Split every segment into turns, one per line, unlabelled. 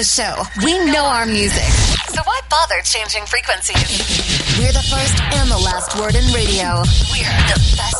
to show we know our music. So why bother changing frequencies? We're the first and the last word in radio. We're the best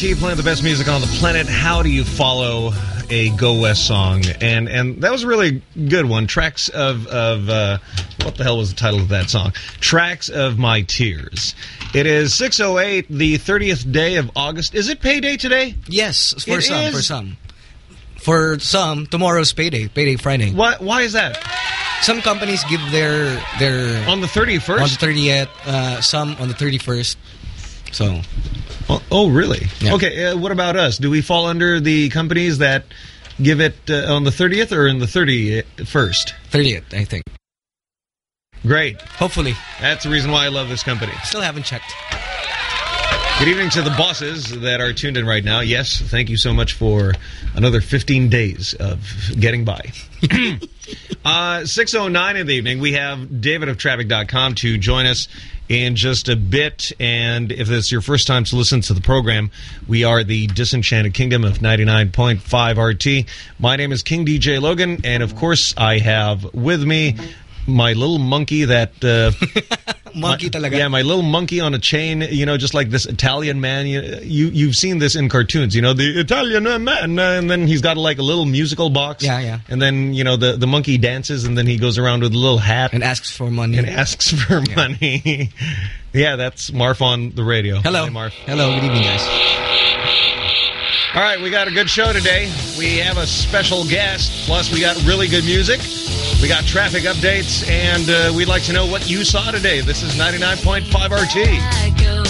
99.5 RT
playing the best music on the planet. How do you follow a Go West song? And and that was a really good one. Tracks of of uh, what the hell was the title of that song? Tracks of My Tears. It is 6:08, the 30th day of August. Is it payday today?
Yes, for
It
some,
is?
for some. For some, tomorrow's payday, payday Friday.
Why why is that?
Some companies give their their
On the 31st?
on the 30th, uh, some on the 31st. So,
Oh, oh, really?
Yeah.
Okay, uh, what about us? Do we fall under the companies that give it uh, on the 30th or in the 31st?
30th, I think.
Great.
Hopefully.
That's the reason why I love this company.
Still haven't checked.
Good evening to the bosses that are tuned in right now. Yes, thank you so much for another 15 days of getting by. uh, 6.09 in the evening, we have David of Traffic.com to join us in just a bit. And if this is your first time to listen to the program, we are the Disenchanted Kingdom of 99.5 RT. My name is King DJ Logan, and of course, I have with me my little monkey that... Uh,
Monkey
my-
talaga.
Yeah, my little monkey on a chain, you know, just like this Italian man. You, you, you've seen this in cartoons, you know, the Italian man. And then he's got like a little musical box.
Yeah, yeah.
And then, you know, the, the monkey dances and then he goes around with a little hat
And asks for money.
and asks for money. yeah, that's Marf on the radio.
Hello.
Hi, Marf.
Hello, good evening, guys.
All right, we got a good show today. We have a special guest, plus we got really good music.
We got traffic updates, and uh, we'd like to know what you saw today. This is 99.5 RT.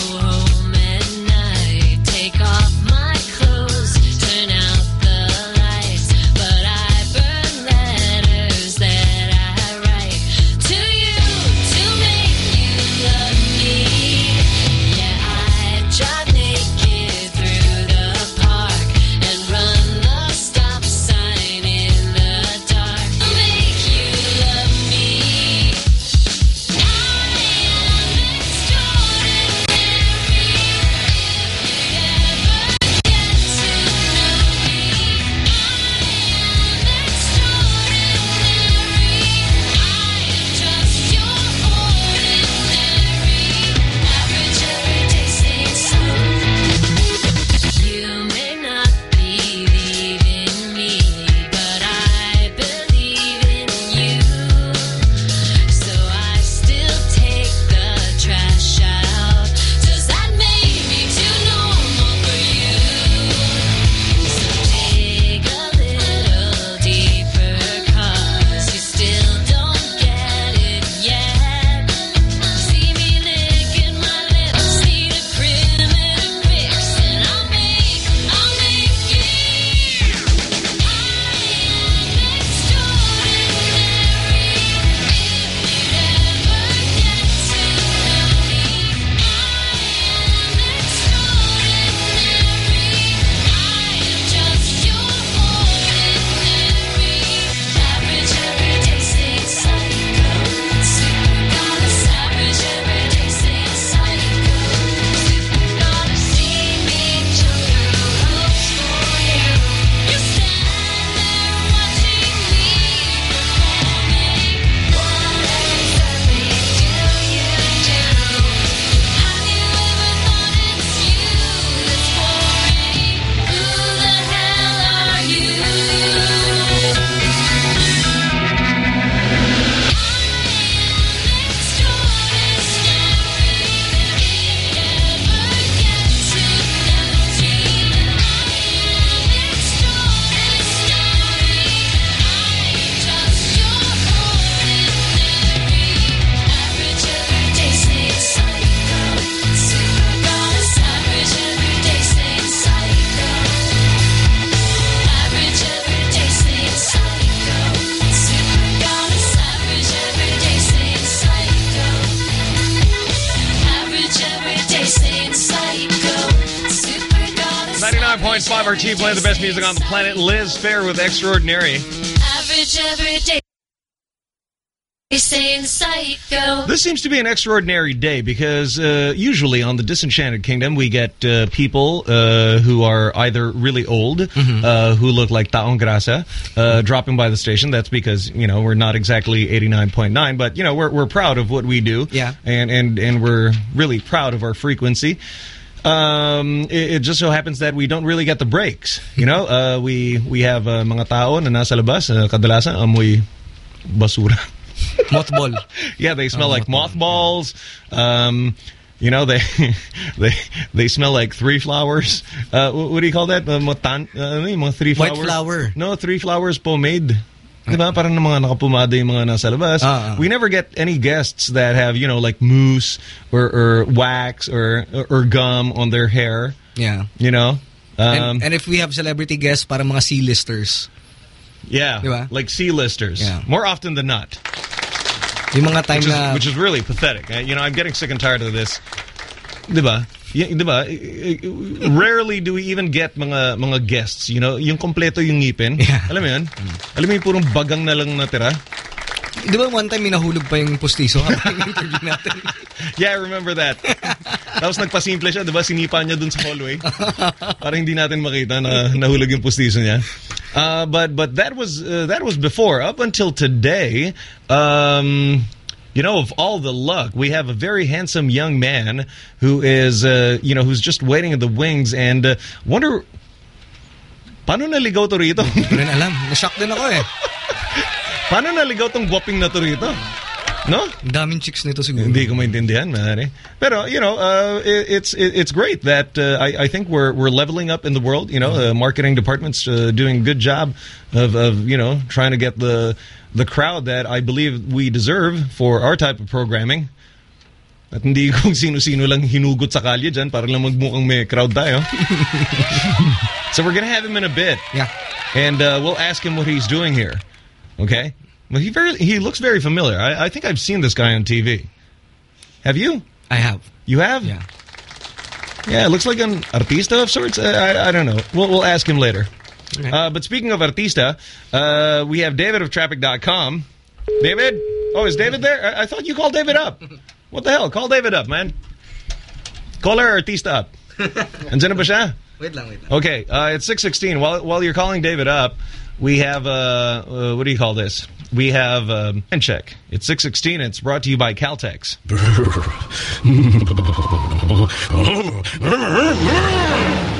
Best music on the planet. Liz Phair with Extraordinary.
Average everyday.
This seems to be an extraordinary day because uh, usually on the Disenchanted Kingdom we get uh, people uh, who are either really old, uh, who look like Taong Grasa, uh, dropping by the station. That's because you know we're not exactly 89.9, but you know we're we're proud of what we do.
Yeah.
and and and we're really proud of our frequency. Um, it, it just so happens that we don't really get the breaks. You know, uh, we we have uh, mga tao na nasa labas, uh, kadalasan amoy basura.
Mothball.
Yeah, they smell like mothballs. Um, you know, they they they smell like three flowers. Uh, what, do you call that? Uh, matan, uh, ano yung mga three
White flower.
No, three flowers pomade. Diba? Parang ng mga nakapumada yung mga nasa labas.
Ah, ah.
We never get any guests that have, you know, like mousse or, or wax or, or gum on their hair.
Yeah.
You know? Um,
And, and if we have celebrity guests, para mga C-listers.
yeah,
Diba?
like C-listers.
Yeah.
More often than not.
Yung mga time
which is,
na...
which is really pathetic. Uh, You know, I'm getting sick and tired of this. Diba? Y diba? Eh, eh, Rarely do we even get mga mga guests, you know, yung kompleto yung ngipin.
Yeah.
Alam mo yun? Alam mo yung purong bagang na lang natira?
Di ba one time minahulog pa yung postiso habang interview natin?
Yeah, I remember that. Tapos nagpasimple siya, diba? Sinipa niya dun sa hallway. Para hindi natin makita na nahulog yung postiso niya. Uh, but but that was uh, that was before. Up until today, um, you know, of all the luck, we have a very handsome young man who is, uh, you know, who's just waiting in the wings and uh, wonder, paano naligaw to rito?
Hindi alam. Na-shock din ako eh.
paano naligaw tong guwaping na to rito?
No?
Daming chicks nito siguro.
Hindi ko maintindihan, man. Pero, you know, uh, it, it's it, it's great that uh, I, I think we're we're leveling up in the world. You know, uh, marketing departments uh, doing a good job of, of, you know, trying to get the the crowd that I believe we deserve for our type of programming. At hindi kung sino-sino lang hinugot sa kalye dyan para lang magmukhang may crowd tayo. so we're gonna have him in a bit.
Yeah.
And uh, we'll ask him what he's doing here. Okay? Well, he very he looks very familiar. I, I think I've seen this guy on TV. Have you?
I have.
You have?
Yeah.
Yeah, it looks like an artista of sorts. I, I, I don't know. We'll, we'll ask him later.
Okay.
Uh, but speaking of artista, uh, we have David of Traffic.com. David? Oh, is David there? I, I thought you called David up. What the hell? Call David up, man. Call our artista up. Andiyan na ba siya?
Wait lang, wait lang.
Okay, uh, it's 616. While, while you're calling David up, we have, uh, uh, what do you call this? We have um, check. It's 616. It's brought to you by Caltex.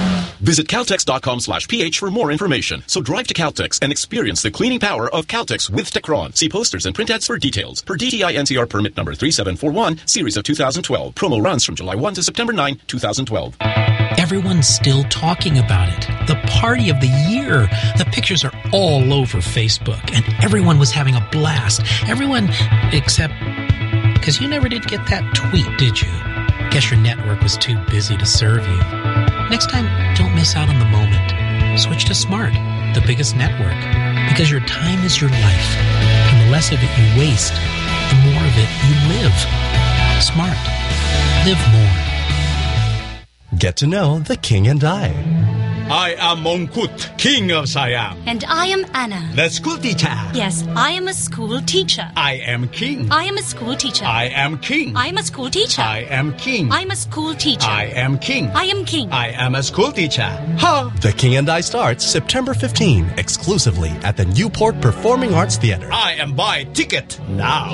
Visit Caltex.com slash PH for more information. So drive to Caltex and experience the cleaning power of Caltex with Techron. See posters and print ads for details. Per DTI NCR permit number 3741, series of 2012. Promo runs from July 1 to September 9, 2012.
Everyone's still talking about it. The party of the year. The pictures are all over Facebook, and everyone was having a blast. Everyone except. Because you never did get that tweet, did you? Guess your network was too busy to serve you. Next time, don't miss out on the moment. Switch to Smart, the biggest network. Because your time is your life. And the less of it you waste, the more of it you live. Smart. Live more.
Get to know the king and I.
I am Mongkut, king of Siam.
And I am Anna.
The school teacher.
Yes, I am a school teacher.
I am king.
I am a school teacher.
I am king.
I am a school teacher.
I am king.
I'm a school teacher.
I am king.
I am king.
I am a school teacher. Ha!
The King and I starts September 15 exclusively at the Newport Performing Arts Theater.
I am buy ticket now.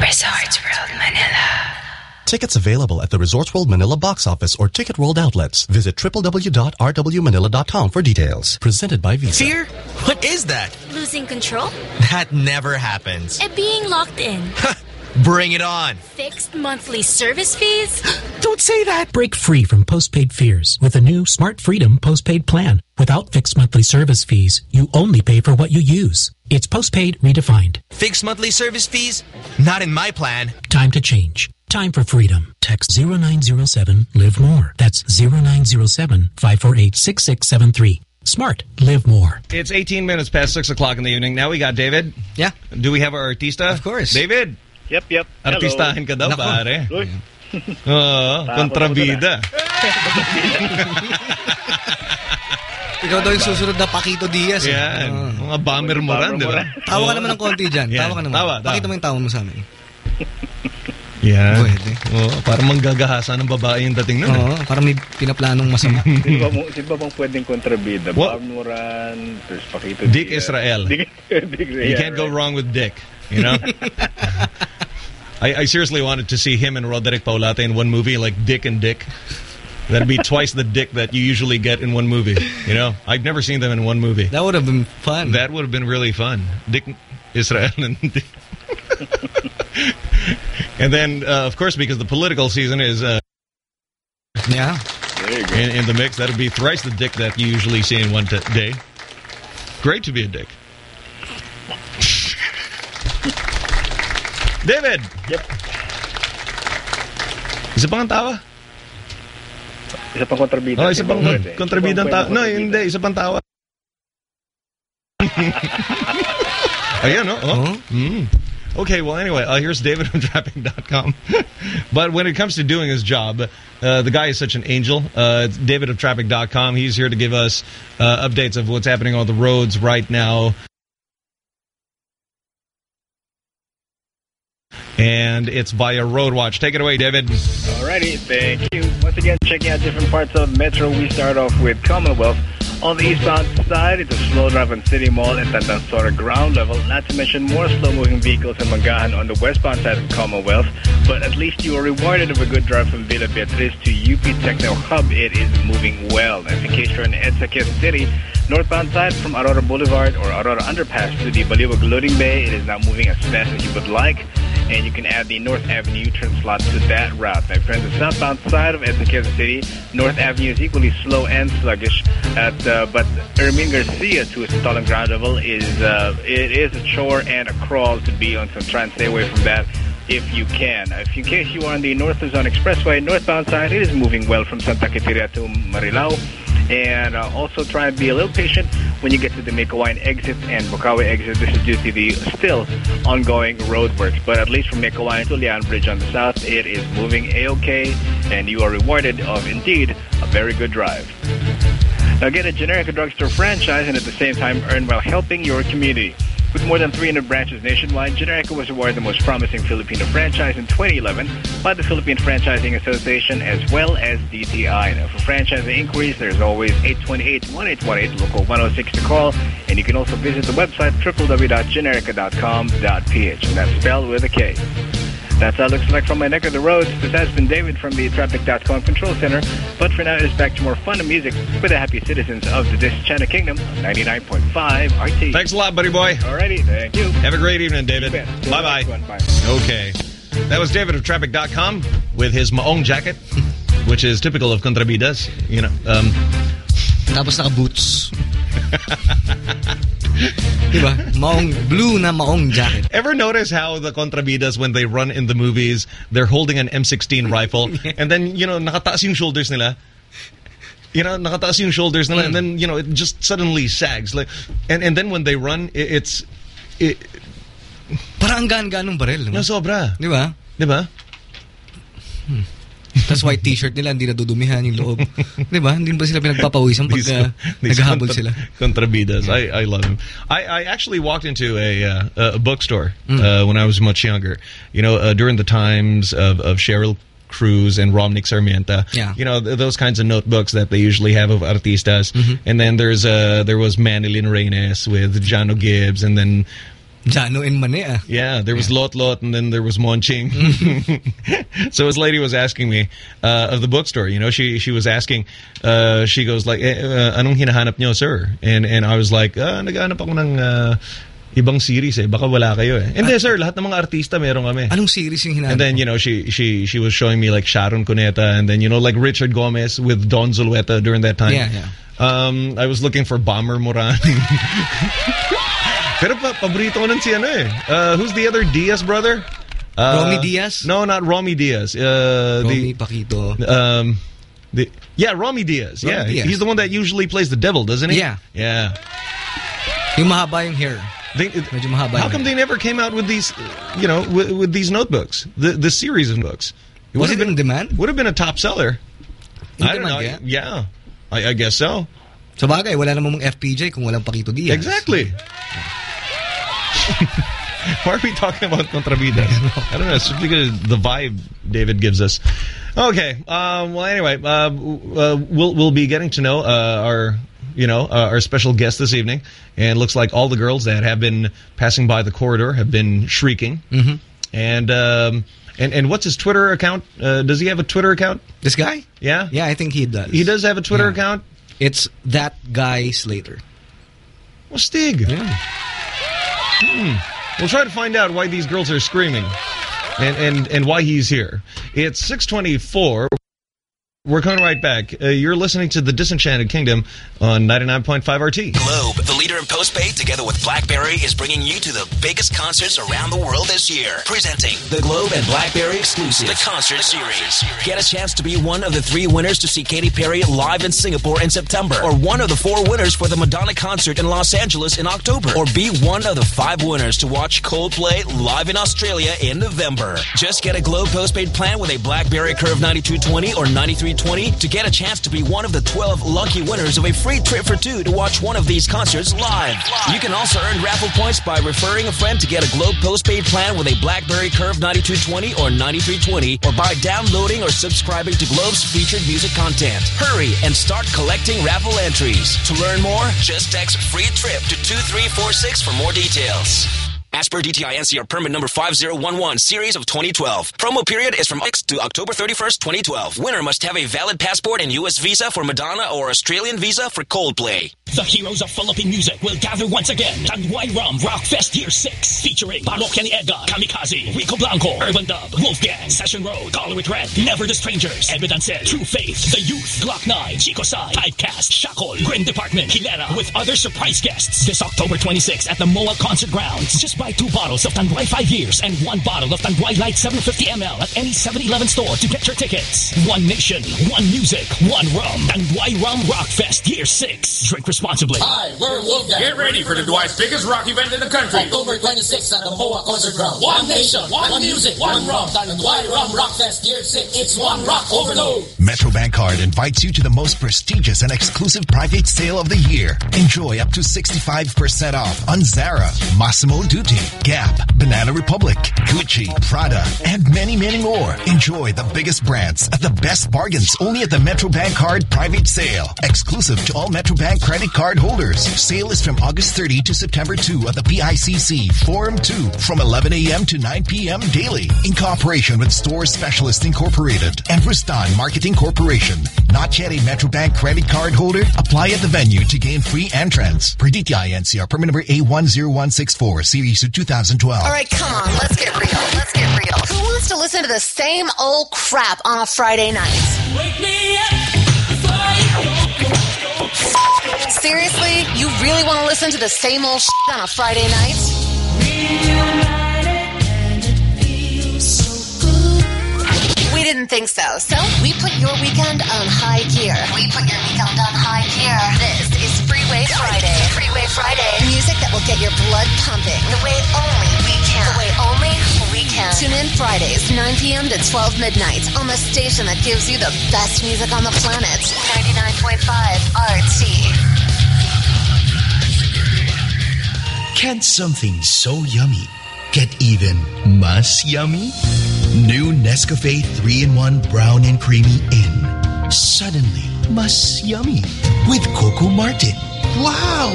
Resorts World Manila.
Tickets available at the Resorts World Manila box office or Ticket World outlets. Visit www.rwmanila.com for details. Presented by Visa.
Fear? What is that?
Losing control?
That never happens.
And being locked in.
Bring it on.
Fixed monthly service fees?
Don't say that.
Break free from postpaid fears with a new Smart Freedom postpaid plan. Without fixed monthly service fees, you only pay for what you use. It's postpaid redefined.
Fixed monthly service fees? Not in my plan.
Time to change. Time for freedom. Text 0907 Live More. That's 0907 548 6673. Smart. Live more.
It's 18 minutes past 6 o'clock in the evening. Now we got David.
Yeah.
Do we have our artista?
Of course.
David,
Yep, yep.
artistahin ka daw,
Nako.
pare. Oo, kontrabida.
Ikaw daw yung susunod na Paquito Diaz. eh.
Yan.
Ah.
Mga bomber moran, di ba?
Tawa ka naman ng konti dyan.
Yan.
Tawa ka naman.
Tawa, tawa.
Pakita mo yung tawa mo sa amin.
Yan.
Pwede.
Oo, parang manggagahasa ng babae yung dating nun. eh.
Oo, parang may pinaplanong masama.
sino ba, mo, sino ba bang pwedeng kontrabida?
What?
Bob Moran, there's Paquito
Dick
Diaz.
Israel.
Dick, Dick
You can't go wrong with Dick, you know? I, I seriously wanted to see him and Roderick Paulate in one movie, like Dick and Dick. That'd be twice the dick that you usually get in one movie, you know? I've never seen them in one movie.
That would have been fun.
That would have been really fun. Dick Israel and Dick. and then, uh, of course, because the political season is uh,
yeah.
There you go.
in, in the mix, that would be thrice the dick that you usually see in one t- day. Great to be a dick. David!
Yep.
Isa pang tawa?
Isa pang kontrabida.
Oh, isa pang
pwede.
kontrabidang
Isa pang
tawa. No,
pwede
hindi. Isa pang tawa. Ayan, no? Oh. Mm. Okay, well, anyway, uh, here's David from Trapping.com. but when it comes to doing his job, uh, the guy is such an angel. Uh, David of Trapping.com. He's here to give us uh, updates of what's happening on the roads right now. And it's via Roadwatch. Take it away, David.
Alrighty, thank you. Once again, checking out different parts of Metro, we start off with Commonwealth. On the eastbound side, it's a slow drive on City Mall and Tandang Sora ground level. Not to mention more slow-moving vehicles in Mangahan on the westbound side of Commonwealth. But at least you are rewarded of a good drive from Villa Beatriz to UP Techno Hub. It is moving well. And in case you're in EDSA City, northbound side from Aurora Boulevard or Aurora Underpass to the Baliwag loading bay, it is not moving as fast as you would like and you can add the North Avenue turn slot to that route. My friends, the southbound side of Edson, Kansas City, North Avenue is equally slow and sluggish. At uh, but Ermin Garcia to its Stolen ground level is uh, it is a chore and a crawl to be on. So try and stay away from that if you can. If in case you are on the North Luzon Expressway, northbound side, it is moving well from Santa Quiteria to Marilao. And uh, also try and be a little patient when you get to the Meycauayan exit and Bocaue exit. This is due to the still ongoing road works. But at least from Meycauayan to Lian Bridge on the south, it is moving A-OK. And you are rewarded of, indeed, a very good drive. Now get a generic Drugstore franchise and at the same time earn while helping your community. With more than 300 branches nationwide, Generika was awarded the most promising Filipino franchise in 2011 by the Philippine Franchising Association as well as DTI. Now, for franchising inquiries, there's always 828-1818, local 106 to call, and you can also visit the website www.generika.com.ph, and that's spelled with a K. That's how it looks like from my neck of the roads. This has been David from the Traffic.com Control Center. But for now, it is back to more fun and music with the happy citizens of the Disenchanted Kingdom, 99.5 RT.
Thanks a lot, buddy boy.
Alrighty, thank you.
Have a great evening, David. Bye-bye.
Bye.
Okay. That was David of Traffic.com with his maong jacket, which is typical of Contrabidas. You know, um,
Tapos naka-boots. diba? Maong, blue na maong jacket.
Ever notice how the Contrabidas, when they run in the movies, they're holding an M16 rifle, and then, you know, nakataas yung shoulders nila. You know, nakataas yung shoulders nila, and then, you know, it just suddenly sags. Like, and, and then when they run, it, it's... It,
Parang gaan-gaan ng baril.
No, sobra.
Di ba?
Di ba?
Hmm. Tapos white t-shirt nila, hindi nadudumihan yung loob. Di ba? Hindi ba sila pinagpapawisan pag
These-
uh,
these
naghahabol sila?
Contrabidas. I, I love him. I, I actually walked into a, uh, a bookstore
Mm.
uh, when I was much younger. You know, uh, during the times of, of Cheryl Cruz and Romnick Sarmienta.
Yeah.
You know, th those kinds of notebooks that they usually have of artistas.
Mhm.
And then there's uh, there was Manilyn Reynes with Janno Gibbs and then
Janno and Mane ah.
yeah, there was Lot Lot and then there was Monching. so this lady was asking me uh, of the bookstore, you know, she she was asking, uh, she goes like, eh, uh, anong hinahanap nyo, sir? And and I was like, ah, naghahanap ako ng uh, ibang series eh, baka wala kayo eh. Hindi sir, lahat ng mga artista meron kami.
Anong series yung hinahanap?
And then, you know, she she she was showing me like Sharon Cuneta and then, you know, like Richard Gomez with Dawn Zulueta during that time.
Yeah, yeah.
Um, I was looking for Bomber Moran. Pero pa paborito ko nun si ano eh. Uh, who's the other Diaz brother? Uh,
Romy Diaz?
No, not Romy Diaz. Uh,
Romy
the,
Paquito.
Um, the, yeah, Romy Diaz.
Romy
yeah,
Diaz.
he's the one that usually plays the devil, doesn't he?
Yeah.
Yeah.
Yung mahaba yung hair.
They,
Medyo mahaba
how come
hair.
they never came out with these, you know, with, with these notebooks, the the series of books?
Was
would've
it in demand?
Would have been a top seller.
In
I don't know.
demand,
Yeah, I, I guess so.
Sa bagay, wala namang FPJ kung walang Paquito Diaz.
Exactly. Why are we talking about Contravidas? I don't know. It's just because the vibe David gives us. Okay. Um, well, anyway, uh, uh, we'll we'll be getting to know uh, our you know uh, our special guest this evening, and it looks like all the girls that have been passing by the corridor have been shrieking.
Mhm.
And um, and and what's his Twitter account? Uh, does he have a Twitter account?
This guy?
Yeah.
Yeah, I think he does.
He does have a Twitter
Yeah.
account.
It's that guy Slater.
Well, Stig.
Yeah.
Hmm. We'll try to find out why these girls are screaming and, and, and why he's here. It's 624. We're coming right back. Uh, you're listening to The Disenchanted Kingdom on 99.5 RT.
Globe, the leader in postpaid, together with BlackBerry, is bringing you to the biggest concerts around the world this year. Presenting the Globe and BlackBerry exclusive, the Concert Series. Get a chance to be one of the three winners to see Katy Perry live in Singapore in September, or one of the four winners for the Madonna concert in Los Angeles in October, or be one of the five winners to watch Coldplay live in Australia in November. Just get a Globe postpaid plan with a BlackBerry Curve 9220 or 93
9320 to get a chance to be one of the 12 lucky winners of a free trip for two to watch one of these concerts live. You can also earn raffle points by referring a friend to get a Globe postpaid plan with a BlackBerry Curve 9220 or 9320 or by downloading or subscribing to Globe's featured music content. Hurry and start collecting raffle entries. To learn more, just text free trip to 2346 for more details. As per DTI NCR permit number 5011 series of 2012. Promo period is from August to October 31st, 2012. Winner must have a valid passport and US visa for Madonna or Australian visa for Coldplay.
The heroes of Philippine music will gather once again. Rum Rock Fest Year 6 featuring Parokya ni Edgar, Kamikazee, Rico Blanco, Urban Dub, Wolfgang, Session Road, Color with Red, Never the Strangers, Evidence, True Faith, The Youth, Gloc-9, Chico Sai, Typecast, Shackle, Grin Department, Hilera with other surprise guests this October 26th at the MOA Concert Grounds. Just buy two bottles of Tanduay 5 years and one bottle of Tanduay Light 750 ml at any 7-Eleven store to get your tickets. One nation, one music, one rum. Tanduay Rum Rock Fest Year 6. Drink responsibly.
Hi, we're Wolfgang.
Get ready for the Dwight's biggest rock event in the country.
October 26th at the MOA Concert Ground. One nation, one, music, one rum. Tanduay Rum Rock Fest Year 6. It's one rock overload.
Metrobank Card invites you to the most prestigious and exclusive private sale of the year. Enjoy up to 65% off on Zara, Massimo Dutti, Gap, Banana Republic, Gucci, Prada, and many, many more. Enjoy the biggest brands at the best bargains only at the Metrobank Card private sale. Exclusive to all Metrobank credit card holders. Sale is from August 30 to September 2 at the PICC Forum 2 from 11 a.m. to 9 p.m. daily in cooperation with Store Specialist Incorporated and Rustan Marketing Corporation. Not yet a Metrobank credit card holder? Apply at the venue to gain free entrance. Per DTI permit number A10164 series of 2012.
All right, come on, let's get real. Let's get real. Who wants to listen to the same old crap on a Friday night?
Wake me up.
Seriously? You really want to listen to the same old shit on a Friday night? Didn't think so, so we put your weekend on high gear. We put your weekend on high gear. This is Freeway Friday. Freeway Friday. Music that will get your blood pumping the way only we can. The way only we can. Tune in Fridays, 9 p.m. to 12 midnight on the station that gives you the best music on the planet. 99.5 RT.
Can something so yummy get even mas yummy? New Nescafe 3-in-1 Brown and Creamy in. Suddenly, mas yummy with Coco Martin.
Wow!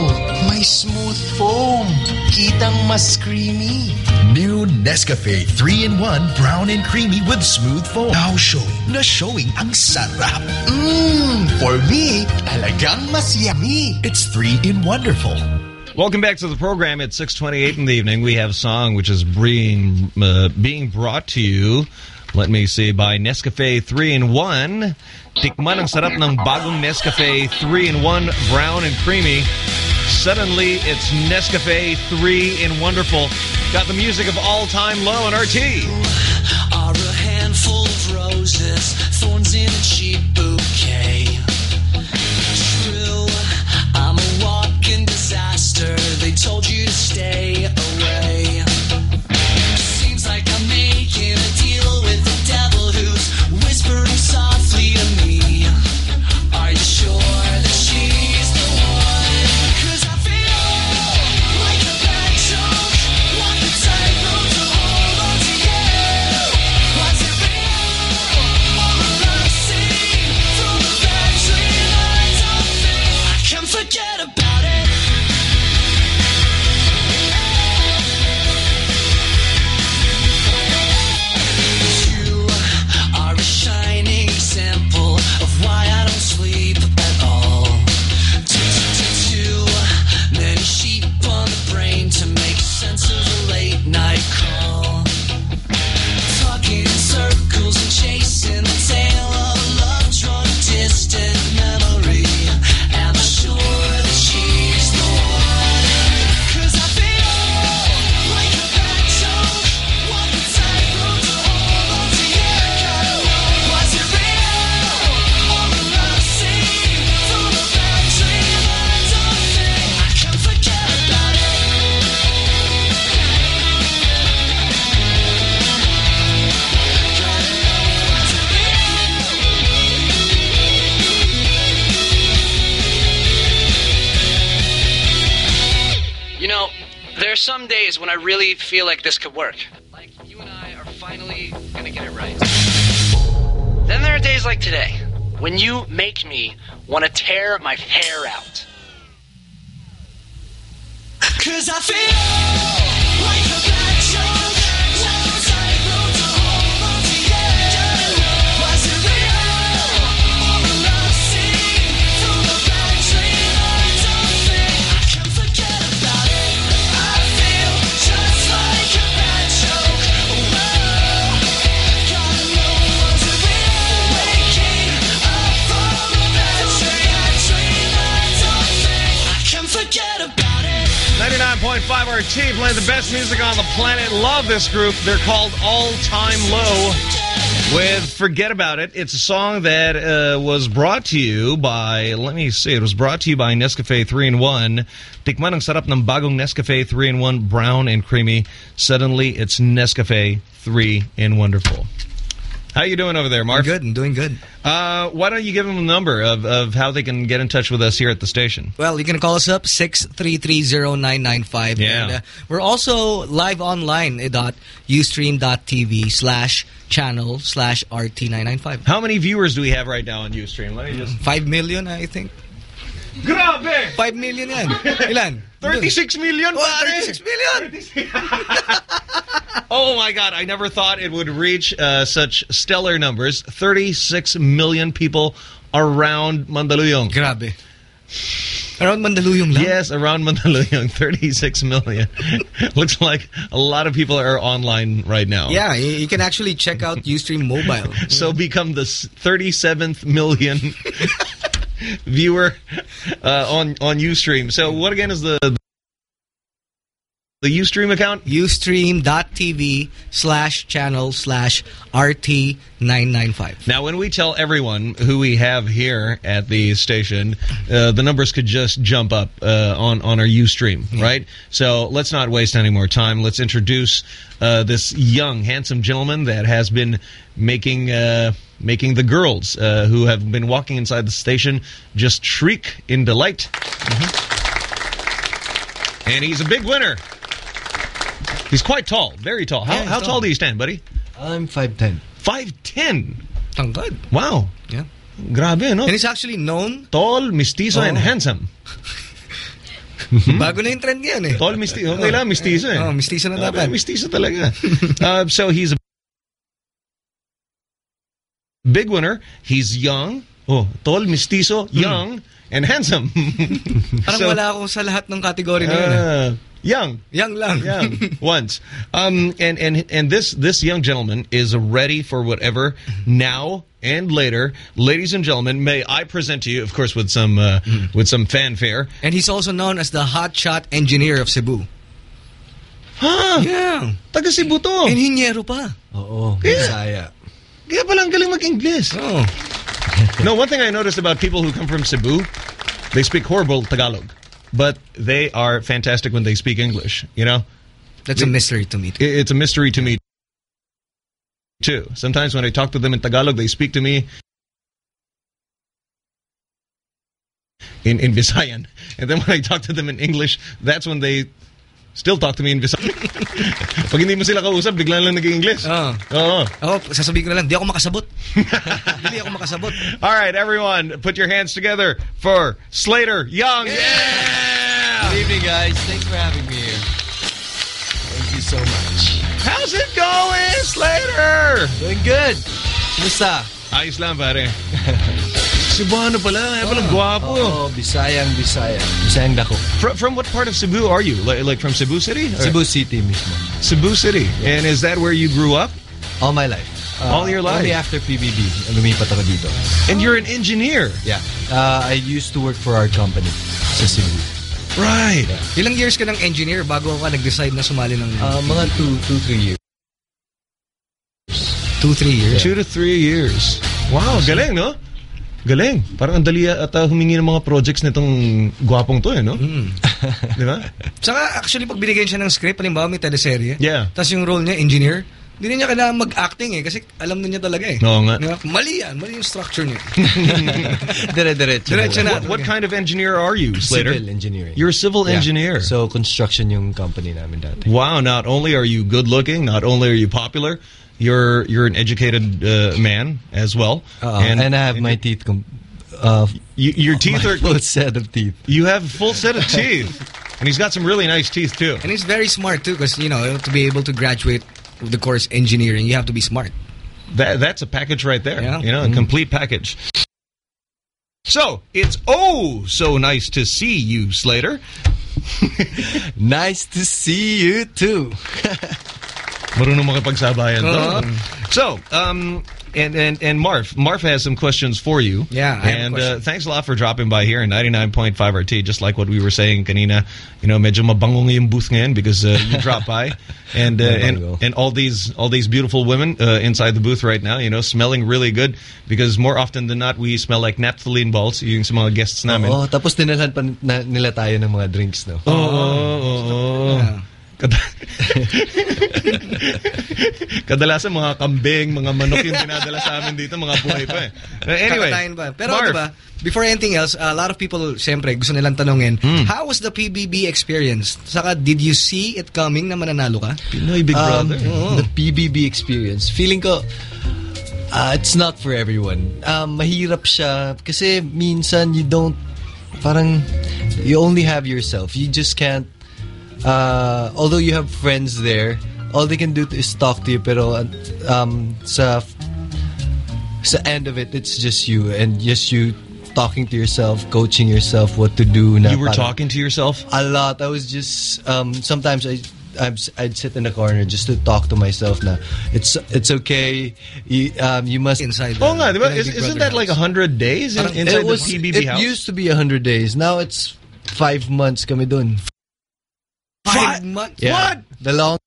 May smooth foam. Kitang mas creamy.
New Nescafe 3-in-1 Brown and Creamy with smooth foam. Now showing na showing ang sarap.
Mmm, for me, talagang mas yummy.
It's 3-in wonderful.
Welcome back to the program at 6:28 in the evening. We have a song which is being uh, being brought to you. Let me see by Nescafe 3 in 1. Tikman ang sarap ng bagong Nescafe 3 in 1 brown and creamy. Suddenly it's Nescafe 3 in wonderful. Got the music of all time low on RT.
are a handful of roses, thorns in a cheap bouquet. Disaster. They told you to stay away. Seems like I'm making a deal
some days when I really feel like this could work. Like you and I are finally gonna get it right. Then there are days like today when you make me want to tear my hair out.
Cause I feel
99.5 RT playing the best music on the planet. Love this group. They're called All Time Low with Forget About It. It's a song that uh, was brought to you by, let me see, it was brought to you by Nescafe 3-in-1. Tikman ang sarap ng bagong Nescafe 3-in-1 brown and creamy. Suddenly, it's Nescafe 3-in Wonderful. How you doing over there, Mark?
good. I'm doing good.
Uh, why don't you give them a number of, of how they can get in touch with us here at the station?
Well, you can call us up 6330995.
Yeah.
And, uh, we're also live online at ustream.tv slash channel slash RT995.
How many viewers do we have right now on Ustream? Let me just...
5 million, I think.
Grabe!
5 million yan. Ilan?
36 million,
Oh,
pare!
36 million!
Oh my God, I never thought it would reach uh, such stellar numbers. 36 million people around Mandaluyong.
Grabe. Around Mandaluyong lang?
Yes, around Mandaluyong, 36 million. Looks like a lot of people are online right now.
Yeah, you, you can actually check out Ustream Mobile.
So become the 37th million viewer uh, on on Ustream. So what again is the the Ustream account?
Ustream.tv slash channel slash RT995.
Now, when we tell everyone who we have here at the station, uh, the numbers could just jump up uh, on on our UStream, right? So let's not waste any more time. Let's introduce uh, this young, handsome gentleman that has been making uh, making the girls uh, who have been walking inside the station just shriek in delight. And he's a big winner. He's quite tall, very tall. How,
Yeah,
how
tall.
tall do you stand, buddy?
I'm 5'10".
5'10"?
Tangkad.
Wow.
Yeah.
Grabe, no?
And he's actually known...
Tall, mestizo, and
Oh.
handsome.
Bago na yung trend ngayon eh.
Tall, mestizo. Okay lang, mestizo eh.
Oh, mestizo na dapat.
mestizo talaga. uh, so he's a big winner. He's young. Oh, tall, mestizo, young, and handsome.
Parang
So,
wala ako sa lahat ng category na yun. eh.
Young.
Young lang.
young once um and and and this this young gentleman is ready for whatever now and later ladies and gentlemen may i present to you of course with some uh, with some fanfare
And he's also known as the hotshot engineer of Cebu.
ha
Yeah.
taga Cebu to
Enhinyero pa.
Oo,
Kaya-
Bisaya.
kaya palang galing mag-English
Oh.
no one thing i noticed about people who come from Cebu they speak horrible tagalog but they are fantastic when they speak english you know
That's a mystery to me.
It- It's a mystery to me too. Sometimes when I talk to them in Tagalog, they speak to me in in Visayan, and then when I talk to them in English, that's when they still talk to me in Visayan. Pag hindi mo sila kausap, bigla lang nag-English.
Oo. Ah.
Oo.
Ako, sasabihin ko na lang, di ako makasabot. Hindi ako makasabot.
All right, everyone, put your hands together for Slater Young. Yeah!
Good evening, guys. Thanks for having me here. Thank you so much.
How's it going, Slater?
Doing good. Kumusta?
Ayos lang, pare. Cebuano pala. Kaya pala gwapo.
Oo, Bisayang Bisaya. Bisayang dako.
From, from what part of Cebu are you? Like, like from Cebu City? Or-
Cebu City mismo.
Cebu City. And is that where you grew up?
All my life. Uh,
All your life?
Only after PBB, lumipat ako dito.
And you're an engineer.
Yeah. Uh, I used to work for our company sa Cebu.
Right.
Ilang years ka ng engineer bago ka nag-decide na sumali ng...
Uh, mga 2 two, three years.
two, three years.
Two to three years. Wow, galing, no? Galing. Parang ang dali at uh, humingi ng mga projects nitong gwapong to, eh, no? Di ba?
Saka actually pag binigyan siya ng script, halimbawa may teleserye,
Yeah.
tapos yung role niya, engineer, Hindi na niya kailangan mag-acting eh kasi alam na niya talaga eh.
Oo nga.
Di ba? Mali yan. Mali yung structure niya.
Dire-diretso.
Diretso na.
What, what kind of engineer are you, Slater?
Civil engineering.
You're a civil
Yeah.
engineer.
So, construction yung company namin dati.
Wow, not only are you good looking, not only are you popular, you're you're an educated uh, man as well.
Uh, and, I have my teeth. Com- uh,
you, your teeth
my
are
full set of teeth.
You have a full set of teeth. And he's got some really nice teeth too.
And he's very smart too because, you know, to be able to graduate the course engineering, you have to be smart.
That that's a package right there.
Yeah.
You know, a complete package. So, it's oh so nice to see you, Slater.
nice to see you too.
Marunong makipagsabayan to.
Uh-huh.
So, um, and, and, and Marv, Marv has some questions for you.
Yeah, I
And uh, thanks a lot for dropping by here in 99.5 RT, just like what we were saying kanina. You know, medyo mabangong yung booth ngayon because uh, you dropped by. And, uh, and and all these all these beautiful women uh, inside the booth right now, you know, smelling really good because more often than not, we smell like naphthalene balls yung sa mga guests namin.
Oo, tapos dinalhan pa nila tayo ng mga drinks, no?
Oo, oo, oo. Kad- Kadalasan mga kambing, mga manok yung dinadala sa amin dito, mga buhay pa eh. Anyway,
ba? Pero
Marv,
diba, before anything else, a lot of people, siyempre, gusto nilang tanongin,
Hmm.
how was the PBB experience? Saka, did you see it coming na mananalo ka?
Pinoy Big
Um,
Brother.
The PBB experience. Feeling ko, uh, it's not for everyone. Um, mahirap siya kasi minsan you don't, parang, you only have yourself. You just can't, uh, although you have friends there, all they can do is talk to you pero um, sa sa end of it, it's just you and just you talking to yourself, coaching yourself what to do. Na
You were
parang-
talking to yourself?
a lot. I was just um, sometimes I. I'm, I'd sit in the corner just to talk to myself. Na it's it's okay. You, um, you must
inside.
Oh nga, di? Is, isn't that like 100 days in, inside
it was,
the PBB
it
house?
used to be hundred days. Now it's five months. Kami dun.
Five months?
Yeah. The long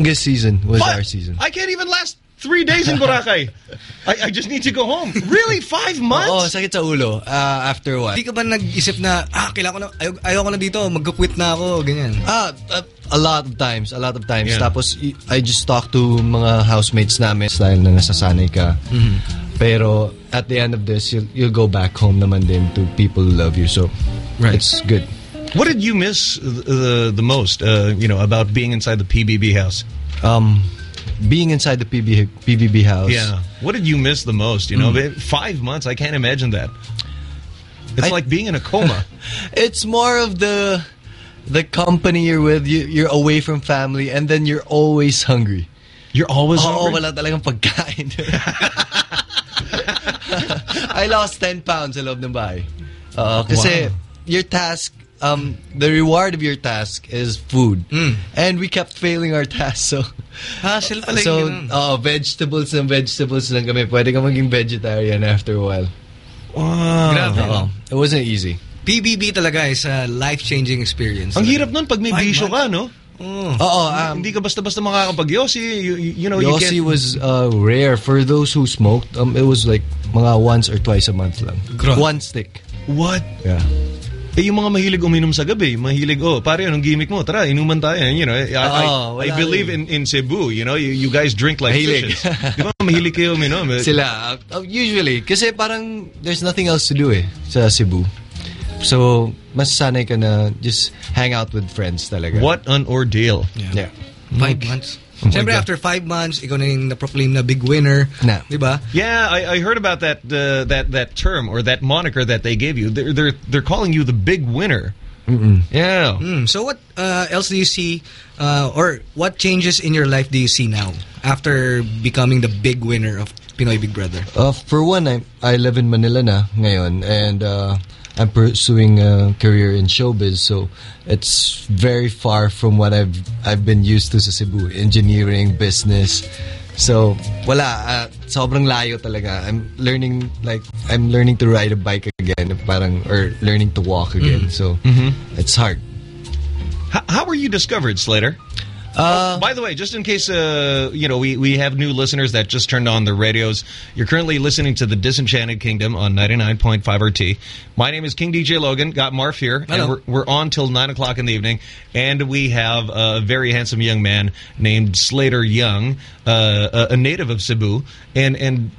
longest season was
What?
our season.
I can't even last three days in Boracay. I, I just need to go home. Really? Five months?
Oh, sakit sa ulo. Uh, after while.
Hindi ka ba nag-isip na, ah, kailangan ko na, ayaw, ayaw ko na dito, mag-quit na ako, ganyan.
Ah, uh, a lot of times, a lot of times.
Yeah.
Tapos I just talk to mga housemates namin style na nasasanay ka.
Mm-hmm.
Pero at the end of this, you'll, you'll go back home naman din to people who love you. So it's good.
What did you miss the the most, uh, you know, about being inside the PBB house?
Um, being inside the PB, PBB house.
Yeah. What did you miss the most? You know,
Mm.
five months. I can't imagine that. It's like being in a coma.
It's more of the the company you're with. You, you're away from family, and then you're always hungry.
You're always
Oo,
hungry?
wala talagang pagkain. I lost 10 pounds sa loob ng bahay. Uh, kasi
Wow.
your task, um, the reward of your task is food. And we kept failing our task. So,
Hassle pala
so
yun.
uh, vegetables and vegetables lang kami. Pwede ka maging vegetarian after a while.
Wow.
Grabe, no?
It wasn't easy.
PBB talaga is a life-changing experience.
Ang hirap nun pag may
Five
bisyo ka, no?
Oh.
Oo, um,
Hindi ka basta-basta makakapag-yossi. You, you, you know, you
Yossi
can't...
was uh, rare. For those who smoked, um, it was like mga once or twice a month lang.
Grabe.
One stick.
What?
Yeah.
Eh, yung mga mahilig uminom sa gabi, mahilig, oh, pare, anong gimmick mo? Tara, inuman tayo. And, you know, I, I,
Oo,
I
wala
believe in, in Cebu, you know, you, you guys drink like
Mahilig.
fishes. Di ba, mahilig kayo uminom? eh?
Sila, uh, usually, kasi parang there's nothing else to do eh, sa Cebu. So, mas sanay ka na just hang out with friends talaga.
What an ordeal.
Yeah.
Five months.
Oh
Siyempre, after five months, ikaw na yung na-proclaim na big winner.
Na.
Di ba?
Yeah, I, I heard about that uh, that that term or that moniker that they gave you. They're they're they're calling you the big winner. Yeah.
Mm, so what uh, else do you see uh, or what changes in your life do you see now after becoming the big winner of Pinoy Big Brother?
Uh, for one, I, I live in Manila na ngayon and uh, I'm pursuing a career in showbiz so it's very far from what I've I've been used to sa Cebu. Engineering, business. So, wala. Uh, sobrang layo talaga. I'm learning, like, I'm learning to ride a bike again. Parang, or learning to walk again.
Mm.
So,
Mhm.
it's hard.
How, how were you discovered, Slater? Oh, by the way, just in case uh, you know we we have new listeners that just turned on their radios, you're currently listening to the Disenchanted Kingdom on 99.5 RT. My name is King DJ Logan. Got Marf here,
Hello.
and we're we're on till nine o'clock in the evening, and we have a very handsome young man named Slater Young, uh, a, a native of Cebu, and and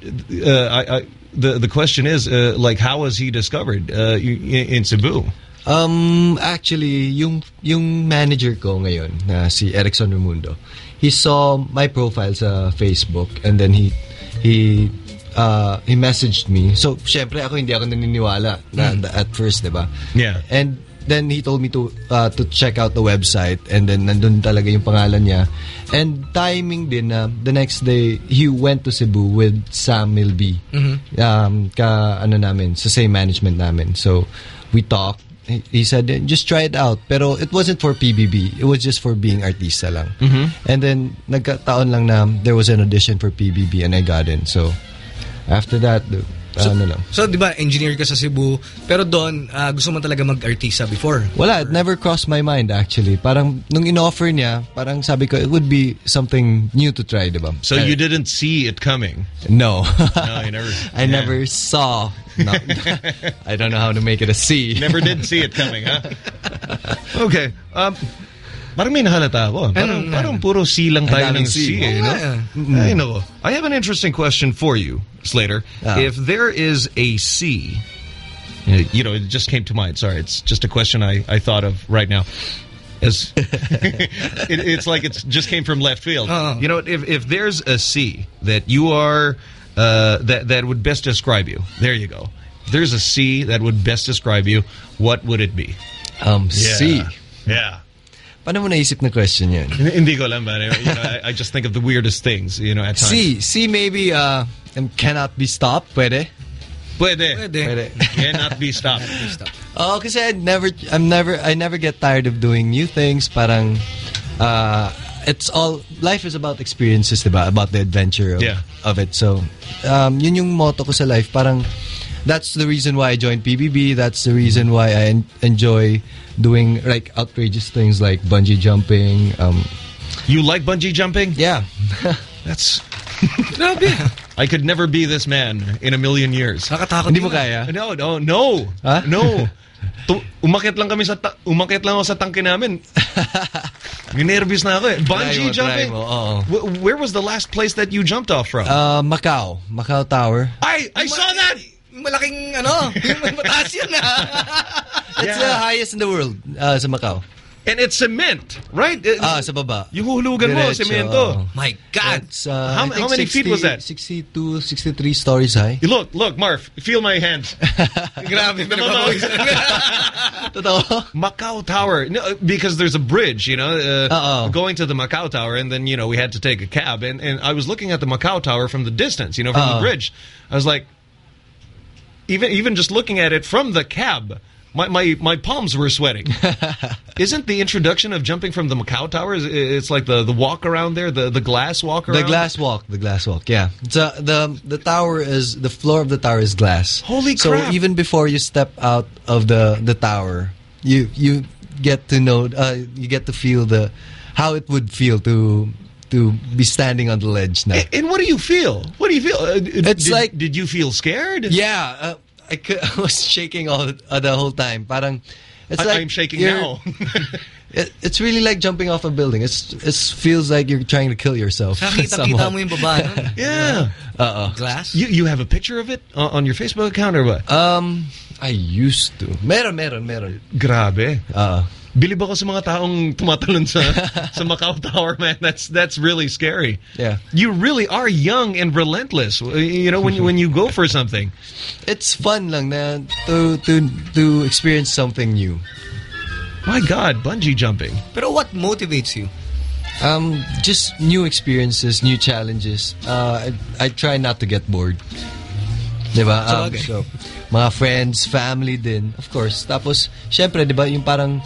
uh, I, I, the the question is uh, like how was he discovered uh, in, in Cebu?
Um, actually, yung yung manager ko ngayon na si Erickson Ramundo, he saw my profile sa Facebook and then he he uh, he messaged me. So, syempre ako hindi ako naniniwala na,
Mm.
at first, 'di ba?
Yeah.
And then he told me to uh, to check out the website and then nandun talaga yung pangalan niya. And timing din na the next day he went to Cebu with Sam Milby.
Mhm.
Um ka ano namin sa same management namin. So we talked. He said just try it out. Pero it wasn't for PBB. It was just for being artista lang.
Mhm.
And then nagkataon lang na there was an audition for PBB and I got in. So after that, the- ano lang.
So, di ba, engineer ka sa Cebu, pero doon, ah, gusto mo talaga mag-artista before.
Wala, it never crossed my mind actually. Parang nung in-offer niya, parang sabi ko it would be something new to try, 'di ba?
So you didn't see it coming?
No.
No, you never.
I
yeah.
never saw. No. I don't know how to make it a C.
Never did see it coming, huh? Okay. Um, parang may nahalata ako. Parang,
Ano?
parang puro C lang tayo ng C,
C.
eh,
Oo
no?
nga.
Ay, nako. I have an interesting question for you, Slater.
Ah.
If there is a C, you know, it just came to mind. Sorry, it's just a question I, I thought of right now. As it, it's like it's just came from left field.
Uh-uh.
You know, if if there's a C that you are uh, that that would best describe you, there you go. If there's a C that would best describe you, what would it be?
Um, C.
Yeah.
Paano mo naisip na question yan?
Hindi ko alam. You know, I, I just think of the weirdest things, you know, at times.
See, see maybe uh, um, cannot be stopped. Pwede?
Pwede.
Pwede.
Cannot be stopped.
Oh, kasi I never, I'm never, I never get tired of doing new things. Parang, uh, it's all, life is about experiences, diba? About the adventure of,
Yeah.
of it. So, um, yun yung motto ko sa life. Parang, that's the reason why I joined PBB. That's the reason why I en- enjoy doing like outrageous things like bungee jumping. Um,
you like bungee jumping?
Yeah.
That's... I could never be this man in a million years.
Nakatakot
Hindi mo kaya?
No, no, no. No. Tu- umakit lang kami sa ta- umakit lang ako sa tangke namin. Ginervous na ako eh. Bungee
Try mo,
jumping.
mo, oo.
Wh- Where was the last place that you jumped off from?
Uh, Macau. Macau Tower.
I I saw that.
Malaking ano, yung mataas yun ah.
It's the highest in the world uh, sa Macau.
And it's cement, right?
Ah, sa baba.
Yung huhulugan mo,
Diretso,
semento.
oo.
My God.
It's, uh,
How- how many feet was that?
62, 63 stories high.
Look, look, Marf, feel my hands.
Grabe, pinagpapawisan.
Totoo?
Macau Tower. No, because there's a bridge, you know, uh,
Uh-oh.
going to the Macau Tower, and then, you know, we had to take a cab. And, and I was looking at the Macau Tower from the distance, you know, from the
Uh-oh.
bridge. I was like, even even just looking at it from the cab, my, my, my palms were sweating. Isn't the introduction of jumping from the Macau Tower, it's like the, the walk around there, the, the glass walk around?
The glass walk, the glass walk, yeah. So the the tower is the floor of the tower is glass.
Holy crap.
so even before you step out of the the tower, you you get to know, uh, you get to feel the how it would feel to to be standing on the ledge now.
And what do you feel? What do you feel? Uh,
It's
did,
like-
Did you feel scared?
Yeah, uh, I, could, I was shaking all uh, the whole time. Parang it's
I-
like
I'm shaking now.
it, it's really like jumping off a building. It's it feels like you're trying to kill yourself.
Nakita-kita mo yung baba.
Yeah.
Uh-oh.
Glass?
You you have a picture of it on, on your Facebook account or what?
Um, I used to. Meron, meron, meron.
Grabe.
Uh,
Bilib ako sa mga taong tumatalon sa sa Macau Tower, man. That's that's really scary.
Yeah.
You really are young and relentless. You know when when you go for something.
it's fun lang na to to to experience something new.
My God, bungee jumping.
Pero what motivates you?
Um, just new experiences, new challenges. Uh, I, I try not to get bored. Diba? Um,
Sabagay.
so, mga friends, family din, of course. Tapos, syempre, diba, yung parang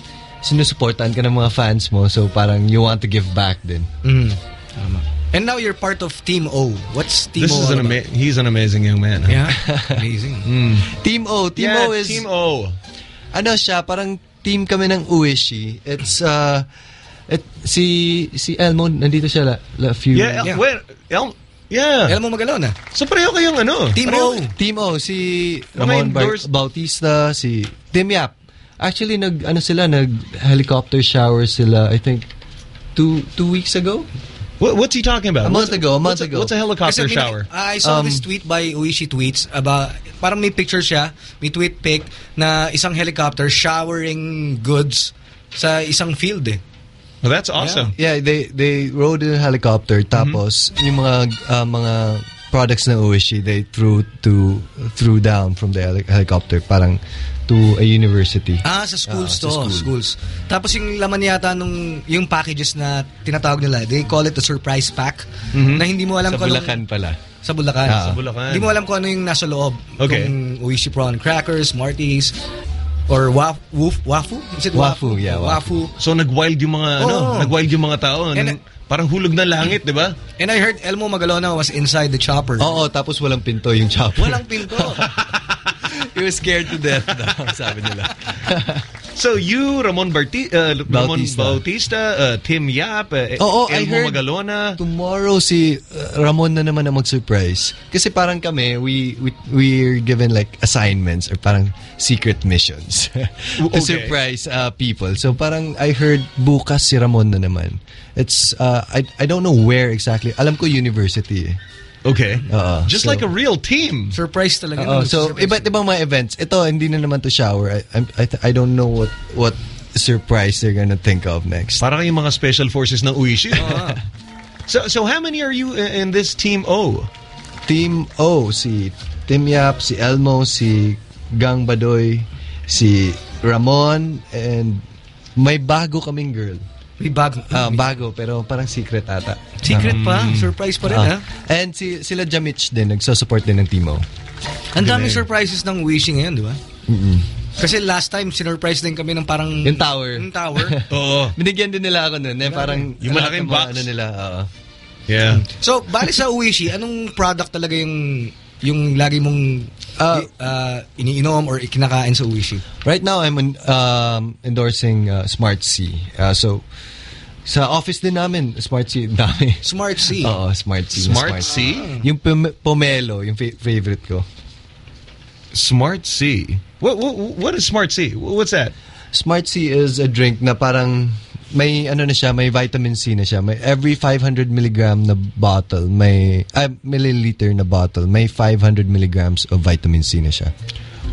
sinusuportahan ka ng mga fans mo. So, parang you want to give back din.
Mm. Tama. And now you're part of Team O. What's Team
This
O
is
all
an he's an amazing young man. huh?
Yeah, amazing.
Mm.
Team O. Team
Yeah,
O is...
Team O.
Ano siya, parang team kami ng Uishi. It's, uh, Et, si si Elmo, nandito siya la, la few...
Yeah, El- wait, El, yeah.
Elmo Magalona.
So pareho kayong ano?
Team
pareho-
O.
Team O, si Ramon Bar- Bautista, si Tim Yap. Actually, nag, ano sila, nag helicopter shower sila, I think, two two weeks ago?
What, what's he talking about?
A month
What's-
ago, a month
what's
ago.
What's a helicopter
Kasi may-
shower?
I saw
Um,
this tweet by Oishi Tweets about, parang may picture siya, may tweet pic na isang helicopter showering goods sa isang field eh.
Well, that's awesome.
Yeah, they they rode in a helicopter tapos yung mga uh, mga products na Oishi they threw to threw down from the heli- helicopter parang to a university.
Ah, sa schools
Ah,
to.
sa school.
Schools. Tapos yung laman yata nung yung packages na tinatawag nila, they call it the surprise pack
Mhm.
na hindi mo alam
Sa
kung
Bulacan pala.
Sa Bulacan.
Ah. Sa
Bulacan.
Hindi mo alam kung ano yung nasa loob.
Okay.
Kung Uishi prawn crackers, Smarties, or waf, woof, wafu? Is it
Wafu, yeah,
Wafu.
So nag-wild yung mga ano,
Oo.
nag-wild yung mga tao.
And-
Ano, parang hulog ng langit, 'di ba?
And I heard Elmo Magalona was inside the chopper.
Oo, tapos walang pinto yung chopper.
Walang pinto.
He was scared to death daw, sabi nila.
So you, Ramon, Barti, uh, Ramon
Bautista.
Bautista, uh, Tim Yap, uh,
Oo, I
Elmo
heard
Magalona.
tomorrow si uh, Ramon na naman ang mag-surprise. Kasi parang kami, we, we, we're given like assignments or parang secret missions to
Okay.
surprise uh, people. So parang I heard bukas si Ramon na naman. It's, uh, I, I don't know where exactly. Alam ko university eh.
Okay.
Oo,
Just
so-
like a real team.
Surprise talaga. Uh-uh.
Oo,
no?
so iba't ibang mga events. Ito hindi na naman to shower. I I'm- I, don't know what what surprise they're gonna think of next.
Parang yung mga special forces ng Oishi. Uh-huh. so so how many are you in this team O?
Team O si Tim Yap, si Elmo, si Gang Badoy, si Ramon and may bago kaming girl.
May bago.
Ah, bago pero parang secret ata.
Secret pa?
Um,
Surprise pa rin,
ah.
ha?
And si sila Jamich din nagso-support din ng Team O.
Ang daming surprises ng Wishi ngayon, di ba?
Mm-mm.
Kasi last time, sinurprise din kami ng parang...
Yung tower.
Yung tower.
Oo.
Binigyan din nila ako nun. Eh, parang
Yung malaking box.
Ano nila, oo.
Yeah.
So, bali sa Uishi, anong product talaga yung yung lagi mong
Ah.
uh, iniinom or ikinakain sa Uishi?
Right now, I'm um, endorsing uh, Smart C. Uh, so, sa office din namin, Smart C dami.
Smart C?
Oo, Smart C.
Smart C?
Yung pom- pomelo, yung fa- favorite ko.
Smart C. What, what what is Smart C? What's that?
Smart C is a drink na parang may ano na siya, may vitamin C na siya. May every 500 milligram na bottle, may ah, milliliter na bottle, may 500 milligrams of vitamin C na siya.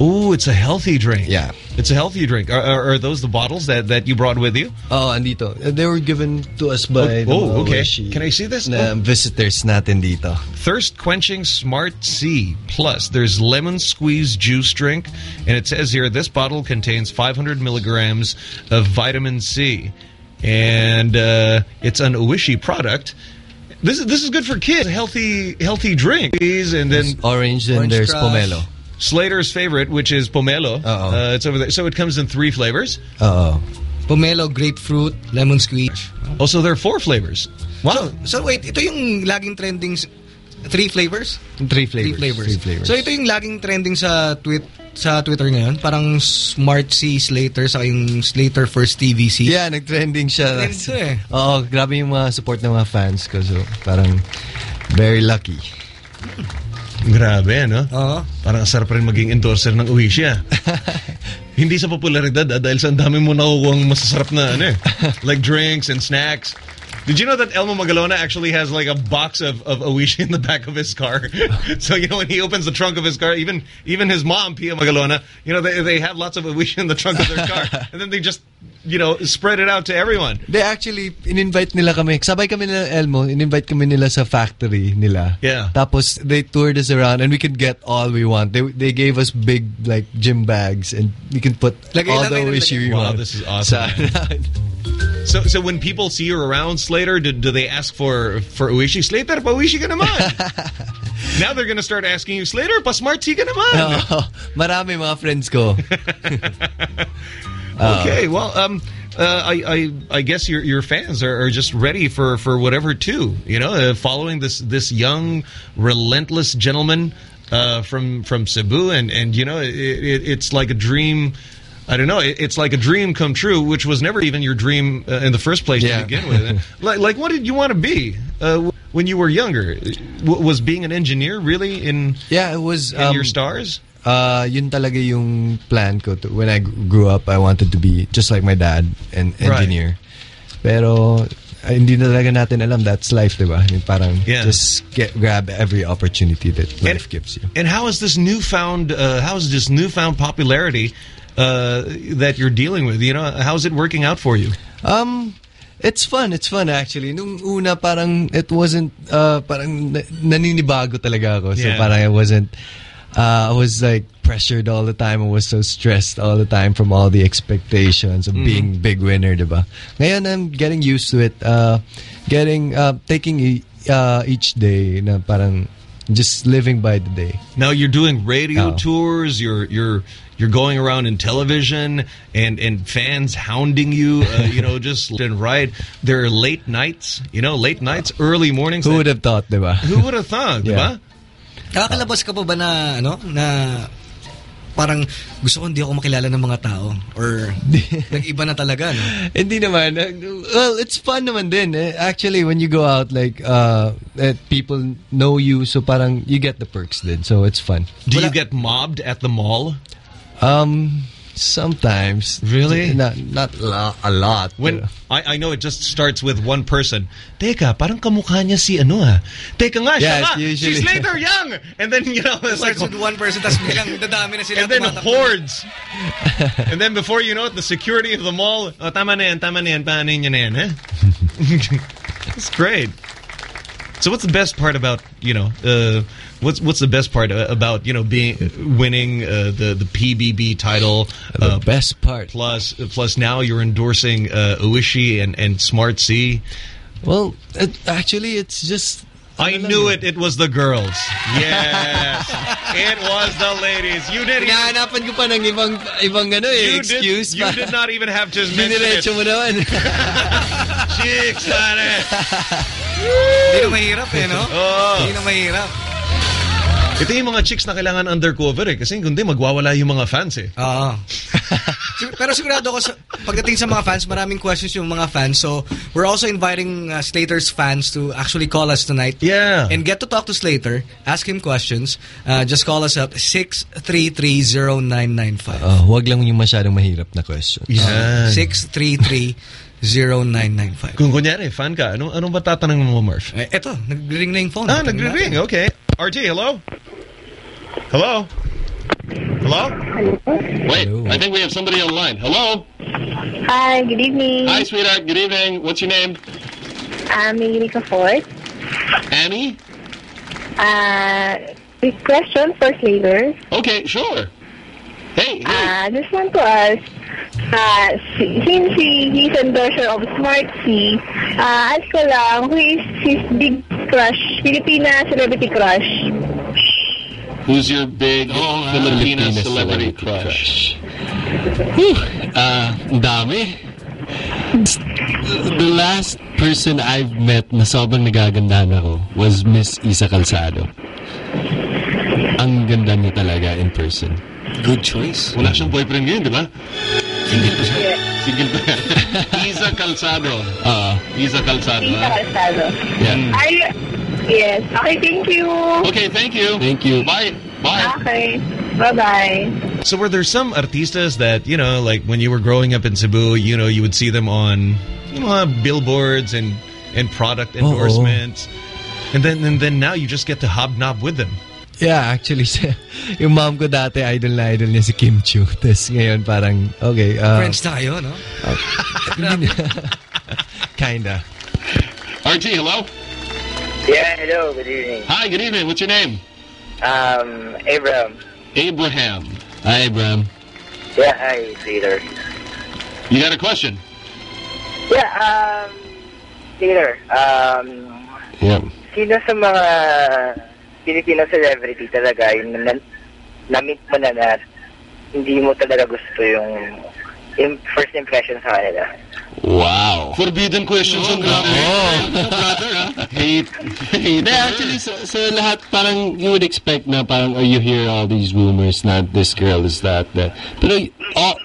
Ooh, it's a healthy drink.
Yeah.
It's a healthy drink. Are, are, are those the bottles that, that you brought with you?
Oh, andito. They were given to us by
Oh, oh, okay. Can I see this?
Na
Oh.
visitors natin dito.
Thirst quenching Smart C Plus. There's lemon squeeze juice drink, and it says here this bottle contains 500 milligrams of vitamin C, and uh, it's an Oishi product. This is this is good for kids. Healthy healthy drink. And then
Orange and
Orange
there's
crush.
pomelo.
Slater's favorite, which is pomelo.
Uh-oh.
Uh, it's over there. So it comes in three flavors.
Oo.
Pomelo, grapefruit, lemon squeeze.
Also, there are four flavors. Wow.
So, so wait, ito yung laging trending... Three flavors?
Three flavors.
Three flavors.
Three flavors.
So ito yung laging trending sa tweet sa Twitter ngayon. Parang Smart C Slater sa yung Slater First TVC.
Yeah, nag-trending siya.
Trend to eh.
Oo, grabe yung mga support ng mga fans ko. So, parang very lucky.
Grabe, no?
Oo.
Parang ang sarap rin maging endorser ng Uishi, ah. Hindi sa popularidad, ah, dahil sa ang dami mo nakukuha masasarap na, ano eh. Like drinks and snacks. Did you know that Elmo Magalona actually has like a box of, of Oishi in the back of his car? so, you know, when he opens the trunk of his car, even even his mom, Pia Magalona, you know, they, they have lots of Oishi in the trunk of their car. and then they just, you know, spread it out to everyone.
They actually, in-invite nila kami. Sabay kami nila Elmo, in-invite kami nila sa factory nila.
Yeah.
Tapos, they toured us around and we could get all we want. They they gave us big, like, gym bags and we can put
Lagay
all the wish
lagay.
we
Wow,
want.
this is awesome, So, so when people see you around Slater, do, do they ask for for Oishi? Slater, pa Oishi ka naman. now they're gonna start asking you, Slater, pa Smart C ka naman.
Oo. marami mga friends ko.
Okay, well, um, uh, I, I, I guess your your fans are, are just ready for, for whatever too. You know, uh, following this this young, relentless gentleman uh, from from Cebu, and and you know, it, it, it's like a dream I don't know. It, it's like a dream come true, which was never even your dream uh, in the first place
Yeah.
to begin with. like, like, what did you want to be uh, when you were younger? W was being an engineer really in?
Yeah, it was
in
um,
your stars.
Uh, yun talaga yung plan ko. To, when I grew up, I wanted to be just like my dad, an engineer. Right. Pero ay, hindi na talaga natin alam that's life, di ba? I mean, parang
Yeah.
just get grab every opportunity that life gives you.
And how is this newfound? Uh, how is this newfound popularity uh, that you're dealing with? You know, how's it working out for you?
Um, it's fun. It's fun actually. Nung una parang it wasn't uh parang na- naninibago talaga ako. So
Yeah.
parang I wasn't uh, I was like pressured all the time. I was so stressed all the time from all the expectations of
Mhm.
being big winner, diba? Ngayon I'm getting used to it. Uh, getting uh, taking e- uh, each day na parang just living by the day.
Now you're doing radio
Oh.
tours. You're you're you're going around in television, and and fans hounding you. Uh, you know, just and right. There are late nights. You know, late nights, early mornings.
Who would have thought, diba?
Who would have thought,
Yeah.
diba?
Nakakalabas ka pa ba na, ano, na parang gusto ko hindi ako makilala ng mga tao or nag-iba na talaga, no?
Hindi naman. Well, it's fun naman din. eh. Actually, when you go out, like, uh, eh, people know you, so parang you get the perks din. So it's fun.
Do you get mobbed at the mall?
Um, sometimes.
Really?
Not, not lo- a lot.
When I, I know it just starts with one person. Teka, parang kamukha niya si ano ah. Teka nga, siya
Yeah,
nga.
usually-
She's later young. And then, you know, it's like...
Starts with one person, tapos biglang dadami na sila.
And then hordes. and then before you know it, the security of the mall, oh, tama na yan, tama na yan, paano yun yan, eh? It's great. So what's the best part about, you know, uh, what's what's the best part uh, about, you know, being winning uh, the the PBB title?
The
uh,
best part.
Plus plus now you're endorsing uh, Oishi and and Smart C.
Well, it, actually, it's just...
I knew it. It was the girls. Yes. it was the ladies. You didn't even,
Hinahanapan ko pa ng ibang, ibang ano eh,
you
excuse.
Did, you did not even have to mention it.
Diniretso mo naman.
Chicks, pare.
Hindi na mahirap eh, no?
Oo.
Hindi na mahirap.
Ito yung mga chicks na kailangan undercover eh. Kasi kundi magwawala yung mga fans eh.
Ah. Oo. Pero sigurado ako, sa, pagdating sa mga fans, maraming questions yung mga fans. So, we're also inviting uh, Slater's fans to actually call us tonight.
Yeah.
And get to talk to Slater. Ask him questions. Uh, just call us up 6330995.
Uh, ah, wag lang yung masyadong mahirap na question.
Yeah.
Uh, 633 0995.
Kung kunyari, fan ka, anong, anong ba tatanang mo, Murph?
Eh, eto, nag-ring na yung phone.
Ah,
nag-ring,
okay. RJ, hello? Hello? Hello?
Wait, hello. I think we have somebody online. Hello?
Hi, good evening.
Hi, sweetheart, good evening. What's your name?
Annie Unica Ford.
Annie?
Uh, question, first later.
Okay, sure. Hey,
Uh, just want to ask, uh, si- since he, he's endorser of Smart C, uh, ask ko lang, who is his big crush, Filipina celebrity crush?
Who's your big Filipina celebrity crush? Whew, uh, dami. The last person I've met na sobrang nagagandahan ako was Miss Isa Calzado. Ang ganda niya talaga in person. Good choice. Wala siyang boyfriend ngayon, di ba? Single pa siya. Single pa yan. Iza Calzado. Oo. Iza Calzado.
Iza
ah.
Calzado.
Yeah.
Are you, yes. Okay, thank you.
Okay, thank you. Thank you. Bye. Bye.
Okay. Bye-bye.
So were there some artistas that, you know, like when you were growing up in Cebu, you know, you would see them on, you know, uh, billboards and, and product endorsements. And then and then now you just get to hobnob with them.
Yeah, actually, yung mom ko dati, idol na idol niya si Kim Chiu. Tapos ngayon parang, okay. Uh,
Friends na kayo, no?
hindi na- Kinda.
RT, hello?
Yeah, hello, good evening.
Hi, good evening. What's your name?
Um, Abraham.
Abraham. Hi, Abraham.
Yeah, hi, Peter.
You got a question?
Yeah, um, Peter, um,
Yeah.
sino sa mga Filipino celebrity talaga yung na, na-meet mo na na hindi mo talaga gusto yung, yung first impression sa kanila?
Wow. Forbidden questions on grabe. Oh. brother, ha? Hate. Hate.
Hindi, actually, sa, sa lahat, parang you would expect na parang, oh, you hear all these rumors na this girl is that, that. Pero, all,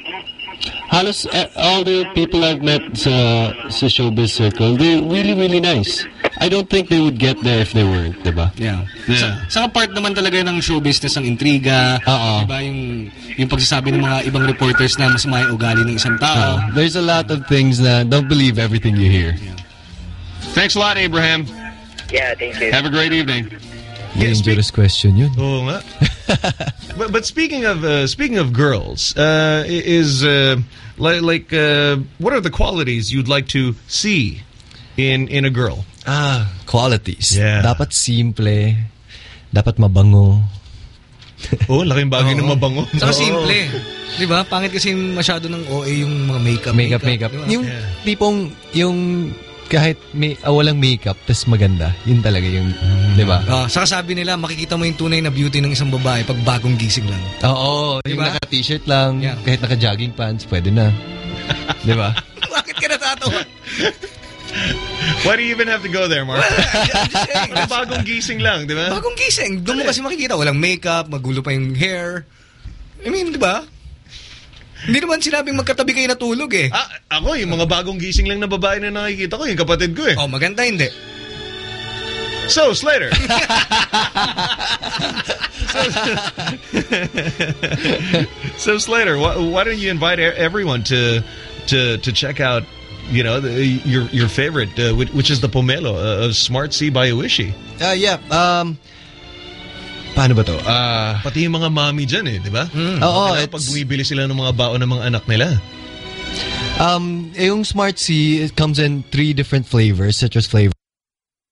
halos eh, all the people I've met sa, sa showbiz circle, they're really, really nice. I don't think they would get there if they weren't, diba?
Yeah.
Yeah.
Sa, saka part naman talaga ng show business ang intriga.
Oo.
Diba yung, yung pagsasabi ng mga ibang reporters na masama yung ugali ng isang tao.
Uh, there's a lot of things that don't believe everything you hear.
Thanks a lot, Abraham.
Yeah, thank you.
Have a great evening.
Dangerous question yun.
Oo nga. but, but speaking of uh, speaking of girls, uh, is uh, like like uh, what are the qualities you'd like to see in in a girl?
Ah, qualities.
Yeah.
Dapat simple. Dapat mabango.
Oh, laking bagay ng mabango.
Saka simple. Di ba? Pangit kasi masyado ng OA yung mga makeup.
Makeup, makeup.
di ba?
Yung tipong, yung kahit may, ah, walang makeup, tas maganda. Yun talaga yung, di ba?
Ah, saka sabi nila, makikita mo yung tunay na beauty ng isang babae pag bagong gising lang.
Oo, yung
Diba?
naka-t-shirt lang, kahit naka-jogging pants, pwede na. di ba?
Bakit ka natatawa?
Why do you even have to go there, Mark? Ang bagong gising lang, di ba?
Bagong gising. Doon mo kasi makikita, walang makeup, magulo pa yung hair. I mean, di ba? Hindi naman sinabing magkatabi kayo natulog eh.
Ah, ako, yung mga bagong gising lang na babae na nakikita ko, yung kapatid ko eh.
Oh, maganda hindi.
So, Slater. so, Slater, why, why don't you invite everyone to to to check out, you know, the, your your favorite, uh, which, which is the pomelo uh, of Smart C by Oishi.
Ah, yeah. Um, paano ba to? Ah,
Pati yung mga mami dyan eh, di ba?
Oo,
Kaya
it's-
pag bumibili sila ng mga baon ng mga anak nila.
Um, yung Smart C, it comes in three different flavors, citrus flavors.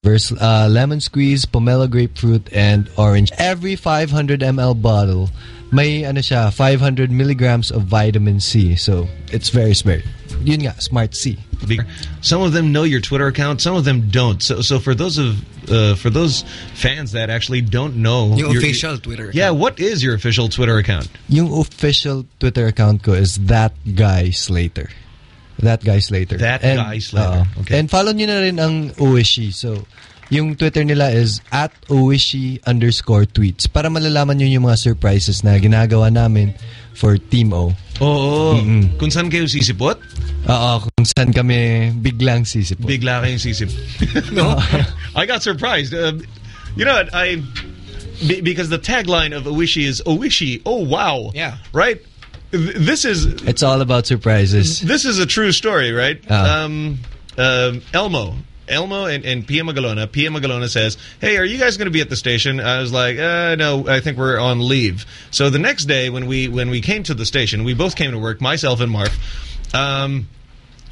Uh, lemon squeeze, pomelo grapefruit, and orange. Every 500 ml bottle, may ano siya, 500 milligrams of vitamin C. So, it's very, very, yun nga, Smart C.
Be- Some of them know your Twitter account, some of them don't. So, so for those of uh, for those fans that actually don't know
Yung
your-
official Twitter account.
yeah, what is your official Twitter account?
Yung official Twitter account ko is that guy Slater. That guy Slater.
That guy Slater.
Okay. And follow nyo na rin ang Oishi. So, yung Twitter nila is at Oishi underscore tweets. Para malalaman nyo yung mga surprises na ginagawa namin for Team O.
Oo. Kung saan kayo sisipot?
Oo, kung saan kami biglang sisipot.
Bigla kayong sisip. no? I got surprised. Uh, you know what? I because the tagline of Oishi is Oishi. Oh wow.
Yeah.
Right? This is
It's all about surprises.
this is a true story, right?
Ah.
Um, um, Elmo. Elmo and, and Pia Magalona. Pia Magalona says, Hey, are you guys going to be at the station? I was like, uh, No, I think we're on leave. So the next day, when we when we came to the station, we both came to work, myself and Mark. Um,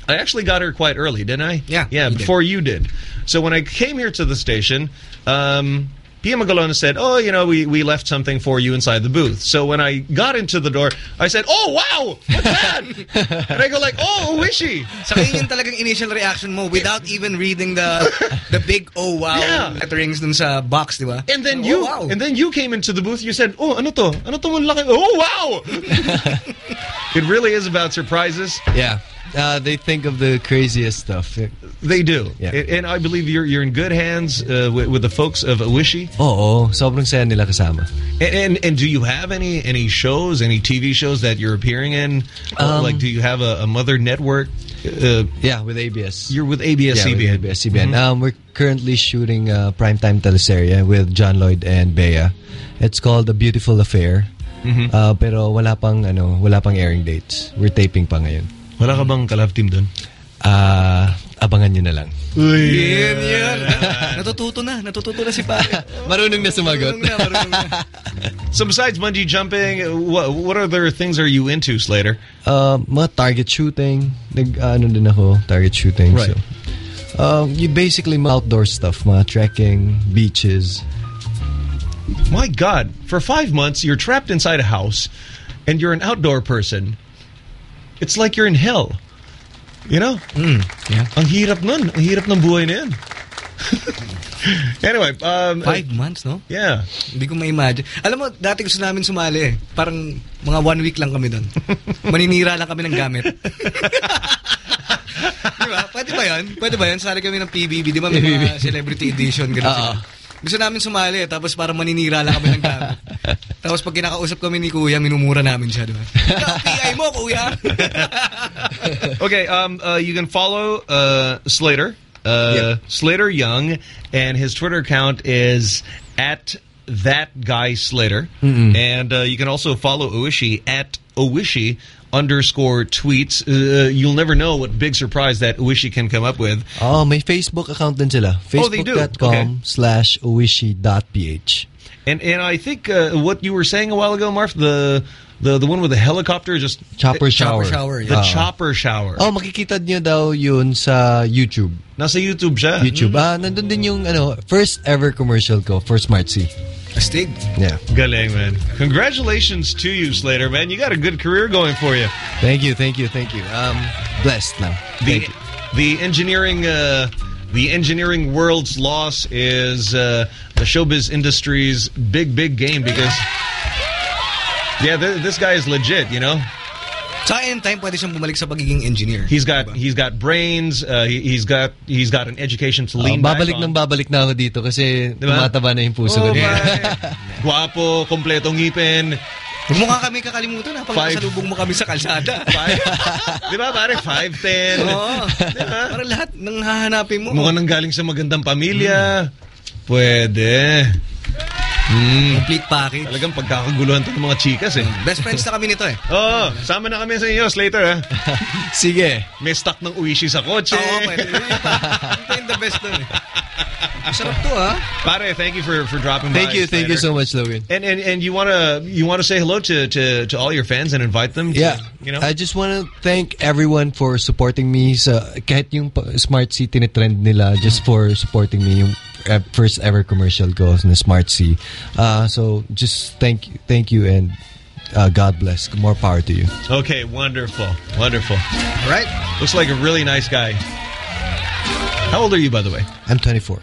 I actually got here quite early, didn't I?
Yeah,
Yeah,
you did.
before you did. So when I came here to the station, um, Pia Magalona said, oh, you know, we, we left something for you inside the booth. So when I got into the door, I said, oh, wow, what's that? and I go like, oh, Oishi.
Saka yun yung talagang initial reaction mo without even reading the the big oh wow
Yeah.
letterings dun sa box, di ba?
And then
Oh,
you
wow.
and then you came into the booth. You said, "Oh, ano to? Ano to? Ang laki? Oh, wow!" it really is about surprises.
Yeah. Uh, they think of the craziest stuff.
They do,
Yeah.
and, I believe you're you're in good hands uh, with, with the folks of Oishi.
Oo, sobrang saya nila kasama.
And, and and do you have any any shows, any TV shows that you're appearing in? Uh,
Um,
like, do you have a, a mother network? Uh,
Yeah, with ABS.
you're with ABS
Yeah. ABS-CBN.
Mhm.
Um, we're currently shooting a primetime teleserye with John Lloyd and Bea. It's called A Beautiful Affair.
Mhm.
Uh, pero wala pang ano, wala pang airing dates. We're taping pa ngayon.
Wala ka bang kalab team doon?
Ah, abangan nyo na lang.
Yan, yan. natututo na. Natututo na si pare.
Marunong na sumagot.
Marunong na, marunong na.
So besides bungee jumping, uh, what what other things are you into, Slater?
Uh, mga target shooting. Nag, ano din ako, target shooting.
Right.
So, um, you basically mga outdoor stuff, mga trekking, beaches.
My God, for five months you're trapped inside a house, and you're an outdoor person. It's like you're in hell. You know?
yeah.
Ang hirap nun. Ang hirap ng buhay na yan. anyway, um,
Five months, no?
Yeah.
Hindi ko ma-imagine. Alam mo, dati gusto namin sumali eh. Parang mga one week lang kami doon. Maninira lang kami ng gamit. di ba? Pwede ba yun? Pwede ba yun? Sali kami ng PBB. Di ba may mga celebrity edition? Ganun. Gusto namin sumali, tapos parang maninira lang kami ng gamit. tapos pag kinakausap kami ni Kuya, minumura namin siya, di? Ikaw, PI mo, Kuya!
okay, um, uh, you can follow uh, Slater, uh, Slater Young, and his Twitter account is at that guy Slater,
Mm-mm.
and uh, you can also follow Oishi at Oishi underscore tweets. Uh, you'll never know what big surprise that Oishi can come up with.
Oh, my Facebook account din sila.
Oh, they do?
Facebook.com
Okay.
slash oishi.ph.
And and I think uh, what you were saying a while ago, Marf, the the the one with the helicopter, just
Chopper shower.
the
yeah.
chopper shower.
Oh, makikita nyo daw yun sa YouTube.
Nasa YouTube siya.
YouTube. Ah, nandun din yung ano, first ever commercial ko for Smart C.
Astig.
Yeah.
Galing, man. Congratulations to you, Slater, man. You got a good career going for you.
Thank you, thank you, thank you. Um, blessed lang.
The the engineering uh, the engineering world's loss is uh, the showbiz industry's big big game because yeah, th this guy is legit, you know.
Sa in time, pwede siyang bumalik sa pagiging engineer.
He's got he's got brains. Uh, he, he's got he's got an education to
Oh,
lean back
babalik
on.
nang babalik na ako dito kasi
Diba?
tumataba na yung puso
Oh,
ko.
Guwapo, kompleto ngipin.
Nga kami kakalimutan ha, pag
Five.
nakasalubong mo kami sa kalsada.
Di ba, pare? 5'10".
Oo. Para lahat nang hahanapin mo.
Mukhang nang galing sa magandang pamilya. Pwede. Mm.
Complete package.
Talagang pagkakaguluhan to ng mga chikas eh.
Best friends na kami nito eh.
Oo, sama na kami sa inyo, Slater ha.
Sige.
May stock ng Oishi sa kotse.
Oo, pwede. Ito yung the best dun eh. Masarap to ha.
Pare, thank you for for dropping by.
Thank you, thank you so much, Logan.
And and and you wanna you wanna say hello to to to all your fans and invite them. To,
Yeah.
you know.
I just want to thank everyone for supporting me sa kahit yung pa- Smart C trend nila just for supporting me yung first ever commercial ko na Smart C. Uh, so just thank you, thank you and uh, God bless. More power to you.
Okay, wonderful, wonderful.
All right.
Looks like a really nice guy. How old are you, by the way?
I'm 24.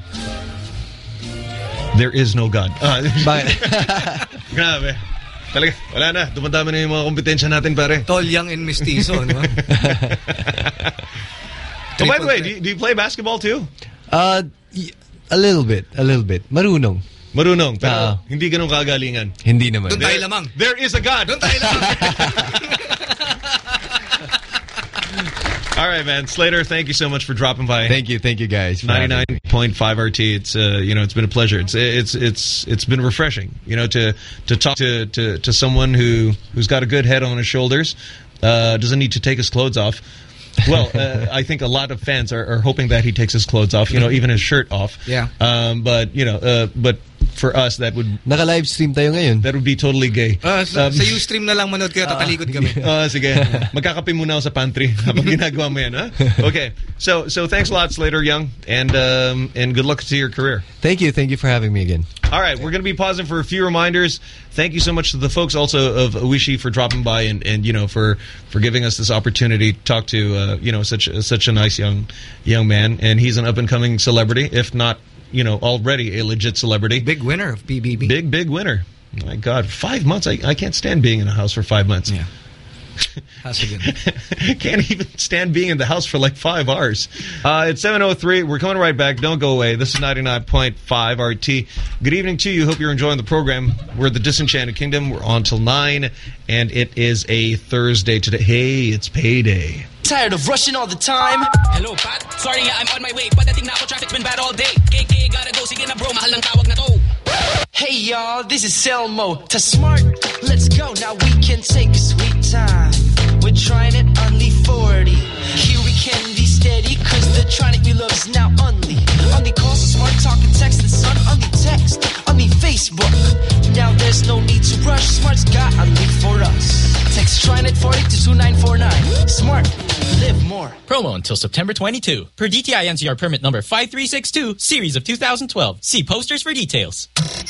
There is no God. Ah,
Bakit?
Grabe. Talaga, wala na. Dumadami na yung mga kompetensya natin, pare.
Tall, young, and mestizo, di ba?
Oh, by the way, do you, do you play basketball too?
Uh, y- a little bit, a little bit. Marunong.
Marunong, pero
Ah.
hindi ganun kagalingan.
Hindi naman.
Doon tayo lamang.
There is a God.
Doon tayo lamang.
All right, man. Slater, thank you so much for dropping by.
Thank you, thank you guys. for having me.
99.5 RT. It's uh, you know, it's been a pleasure. It's it's it's it's been refreshing, you know, to to talk to to to someone who who's got a good head on his shoulders, uh, doesn't need to take his clothes off. Well, uh, I think a lot of fans are, are hoping that he takes his clothes off, you know, even his shirt off.
Yeah.
Um, but you know, uh, but for us, that would
Naka-live stream tayo ngayon.
that would be totally gay.
Ah, sa,
Um,
sa Ustream na lang manood kayo, tatalikod kami.
Ah, sige. Magkakape muna ako sa pantry habang ginagawa mo yan, ha? Okay. So, so thanks a lot, Slater Young, and um, and good luck to your career.
Thank you, thank you for having me again.
All right, we're going to be pausing for a few reminders. Thank you so much to the folks also of Oishi for dropping by and, and you know for for giving us this opportunity to talk to uh, you know such such a nice young young man, and he's an up and coming celebrity, if not you know already a legit celebrity.
Big winner of PBB.
Big big winner. My God, five months! I, I can't stand being in a house for five months.
Yeah. How's it
Can't even stand being in the house for like five hours. Uh, it's 7.03. We're coming right back. Don't go away. This is 99.5 RT. Good evening to you. Hope you're enjoying the program. We're the Disenchanted Kingdom. We're on till 9, and it is a Thursday today. Hey, it's payday.
Tired of rushing all the time? Hello, Pat? Sorry I'm on my way. Padating na ako, traffic's been bad all day. KK, gotta go. Sige na bro, mahal ng tawag na to. Hey y'all, this is Selmo. To smart, let's go. Now we can take a sweet time. We're trying it only 40. Here we can be steady, cause the Tronic we love is now only. Only calls, smart talk and text, and son, only text, only Facebook. Now there's no need to rush, smart's got only for us. Text Trinet 40 to 2949. Smart, live more.
Promo until September 22. Per DTI NCR permit number 5362, series of 2012. See posters for details.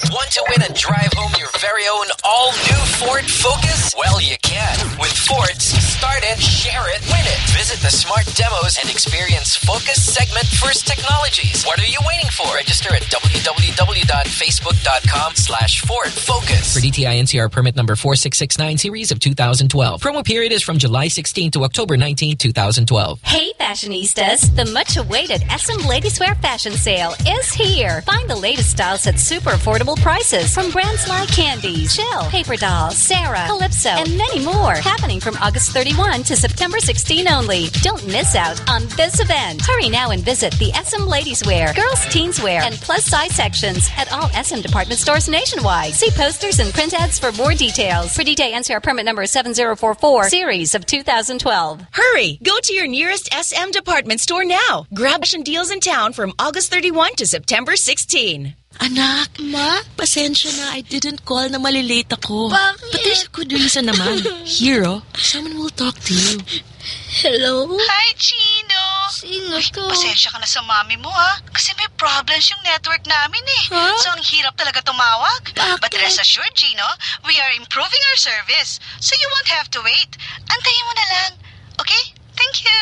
Want to win and drive home your very own all-new Ford Focus? Well, you can. With Ford's Start It, Share It, Win It. Visit the Smart Demos and experience Focus Segment First Technologies. What are you waiting for? Register at www.facebook.com slash Ford Focus.
For DTI NCR permit number 4669, series of 2012. Promo period is from July 16 to October 19, 2012.
Hey
fashionistas, the much awaited SM Ladieswear Fashion Sale is here. Find the latest styles at super affordable prices from brands like Candies, Shell, Paper Dolls, Sarah, Calypso, and many more. Happening from August 31 to September 16 only. Don't miss out on this event. Hurry now and visit the SM Ladieswear, Girls Teenswear, and plus size sections at all SM department stores nationwide. See posters and print ads for more details. For DJ NCR permit number 7044, series of 2012.
Hurry! Go to your nearest SM department store now. Grab fashion deals in town from August 31 to September 16.
Anak, Ma? Pasensya na, I didn't call na malilate ako.
Bakit?
But there's a good reason naman. Here, oh, someone will talk to you.
Hello?
Hi,
Chino! Sino to? Pasensya ka na sa mami mo, ha? Kasi may problems yung network namin, eh.
Huh?
So, ang hirap talaga tumawag. But rest assured, Gino, we are improving our service. So, you won't have to wait. Antayin mo na lang. Okay? Thank you.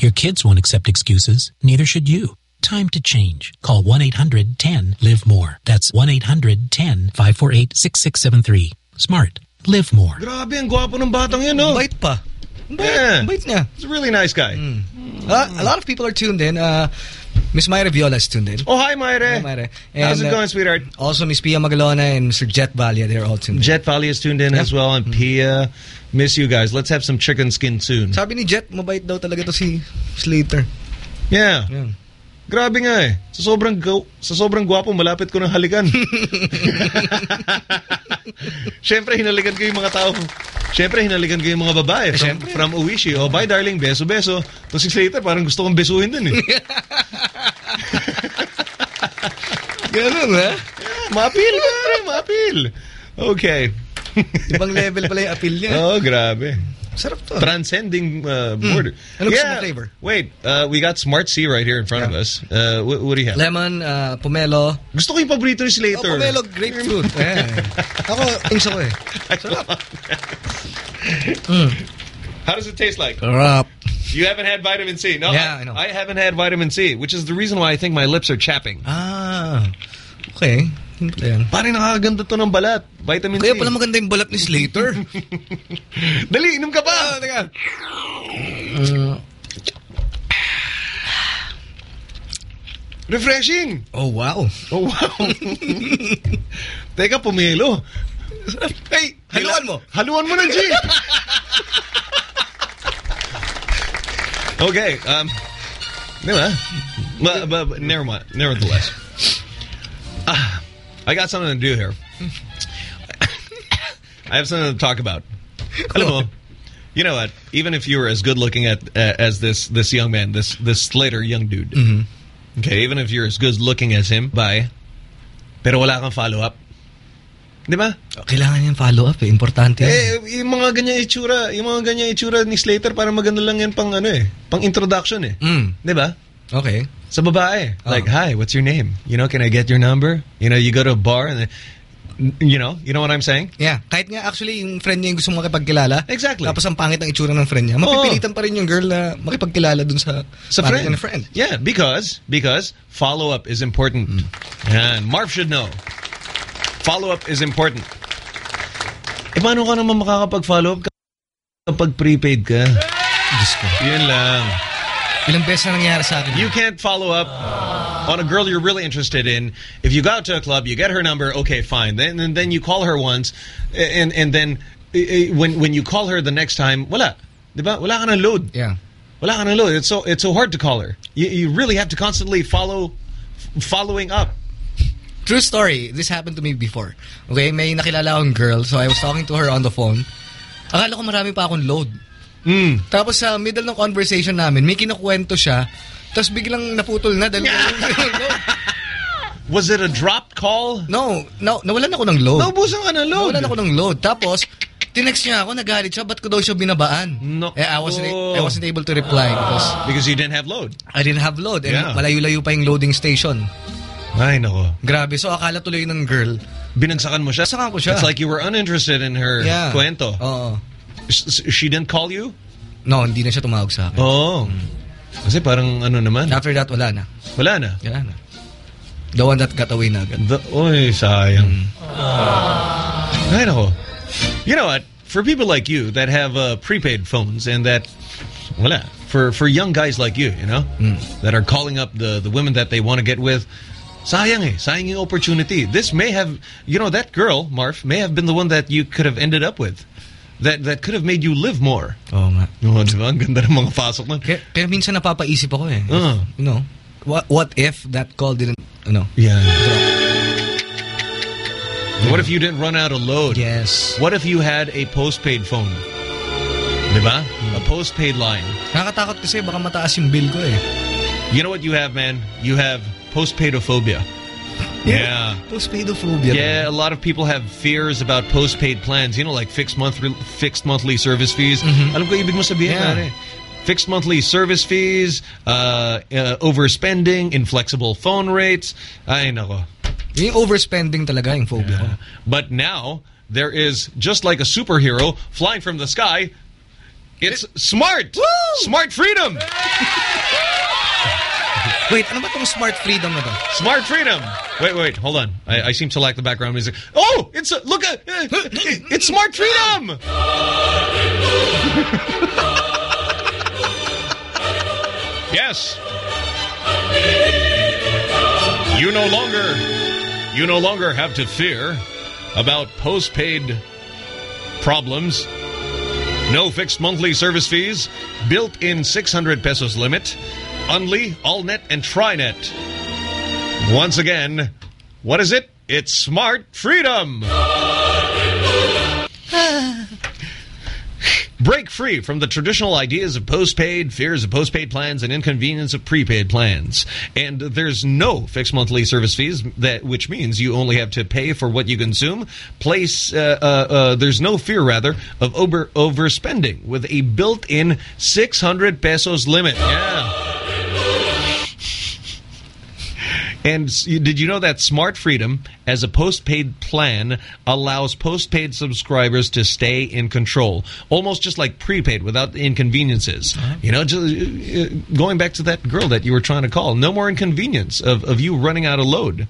Your kids won't accept excuses. Neither should you. Time to change. Call 1 800 10 Live More. That's 1 800 10 548 6673. Smart. Live more.
Grabe, ang gwapo ng batang yun, no?
Bait pa.
Yeah.
Bait niya.
He's a really nice guy.
Uh, a lot of people are tuned in. Uh, Miss Myra Viola is tuned in.
Oh, hi, Myra.
Hi, Myra.
How's it
uh,
going, sweetheart?
Also, Miss Pia Magalona and Mr. Jet Valia, they're all tuned in.
Jet Valley is tuned in as well, and Pia. Miss you guys. Let's have some chicken skin soon.
Sabi ni Jet, mabait daw talaga to si Slater.
Yeah. Grabe nga eh. Sa sobrang sa sobrang gwapo, malapit ko ng halikan. Siyempre, hinalikan ko yung mga tao. Siyempre, hinalikan ko yung mga babae from, from Uwishi. Oh, bye darling, beso-beso. Tapos si Slater, parang gusto kong besuhin din eh.
Ganun, ha?
Mapil, pare, mapil. Okay.
Ibang level pala yung appeal niya.
Oh, grabe.
Sarap to.
Transcending uh, border.
Ano gusto mo flavor?
Wait, uh, we got Smart C right here in front of us. Uh, what, what do you have?
Lemon, uh, pomelo.
Gusto ko yung paborito ni Slater.
Oh, pomelo, grapefruit. eh. Ako, ings ako eh.
How does it taste like?
Sarap.
You haven't had vitamin C. No,
Yeah, I know.
I haven't had vitamin C, which is the reason why I think my lips are chapping.
Ah, okay. Yun pala yan.
Parang nakakaganda to ng balat. Vitamin
Kaya
C.
pala maganda yung balat ni Slater.
Dali, inom ka pa.
Ah, teka.
Refreshing.
Oh, wow.
Oh, wow. Teka, pumilo.
Hey, haluan mo.
Haluan mo ng G. okay, um, diba? But, but, but never mind. Nevertheless. Ah, I got something to do here. I have something to talk about. Mo, you know what? Even if you were as good looking at uh, as this this young man, this this Slater young dude. Okay, even if you're as good looking as him, bye. Pero wala kang follow up. Di ba?
Kailangan yung follow-up eh. Importante yan.
Eh, yung mga ganyan itsura, yung mga ganyan itsura ni Slater, para maganda lang yan pang ano eh, pang introduction eh.
Mm.
Di ba?
Okay.
Sa babae. Like, hi, what's your name? You know, can I get your number? You know, you go to a bar and then, you know, you know what I'm saying?
Yeah. Kahit nga actually yung friend niya yung gusto makipagkilala.
Exactly.
Tapos ang pangit ang itsura ng friend niya. Mapipilitan pa rin yung girl na makipagkilala dun sa,
Sa friend.
na friend.
Yeah, because because follow up is important. And Marv should know. Follow up is important. Eh paano ka naman makakapag-follow up kapag prepaid ka?
Diyos ko.
Yun lang.
Ilang beses na nangyari sa akin.
You can't follow up on a girl you're really interested in. If you go out to a club, you get her number, okay, fine. Then and then you call her once, and and then when when you call her the next time, wala, diba? Wala ka ng load.
Yeah.
Wala ka ng load. It's so it's so hard to call her. You you really have to constantly follow following up.
True story. This happened to me before. Okay, may nakilala akong girl. So I was talking to her on the phone. Akala ko marami pa akong load.
Mm.
Tapos sa middle ng conversation namin, may kinukwento siya. Tapos biglang naputol na dahil
Was it a dropped call?
No, no, nawalan ako ng load.
Naubusan ka ng load.
Nawalan ako ng load. Tapos, tinext niya ako, nagalit siya, ba't ko daw siya binabaan? Eh, I wasn't, I wasn't able to reply because
Because you didn't have load.
I didn't have load. And
Yeah.
malayo-layo pa yung loading station.
Ay, nako.
Grabe. So, akala tuloy ng girl.
Binagsakan mo siya?
Binagsakan ko siya.
It's like you were uninterested in her
Yeah.
kwento.
Oo.
She didn't call you?
No, hindi na siya tumawag sa akin.
Oo. Kasi parang ano naman.
After that, wala na.
Wala na.
Wala na. The one that got away na agad.
The, oy, sayang. Ay, nako. You know what? for people like you that have uh, prepaid phones and that, wala, for for young guys like you, you know, that are calling up the the women that they want to get with. Sayang eh, sayang yung opportunity. This may have, you know, that girl, Marf, may have been the one that you could have ended up with. That that could have made you live more.
Oo nga.
Oo, di ba? Ang ganda ng mga pasok nun.
Kaya, kaya minsan napapaisip ako eh.
Uh.
You know, what what if that call didn't, ano,
Yeah. What if you didn't run out of load?
Yes.
What if you had a postpaid phone? Diba? A postpaid line.
Nakakatakot kasi baka mataas yung bill ko eh.
You know what you have, man? You have postpaidophobia. Yeah.
Postpaidophobia.
Yeah, a lot of people have fears about postpaid plans. You know, like fixed monthly fixed monthly service fees. Alam ko ibig mo sabihin,
Yeah.
Fixed monthly service fees, uh, uh, overspending, inflexible phone rates. Ay, nako.
Yung overspending talaga yung phobia ko.
But now, there is, just like a superhero flying from the sky, it's smart! Smart freedom!
Wait, ano ba tong smart freedom na to?
Smart freedom! Wait, wait, hold on. I, I seem to like the background music. Oh! It's, a, look at, uh, it's smart freedom! yes. You no longer, you no longer have to fear about postpaid problems. No fixed monthly service fees, built-in 600 pesos limit, Unli, AllNet, and TriNet. Once again, what is it? It's smart freedom. Break free from the traditional ideas of postpaid, fears of postpaid plans, and inconvenience of prepaid plans. And there's no fixed monthly service fees, that which means you only have to pay for what you consume. Place uh, uh, uh, there's no fear rather of over overspending with a built-in 600 pesos limit. Yeah. And did you know that Smart Freedom, as a postpaid plan, allows postpaid subscribers to stay in control, almost just like prepaid, without the inconveniences. You know, just, uh, uh, going back to that girl that you were trying to call, no more inconvenience of, of you running out of load.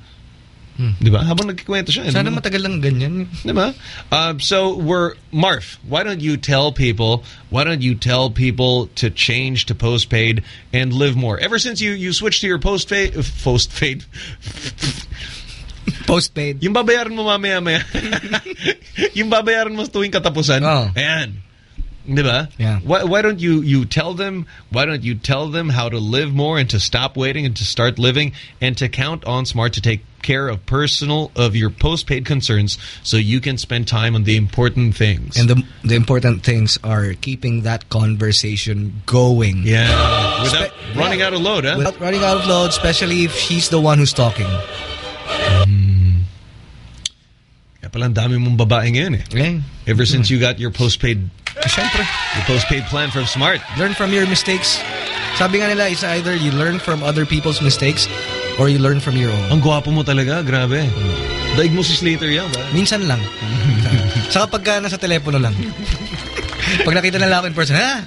Hmm. Di ba? Habang nagkikwento siya.
Eh, Sana
di
matagal lang ganyan. Eh.
Diba? Uh, so we're Marf. Why don't you tell people? Why don't you tell people to change to postpaid and live more? Ever since you you switched to your postpaid, postpaid,
postpaid.
Yung babayaran mo mamaya maya. yung babayaran mo tuwing katapusan. Oh. Ayan. Diba?
Yeah.
Why, why don't you you tell them? Why don't you tell them how to live more and to stop waiting and to start living and to count on Smart to take care of personal of your postpaid concerns so you can spend time on the important things.
And the the important things are keeping that conversation going.
Yeah. Without running out of load, huh?
Without running out of load, especially if she's the one who's talking. Hmm.
Kaya pala dami mong babae ngayon eh. Ever since you got your postpaid
Siyempre.
your postpaid plan from Smart.
Learn from your mistakes. Sabi nga nila, it's either you learn from other people's mistakes or you learn from your own.
Ang gwapo mo talaga, grabe. Daig mo si Slater yan ba?
Minsan lang. Saka pagka nasa telepono lang. Pag nakita na lang ako in person, ha?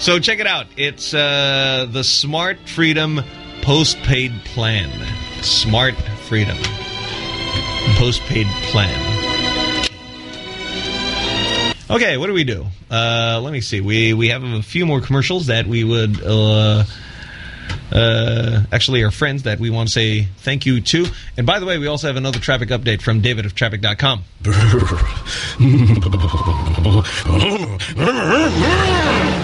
So check it out. It's uh, the Smart Freedom Postpaid Plan. Smart Freedom Postpaid Plan. Okay, what do we do? Uh, let me see. We we have a few more commercials that we would uh, uh, actually our friends that we want to say thank you to. And by the way, we also have another traffic update from David of Traffic.com.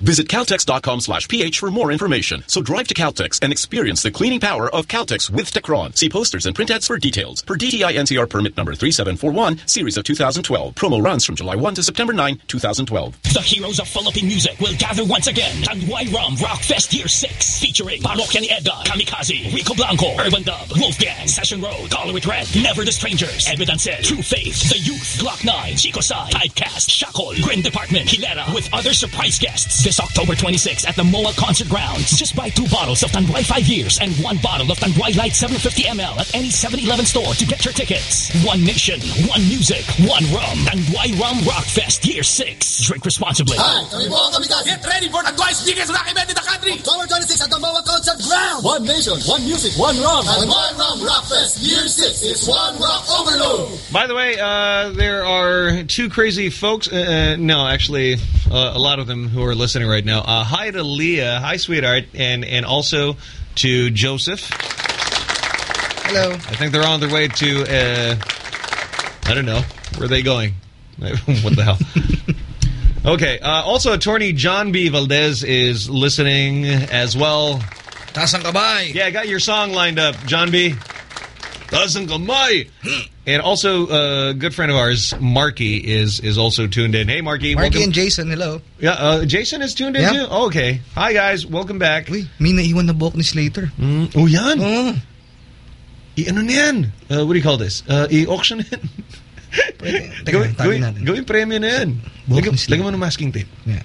Visit Caltex.com slash PH for more information. So drive to Caltex and experience the cleaning power of Caltex with Techron. See posters and print ads for details. Per DTI NCR permit number 3741, series of 2012. Promo runs from July 1 to September 9, 2012.
The heroes of Philippine music will gather once again. Rum Rock Fest Year 6 featuring Parokya ni Edgar, Kamikazee, Rico Blanco, Urban Dub, Wolfgang, Session Road, Color with Red, Never the Strangers, Evidence True Faith, The Youth, Gloc-9, Chico Sai, Typecast, Shackle, Grin Department, Hilera, with other surprise guests. This October 26 at the MOA Concert Grounds. Just buy two bottles of Tanduay 5 years and one bottle of Tanduay Light 750ml at any 7-Eleven store to get your tickets. One nation, one music, one rum. Tanduay Rum Rock Fest Year 6. Drink responsibly.
Hi, kami po ang Kamikazee. Get ready for the twice biggest rock event in the country. October 26 at the MOA Concert Ground. One nation, one music, one rum. And one rum rock fest. Year 6 is one rock overload.
By the way, uh, there are two crazy folks. Uh, uh, no, actually, uh, a lot of them who are listening right now. Uh, hi to Leah. Hi, sweetheart. And, and also to Joseph.
Hello.
I think they're on their way to, uh, I don't know. Where are they going? what the hell? okay. Uh, also, attorney John B. Valdez is listening as well.
Tasang.
Yeah, I got your song lined up, John B. And also, a good friend of ours, Marky, is is also tuned in. Hey, Marky.
Marky
welcome.
and Jason, hello.
Yeah, uh, Jason is tuned in
Yeah.
too? Oh, okay. Hi, guys. Welcome back.
Uy, may naiwan na buhok ni Slater.
Mm, oh, yan. I, ano yan? Uh, what do you call this? Uh, I-auction yan. gawin,
tago
gawin, premyo na yan. Lagyan, mo ng masking tape.
Yeah.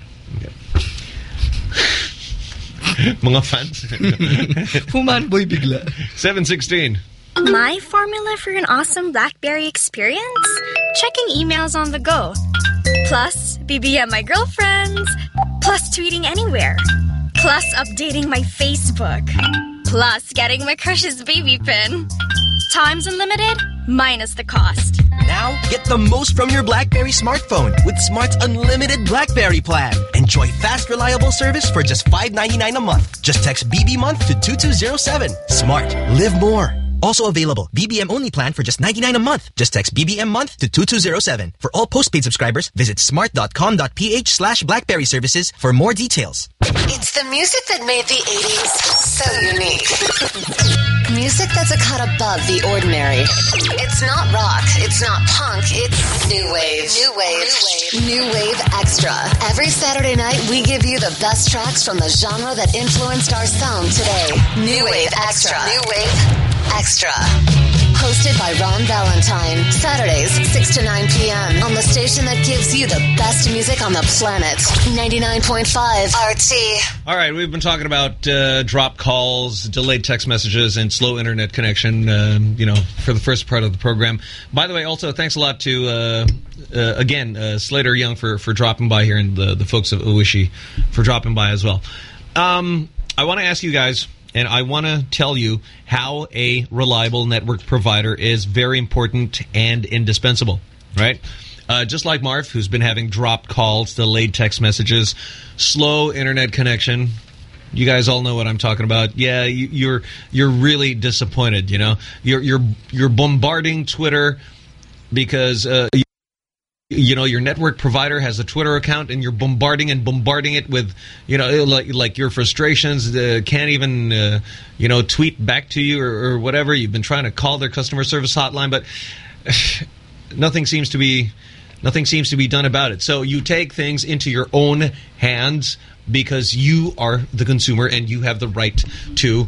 Mga fans.
Fumanboy bigla.
716.
My formula for an awesome BlackBerry experience? Checking emails on the go. Plus, BBM my girlfriends. Plus, tweeting anywhere. Plus, updating my Facebook. Plus, getting my crush's BB PIN. Times unlimited, minus the cost.
Now, get the most from your BlackBerry smartphone with Smart's unlimited BlackBerry plan. Enjoy fast, reliable service for just $5.99 a month. Just text BB month to 2207. Smart. Live more. Also available, BBM only plan for just 99 a month. Just text BBM month to 2207. For all postpaid subscribers, visit smart.com.ph slash blackberry services for more details.
It's the music that made the 80s so unique. music that's a cut above the ordinary. It's not rock, it's not punk, it's new wave. New wave. New wave. extra. Every Saturday night, we give you the best tracks from the genre that influenced our sound today. New wave extra. New wave extra. Hosted by Ron Valentine. Saturdays, 6 to 9 p.m. on the station that gives you the best music on the planet. 99.5 RT.
All right, we've been talking about uh, drop calls, delayed text messages, and slow internet connection, um, you know, for the first part of the program. By the way, also, thanks a lot to, uh, uh, again, uh, Slater Young for, for dropping by here and the, the folks of Oishi for dropping by as well. Um, I want to ask you guys, and I want to tell you how a reliable network provider is very important and indispensable, right? Uh, just like Marv, who's been having dropped calls, delayed text messages, slow internet connection. You guys all know what I'm talking about. Yeah, you, you're you're really disappointed. You know, you're you're you're bombarding Twitter because uh, you, know your network provider has a Twitter account, and you're bombarding and bombarding it with you know like like your frustrations. Uh, can't even uh, you know tweet back to you or, or whatever. You've been trying to call their customer service hotline, but nothing seems to be nothing seems to be done about it. So you take things into your own hands because you are the consumer and you have the right to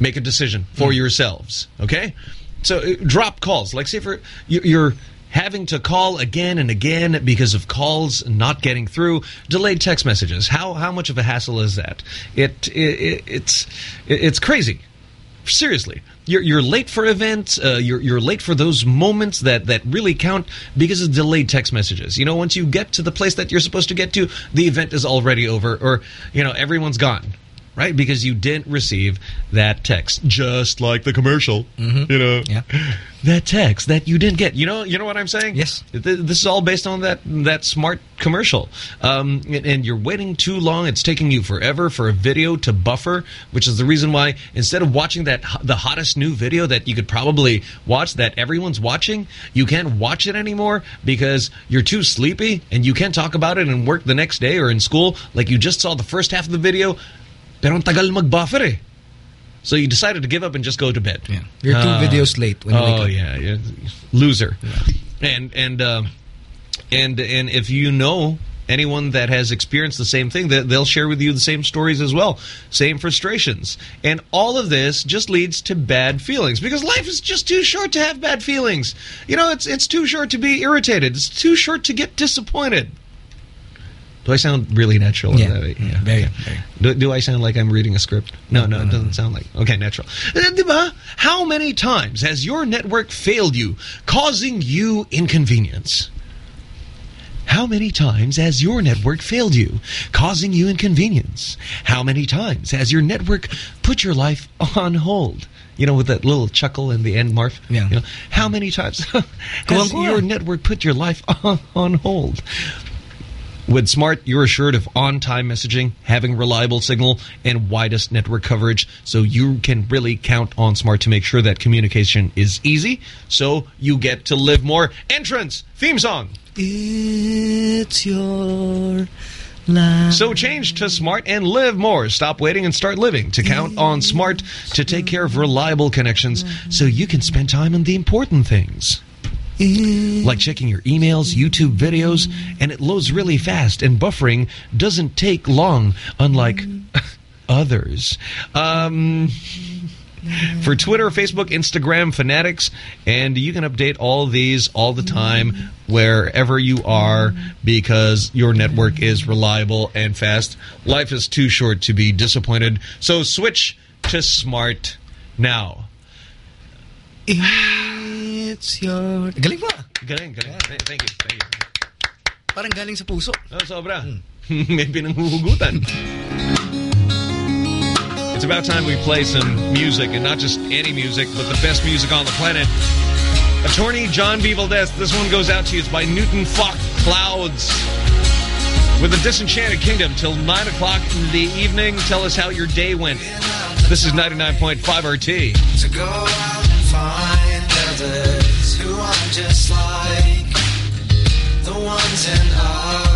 make a decision for yourselves. Okay, so uh, drop calls. Like say for you- you're having to call again and again because of calls not getting through, delayed text messages. How how much of a hassle is that? It, it, it it's it's crazy. Seriously, you're you're late for events. Uh, you're you're late for those moments that that really count because of delayed text messages. You know, once you get to the place that you're supposed to get to, the event is already over, or you know, everyone's gone, right? Because you didn't receive that text, just like the commercial. You know, that text that you didn't get. You know, you know what I'm saying? Yes. This is all based on that that smart commercial, um, and, and you're waiting too long. It's taking you forever for a video to buffer, which is the reason why instead of watching that the hottest new video that you could probably watch that everyone's watching, you can't watch it anymore because you're too sleepy and you can't talk about it in work the next day or in school like you just saw the first half of the video. Pero ang tagal mag-buffer eh. So you decided to give up and just go to bed. Yeah.
You're two videos late when you
oh,
wake up.
yeah, yeah. Loser. And and uh, and and if you know anyone that has experienced the same thing, that they'll share with you the same stories as well, same frustrations, and all of this just leads to bad feelings because life is just too short to have bad feelings. You know, it's it's too short to be irritated. It's too short to get disappointed. Do I sound really natural?
Yeah.
Yeah.
Very,
okay. Do, do I sound like I'm reading a script? No, no, it doesn't sound like. Okay, natural. Uh. How many times has your network failed you, causing you inconvenience? How many times has your network failed you, causing you inconvenience? How many times has your network put your life on hold? You know, with that little chuckle in the end, Marv? Yeah. You know, how many times has your network put your life on, on hold? With Smart, you're assured of on-time messaging, having reliable signal, and widest network coverage, so you can really count on Smart to make sure that communication is easy, so you get to live more. Entrance! Theme song!
It's your life.
So change to Smart and live more. Stop waiting and start living. To count on Smart to take care of reliable connections so you can spend time on the important things. Like checking your emails, YouTube videos, and it loads really fast and buffering doesn't take long, unlike others. Um, for Twitter, Facebook, Instagram, Fanatics, and you can update all these all the time wherever you are because your network is reliable and fast. Life is too short to be disappointed, so switch to Smart now.
It's your... Galing pa.
Galing, galing. Th- Thank you, thank you.
Parang galing sa puso.
Oh, sobra. Hmm. May pinanghuhugutan. It's about time we play some music, and not just any music, but the best music on the planet. Attorney John B. Valdez, this one goes out to you. It's by Newton Falk Clouds. With the Disenchanted Kingdom till 9 o'clock in the evening. Tell us how your day went. This is 99.5 RT.
Just like the ones in our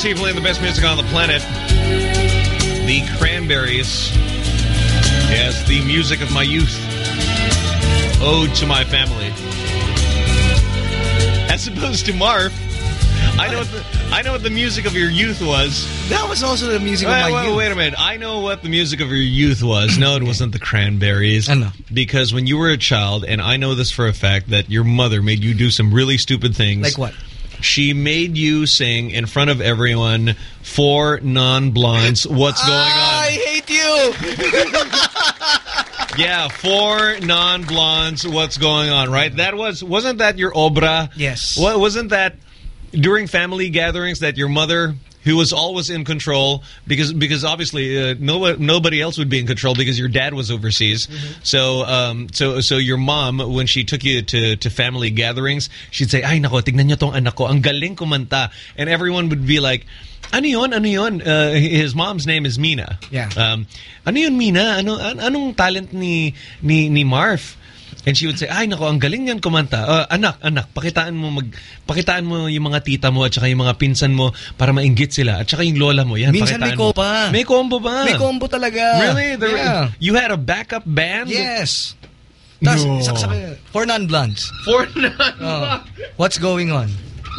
playing the best music on the planet. The Cranberries. Yes, the music of my youth. Ode to my family. As opposed to Marv. I know what the, I know what the music of your youth was.
That was also the music
wait,
of my
wait,
youth.
Wait a minute. I know what the music of your youth was. No, it wasn't the Cranberries. I
know.
Because when you were a child, and I know this for a fact, that your mother made you do some really stupid things.
Like what?
She made you sing in front of everyone 4 Non Blondes what's going on.
I hate you.
Yeah, 4 Non Blondes what's going on, right? That was wasn't that your obra?
Yes.
What wasn't that during family gatherings that your mother who was always in control because because obviously uh, no nobody else would be in control because your dad was overseas. So um so so your mom when she took you to to family gatherings, she'd say, "Ay nako, tignan niyo tong anak ko, ang galing kumanta." And everyone would be like, "Ano yun? Ano yun?" Uh, his mom's name is Mina.
Yeah.
Um, ano yun, Mina? Ano, an anong talent ni, ni, ni Marv? And she would say, ay nako, ang galing yan kumanta. Uh, anak, anak, pakitaan mo mag pakitaan mo yung mga tita mo at saka yung mga pinsan mo para mainggit sila. At saka yung lola mo. Yan,
Minsan may
pakitaan mo.
combo pa.
May combo ba?
May combo talaga.
Really? There-
Yeah.
You had a backup band?
Yes. Tas,
No.
saksak- for non-blondes.
For non
What's going on?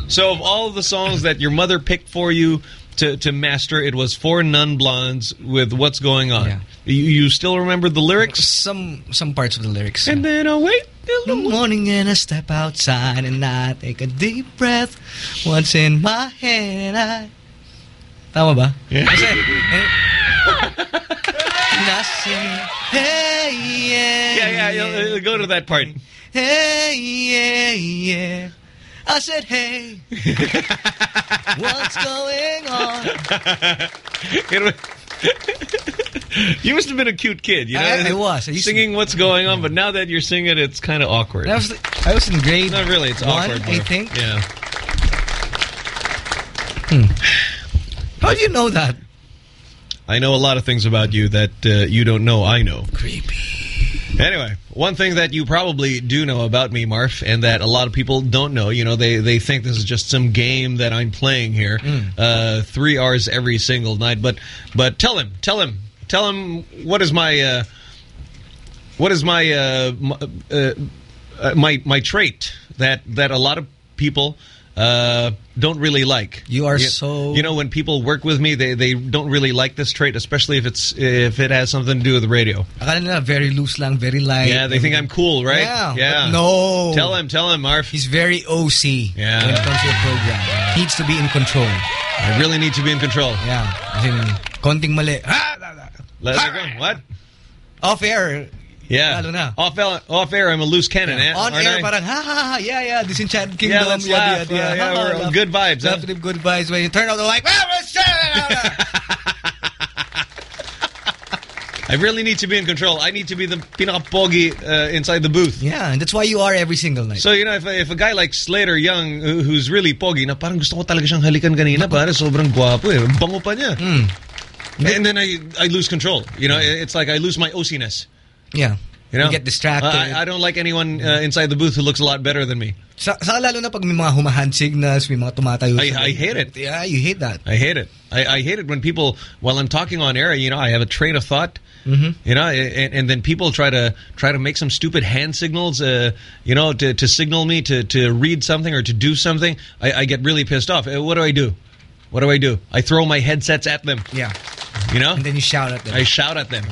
So of all the songs that your mother picked for you to, to master, it was 4 Non Blondes with What's Going On. You, you still remember the lyrics?
Some some parts of the lyrics.
And then I'll wait
In the morning and I step outside and I take a deep breath. What's in my head and I... Tama ba?
Yeah.
Kasi, eh. Hey, yeah.
Yeah, yeah, you'll, go to that part.
Hey, yeah, yeah. I said, hey. What's going on?
You must have been a cute kid. You know,
I- I was. I used to-
singing "What's Going On," but now that you're singing it, it's kind of awkward.
I was, I was in grade
Not really. It's
one,
awkward.
I think.
Yeah.
How do you know that?
I know a lot of things about you that uh, you don't know I know. Creepy. Anyway, one thing that you probably do know about me, Marf, and that a lot of people don't know, you know, they, they think this is just some game that I'm playing here. Uh, three hours every single night. But but tell him, tell him, tell him what is my uh, what is my uh, my, uh, uh, my my trait that that a lot of people uh, don't really like.
You are so-
You know, when people work with me, they they don't really like this trait, especially if it's if it has something to do with the radio.
Akala nila very loose lang, very light.
Yeah, they think I'm cool, right?
Yeah.
yeah.
No.
Tell him, tell him, Marf.
He's very OC
Yeah.
when it comes to the program. Needs to be in control.
I really need to be in control.
Yeah. Konting mali.
Let it go. What?
Off air.
Yeah.
Lalo na.
Off, air- off air, I'm a loose cannon. eh?
On air,
I?
parang, ha, ha, ha, yeah, yeah, Disenchanted Kingdom,
Yeah, let's
yada,
laugh. Uh,
yada.
yeah,
Ha, ha,
we're good vibes, huh?
Good vibes. When you turn out the mic, ah, let's
I really need to be in control. I need to be the pinaka-pogi uh, inside the booth.
Yeah, and that's why you are every single night.
So, you know, if, if a guy like Slater Young, who- who's really pogi, na parang gusto ko talaga siyang halikan kanina, para sobrang gwapo eh. Bango pa niya.
Hmm.
And then I I lose control. You know, it's like I lose my OC-ness.
Yeah.
You know?
You get distracted.
I, I don't like anyone uh, inside the booth who looks a lot better than me.
Sa, sa lalo na pag may mga humahand signals, may mga tumatayo.
I, I hate it.
Yeah, you hate that.
I hate it. I, I hate it when people, while I'm talking on air, you know, I have a train of thought,
Mhm.
you know, and, and then people try to try to make some stupid hand signals, uh, you know, to, to signal me to, to read something or to do something. I, I get really pissed off. Uh, What do I do? What do I do? I throw my headsets at them.
Yeah.
You know?
And then you shout at them.
I shout at them.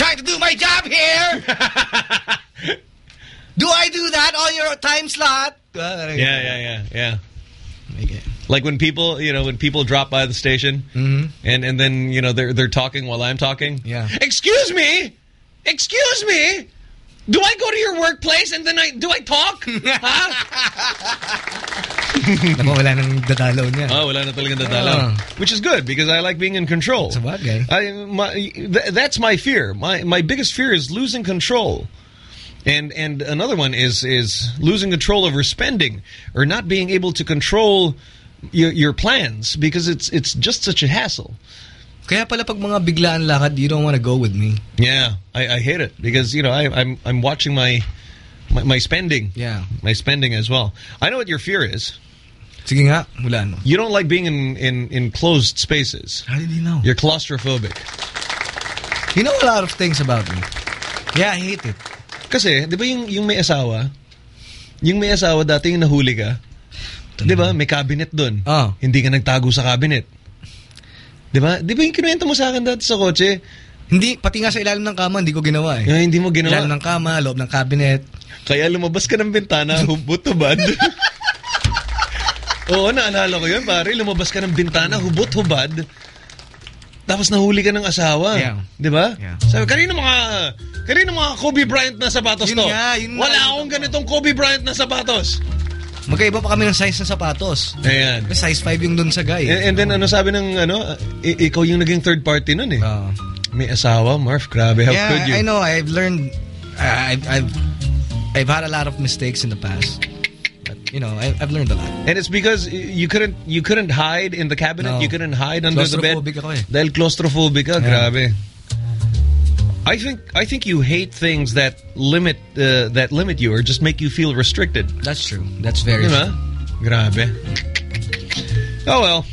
Trying to do my job here! do I do that on your time slot?
Yeah, yeah, yeah, yeah. Like when people, you know, when people drop by the station,
Mhm.
and and then you know they're they're talking while I'm talking.
Yeah.
Excuse me, excuse me. Do I go to your workplace and then I do I talk?
Naku, wala nang dadalaw niya.
Oh, wala na talagang dadalaw.
Ah.
Which is good because I like being in control. I, my, th that's my fear. My my biggest fear is losing control. And and another one is is losing control over spending or not being able to control your your plans because it's it's just such a hassle.
Kaya pala pag mga biglaan lakad, you don't want to go with me.
Yeah, I, I hate it because you know I, I'm I'm watching my, my my spending.
Yeah.
my spending as well. I know what your fear is.
Sige nga, mula ano?
You don't like being in, in, in closed spaces.
How did you know?
You're claustrophobic.
You know a lot of things about me. Yeah, I hate it.
Kasi, di ba yung, yung may asawa, yung may asawa dati yung nahuli ka, di ba, may cabinet doon.
Oh.
Hindi ka nagtago sa cabinet. Di ba? Di ba yung kinuwento mo sa akin dati sa kotse?
Hindi, pati nga sa ilalim ng kama, hindi ko ginawa eh.
Ay, hindi mo ginawa.
Ilalim ng kama, loob ng cabinet.
Kaya lumabas ka ng bintana, hubot-hubad. Oo, naalala ko yun, pare. Lumabas ka ng bintana, hubot-hubad. Tapos nahuli ka ng asawa.
Yeah.
Di ba? Sabi, kanino mga, kanino mga Kobe Bryant na sapatos
Yun
to?
nga, yun nga.
Wala akong ganitong Kobe Bryant na sapatos.
Magkaiba pa kami ng size ng sapatos.
Ayan.
Size 5 yung dun sa guy.
And, and then ano sabi ng ano, ikaw yung naging third party nun eh. May asawa, Marf. Grabe, how
yeah,
could you?
I know. I've learned. I- I've, I've I've had a lot of mistakes in the past. But you know, I, I've learned a lot.
And it's because you couldn't you couldn't hide in the cabinet,
No.
you couldn't hide under the bed.
Ako eh.
Dahil claustrophobic ka,
Yeah.
grabe. I think I think you hate things that limit uh, that limit you or just make you feel restricted.
That's true. That's very?
Grabe. Oh well.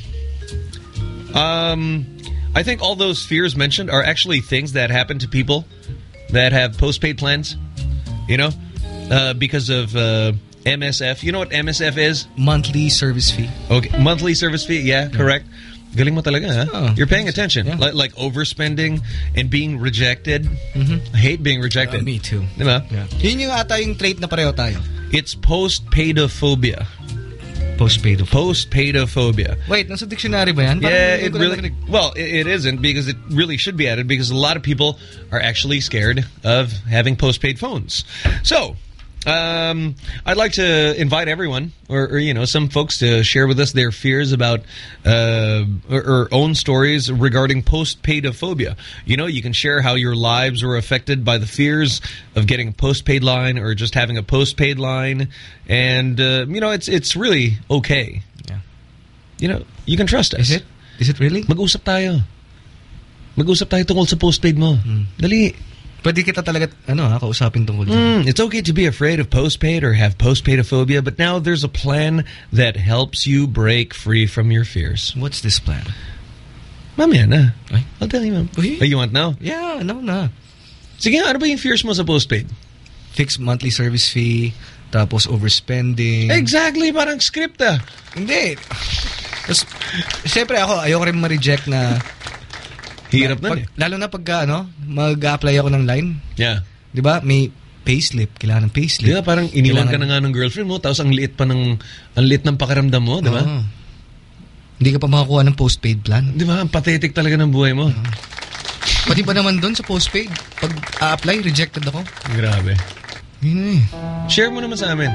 Um I think all those fears mentioned are actually things that happen to people that have postpaid plans. You know? Uh, because of uh, MSF. You know what MSF is?
Monthly service fee.
Okay, monthly service fee. Yeah, correct. Galing mo talaga, ha?
Oh,
You're paying attention. Like, like overspending and being rejected. I hate being rejected.
Uh, me too.
Diba?
Yeah. Yun yung ata yung trait na pareho tayo.
It's post-paidophobia.
Post-paidophobia.
Post-paidophobia.
Wait, nasa dictionary ba yan? Parang
Yeah, it really. Well, it, it isn't because it really should be added because a lot of people are actually scared of having postpaid phones. So, um, I'd like to invite everyone, or, or you know, some folks to share with us their fears about uh, or, or own stories regarding postpaidophobia. You know, you can share how your lives were affected by the fears of getting a postpaid line or just having a postpaid line, and uh, you know, it's it's really okay.
Yeah.
You know, you can trust us.
Is it? Is it really?
Mag-usap tayo. Mag-usap tayo tungkol sa postpaid mo. Dali.
Pwede kita talaga, ano ha, kausapin tungkol.
Mm, it's okay to be afraid of postpaid or have postpaidophobia, but now there's a plan that helps you break free from your fears.
What's this plan?
Mamaya na. I'll tell you, ma'am. Oh, you want now?
Yeah, no na.
Sige, ano ba yung fears mo sa postpaid?
Fixed monthly service fee, tapos overspending.
Exactly, parang script ah.
Hindi. Tapos, ako, ayoko rin ma-reject na
Hirap
na,
nun
pag, Lalo na pagka, ano, mag-apply ako ng line.
Yeah.
Di ba? May payslip. Kailangan ng payslip.
Di ba parang iniwan ka
Kailangan-
na nga ng girlfriend mo tapos ang liit pa ng ang liit ng pakiramdam mo, di ba?
Oo. Hindi ka pa makakuha ng postpaid plan.
Di ba? Ang pathetic talaga ng buhay mo.
Pati ba naman doon sa postpaid? Pag a-apply, rejected ako.
Grabe.
Yun eh.
Share mo naman sa amin.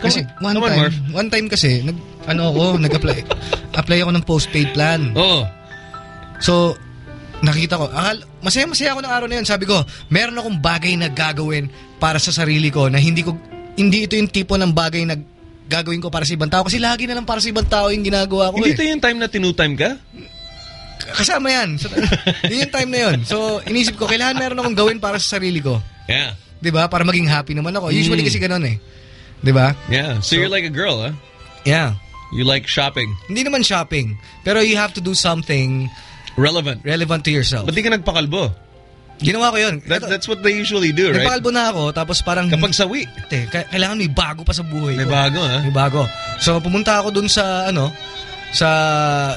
Come
Kasi
on.
one
Come on,
time,
Marv.
one time kasi, nag, ano ako, nag-apply. apply ako ng postpaid plan.
Oo.
So, nakita ko, akal, masaya-masaya ako ng araw na yun. Sabi ko, meron akong bagay na gagawin para sa sarili ko na hindi ko, hindi ito yung tipo ng bagay na gagawin ko para sa ibang tao. Kasi lagi na lang para sa ibang tao yung ginagawa ko
Hindi
eh.
ito yung time na tinutime ka?
Kasama yan. So, yun yung time na yun. So, inisip ko, kailangan meron akong gawin para sa sarili ko.
Yeah.
'Di ba? Para maging happy naman ako. Usually
Mm.
kasi ganun eh. 'Di ba?
Yeah. So, you're like a girl, huh?
Yeah.
You like shopping.
Hindi naman shopping. Pero you have to do something
relevant
relevant to yourself.
Ba't di ka nagpakalbo?
Ginawa ko yun.
That, that's what they usually do, right?
Nagpakalbo na ako, tapos parang...
Kapag sawi.
Te, ka- kailangan may bago pa sa buhay
May
ko.
bago, ha?
May bago. So, pumunta ako dun sa, ano, sa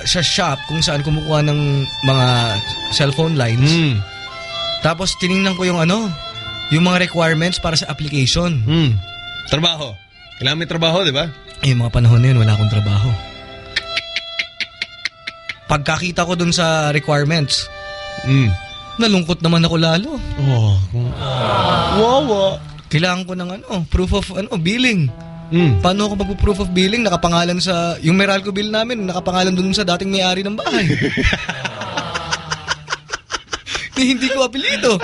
sa shop kung saan kumukuha ng mga cellphone lines.
Hmm.
Tapos, tiningnan ko yung ano, yung mga requirements para sa application.
Hmm. Trabaho. Kailangan may trabaho, di ba?
Eh, mga panahon na yun, wala akong trabaho. Pagkakita ko dun sa requirements,
mm.
nalungkot naman ako lalo.
Oh. Wawa.
Kailangan ko ng ano, proof of ano, billing.
Mm.
Paano ako magpo-proof of billing? Nakapangalan sa, yung Meralco bill namin, nakapangalan dun sa dating may-ari ng bahay. Di, hindi ko apelido.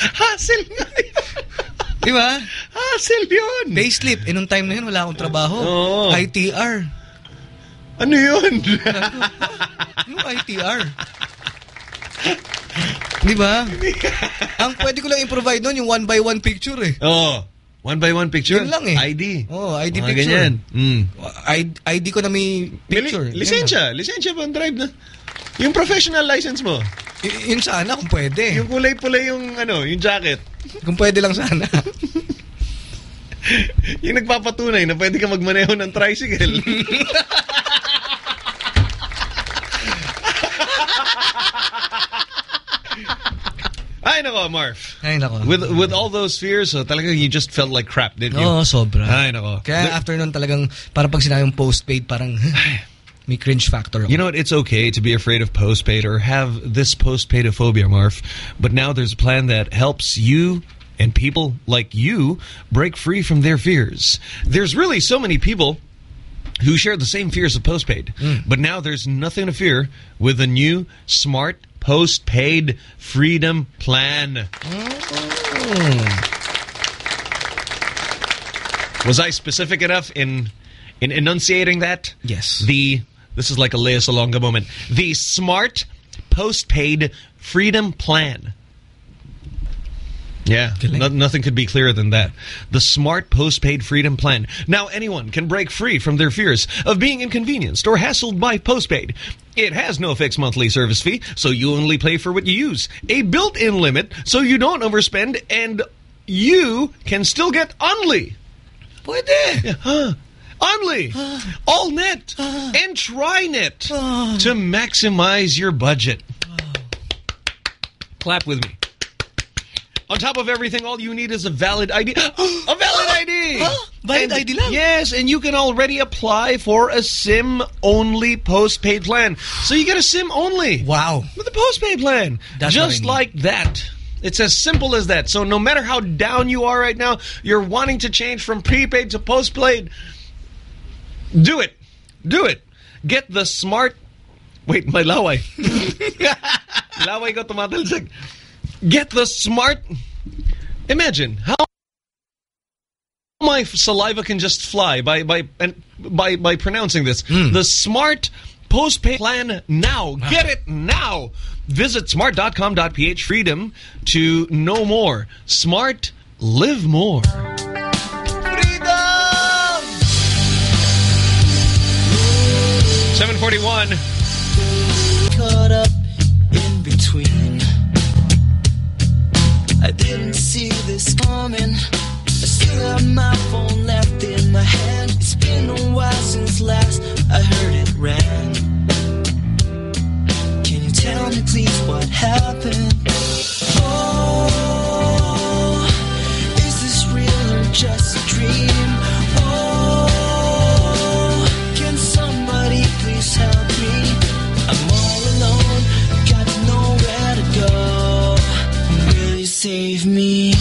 Hassle nga
Di ba?
Hassle yun.
Payslip. Eh, nung time na yun, wala akong trabaho.
Oo.
ITR.
Ano yun?
Yung ITR. Di ba? Ang pwede ko lang i-provide nun, yung one by one picture eh.
Oo. One by one picture?
Yun lang eh.
ID.
Oh, ID
Mga
picture.
ganyan. Mm.
ID, ID ko na may picture.
Li- lisensya. Lisensya pang drive na. Yung professional license mo.
Y- yun sana kung pwede.
Yung kulay-pulay yung ano, yung jacket.
Kung pwede lang sana.
yung nagpapatunay na pwede ka magmaneho ng tricycle. Ay nako, Marv.
Ay nako.
With with all those fears, uh, so talaga you just felt like crap, didn't you?
Oo, sobra.
Ay nako.
Kaya after nun talagang, para pag sinabing postpaid, parang may cringe factor.
You know what? It's okay to be afraid of postpaid or have this postpaidophobia, Marv. But now there's a plan that helps you and people like you break free from their fears. There's really so many people who share the same fears of postpaid. Mm. But now there's nothing to fear with a new smart postpaid freedom plan. Hmm. Was I specific enough in in enunciating that?
Yes.
The this is like a Lea Salonga moment. The smart postpaid freedom plan. Yeah, no, nothing could be clearer than that. The smart postpaid freedom plan. Now anyone can break free from their fears of being inconvenienced or hassled by postpaid. It has no fixed monthly service fee, so you only pay for what you use. A built-in limit, so you don't overspend, and you can still get Unli.
Pwede.
Yeah, huh. Unli, AllNet, and TriNet to maximize your budget. Clap with me. On top of everything, all you need is a valid ID. a valid ID!
Valid
And-
ID lang?
Yes, and you can already apply for a SIM-only postpaid plan. So you get a SIM-only.
Wow.
With a postpaid plan.
That's
Just like that. It's as simple as that. So no matter how down you are right now, you're wanting to change from prepaid to postpaid, do it. Do it. Get the smart... Wait, my laway. laway ko tumatalsik. Get the smart... Imagine how my saliva can just fly by by and by by pronouncing this. Hmm. The smart postpaid plan now. Get it now. Visit smart.com.ph freedom to know more. Smart live more. Freedom. 741.
Caught up in between. I didn't see this coming. I still have my phone left in my hand. It's been a while since last I heard it rang. Can you tell me please what happened? Oh, is this real or just a dream? Save me?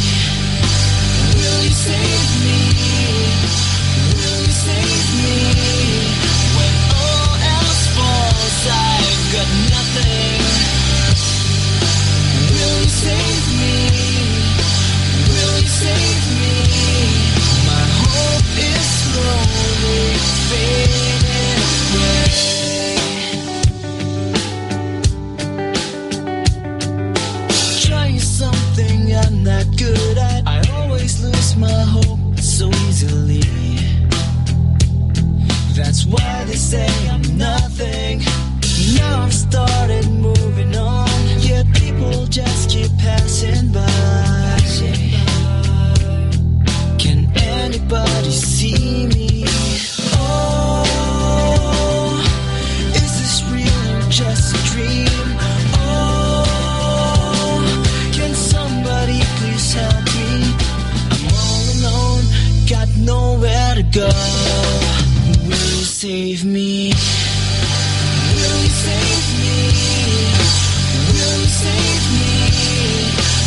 my hope so easily. That's why they say I'm nothing. Now I've started moving on, yet people just keep passing by. Can anybody see me? save me? Will you save me? Will you save me?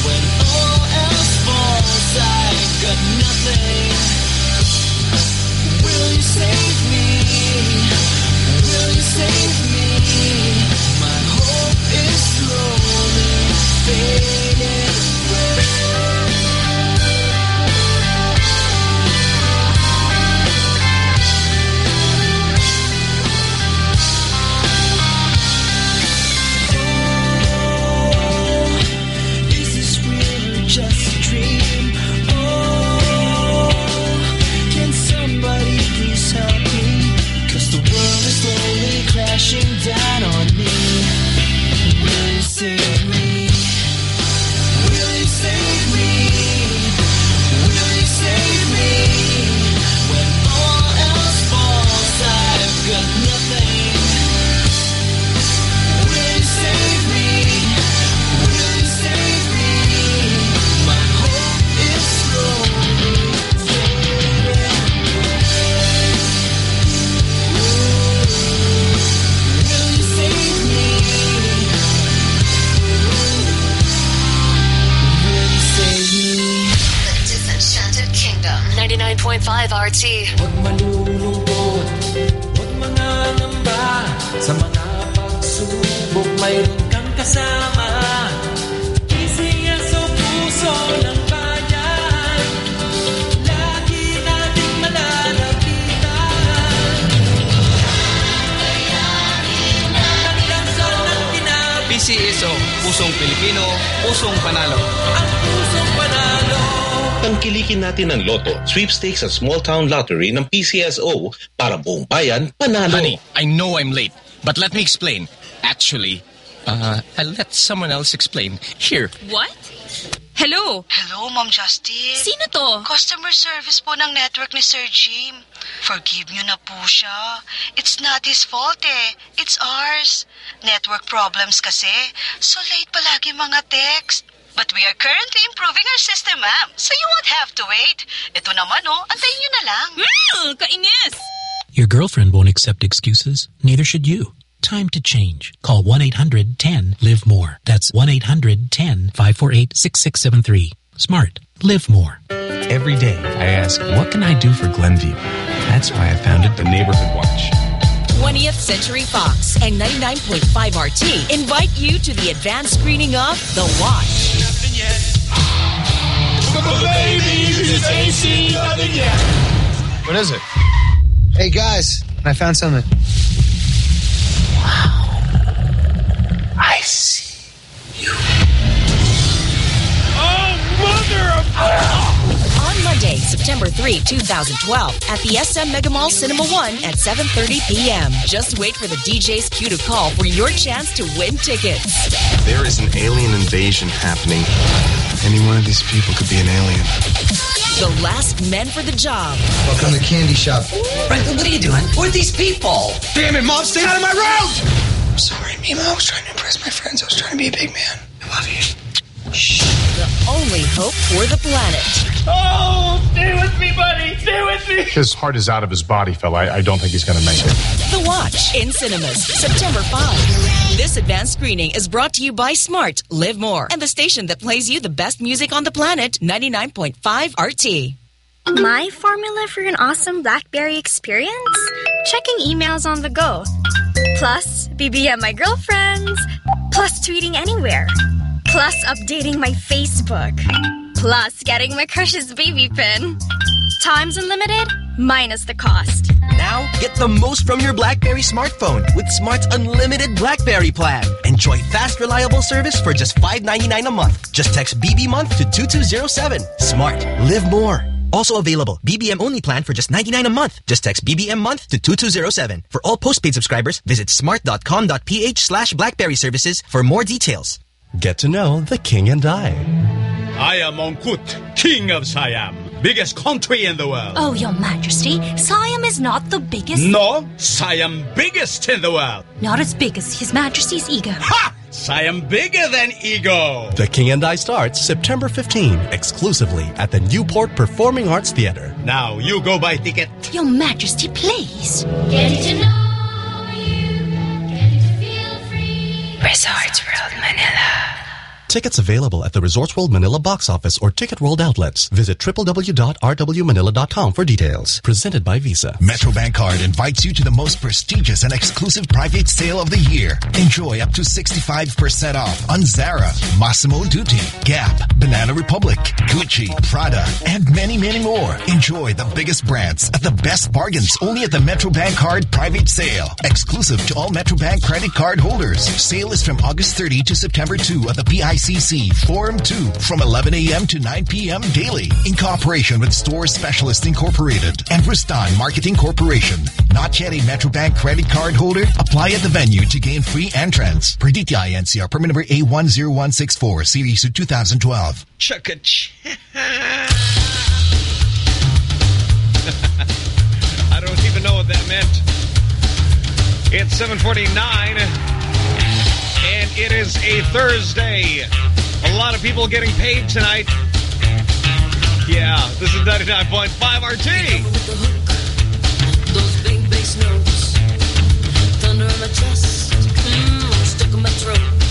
When all else
I've got nothing. Will
you save me? Will you
save me? My
hope is slowly fading. Sweepstakes at small town lottery ng PCSO para buong bayan panalo.
Honey, I know I'm late, but let me explain. Actually, uh, I'll let someone else explain. Here.
What? Hello? Hello, Ma'am Justin. Sino to? Customer service po ng network ni Sir Jim. Forgive nyo na po siya. It's not his fault eh. It's ours. Network problems kasi. So late palagi mga text. But we are currently improving our system, ma'am. So you won't have to wait. Ito naman, oh. Antayin nyo na lang. Mm, kainis!
Your girlfriend won't accept excuses. Neither should you. Time to change. Call 1 800 10 Live More. That's 1 800 10 548 6673. Smart. Live more.
Every day, I ask, what can I do for Glenview? That's why I founded the Neighborhood Watch.
20th Century Fox and 99.5 RT invite you to the advanced screening of The Watch.
What is it? Hey guys, I found something. Wow.
I see you.
Oh, mother of... Ah!
On Monday, September 3, 2012, at the SM Mega Mall Cinema 1 at 7.30 p.m. Just wait for the DJ's cue to call for your chance to win tickets.
There is an alien invasion happening. Any one of these people could be an alien.
The last men for the job.
Welcome to candy shop.
Franklin, what are you doing? Who are these people?
Damn it, Mom, stay out of my room! I'm sorry, Mima. I was trying to impress my friends. I was trying to be a big man. I love you.
The only hope for the planet.
Oh, stay with me, buddy. Stay with me.
His heart is out of his body, fella. I, I don't think he's going to make it.
The Watch in cinemas, September 5. This advanced screening is brought to you by Smart, Live More, and the station that plays you the best music on the planet, 99.5 RT.
My formula for an awesome BlackBerry experience? Checking emails on the go. Plus, BBM my girlfriends. Plus, tweeting anywhere. Plus, updating my Facebook. Plus, getting my crush's BB PIN. Times unlimited, minus the cost.
Now, get the most from your BlackBerry smartphone with Smart's unlimited BlackBerry plan. Enjoy fast, reliable service for just $5.99 a month. Just text BB month to 2207. Smart. Live more. Also available, BBM only plan for just 99 a month. Just text BBM month to 2207. For all postpaid subscribers, visit smart.com.ph slash blackberry services for more details.
Get to know the king and I.
I am Mongkut, king of Siam, biggest country in the world.
Oh, Your Majesty, Siam is not the biggest.
No, Siam biggest in the world.
Not as big as His Majesty's ego.
Ha! Siam bigger than ego.
The King and I starts September 15, exclusively at the Newport Performing Arts Theater.
Now you go buy ticket.
Your Majesty, please.
Getting to know
Resorts World Manila.
Tickets available at the Resorts World Manila box office or Ticket World outlets. Visit www.rwmanila.com for details. Presented by Visa.
Metrobank Card invites you to the most prestigious and exclusive private sale of the year. Enjoy up to 65% off on Zara, Massimo Dutti, Gap, Banana Republic, Gucci, Prada, and many, many more. Enjoy the biggest brands at the best bargains only at the Metrobank Card private sale. Exclusive to all Metrobank credit card holders. Sale is from August 30 to September 2 at the PICC Forum 2 from 11 a.m. to 9 p.m. daily in cooperation with Store Specialist Incorporated and Rustan Marketing Corporation. Not yet a Metrobank credit card holder? Apply at the venue to gain free entrance. Per DTI NCR permit number A10164 series of 2012.
Chaka I don't even know what that meant. It's 749 and it is a Thursday. A lot of people getting paid tonight. Yeah, this is 99.5 RT.
Those big bass notes, thunder my chest, mm, stuck in my throat,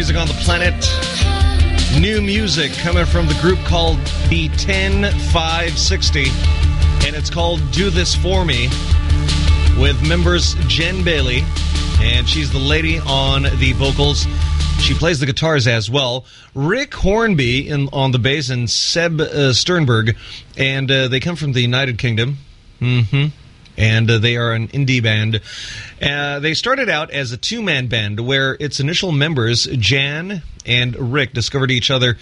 music
on
the planet. New music coming from the group called the 10560. And it's called Do This For Me with members Jen Bailey. And she's the lady on the vocals. She plays the guitars as well. Rick Hornby in, on the bass and Seb uh, Sternberg. And uh, they come from the United Kingdom. Mm-hmm and uh, they are an indie band. Uh, they started out as a two-man band where its initial members, Jan and Rick, discovered each other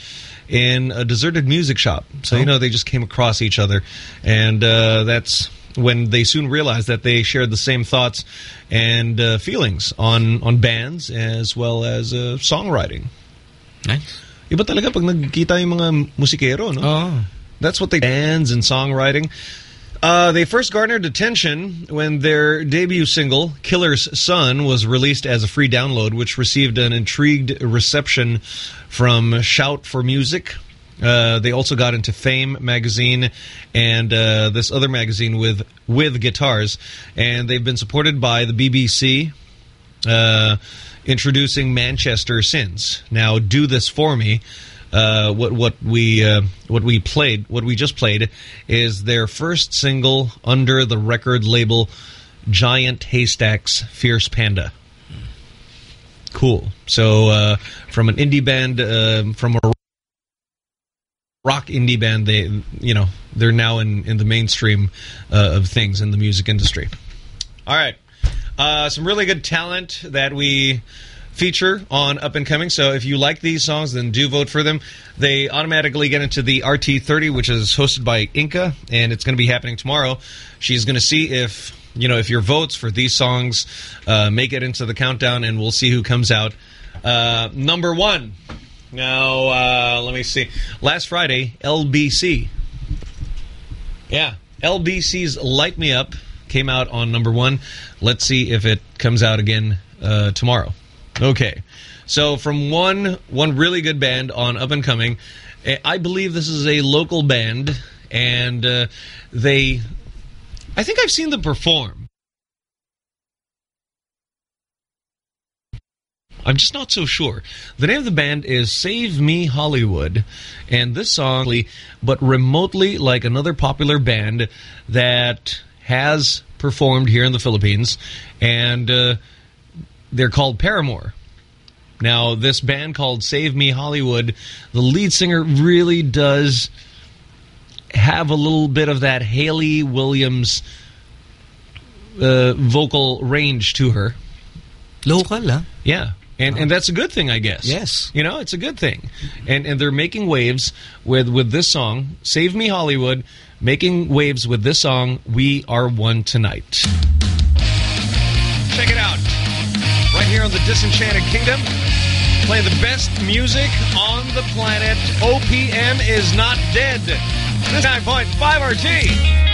in a deserted music shop. So, you know, they just came across each other, and uh, that's when they soon realized that they shared the same thoughts and uh, feelings on, on bands as well as uh, songwriting.
Nice.
Iba talaga pag nagkita yung mga musikero, no? That's what they bands and songwriting. Uh, they first garnered attention when their debut single, Killer's Son, was released as a free download, which received an intrigued reception from Shout for Music. Uh, they also got into Fame magazine and uh, this other magazine with with guitars, and they've been supported by the BBC, uh, introducing Manchester since. Now, "Do This For Me" uh, what what we uh, what we played, what we just played, is their first single under the record label Giant Haystacks Fierce Panda. Cool. So uh, from an indie band, uh, from a rock indie band, they you know they're now in in the mainstream uh, of things in the music industry. All right, uh, some really good talent that we feature on Up and Coming. So if you like these songs, then do vote for them. They automatically get into the RT30, which is hosted by Inca, and it's going to be happening tomorrow. She's going to see if you know if your votes for these songs uh, make it into the countdown, and we'll see who comes out uh, number one. Now, uh, let me see. Last Friday, LBC. Yeah, LBC's Light Me Up came out on number one. Let's see if it comes out again uh, tomorrow. Okay. So from one one really good band on Up and Coming, eh, I believe this is a local band, and uh, they, I think I've seen them perform. I'm just not so sure. The name of the band is Save Me Hollywood, and this song, but remotely like another popular band that has performed here in the Philippines, and uh, they're called Paramore. Now, this band called Save Me Hollywood, the lead singer really does have a little bit of that Hayley Williams uh, vocal range to her.
Local, huh?
Yeah. And and that's a good thing, I guess.
Yes.
You know, it's a good thing. And and they're making waves with with this song, Save Me Hollywood, making waves with this song, We Are One Tonight. The Disenchanted Kingdom. Play the best music on the planet. OPM is not dead. This 9.5 RT.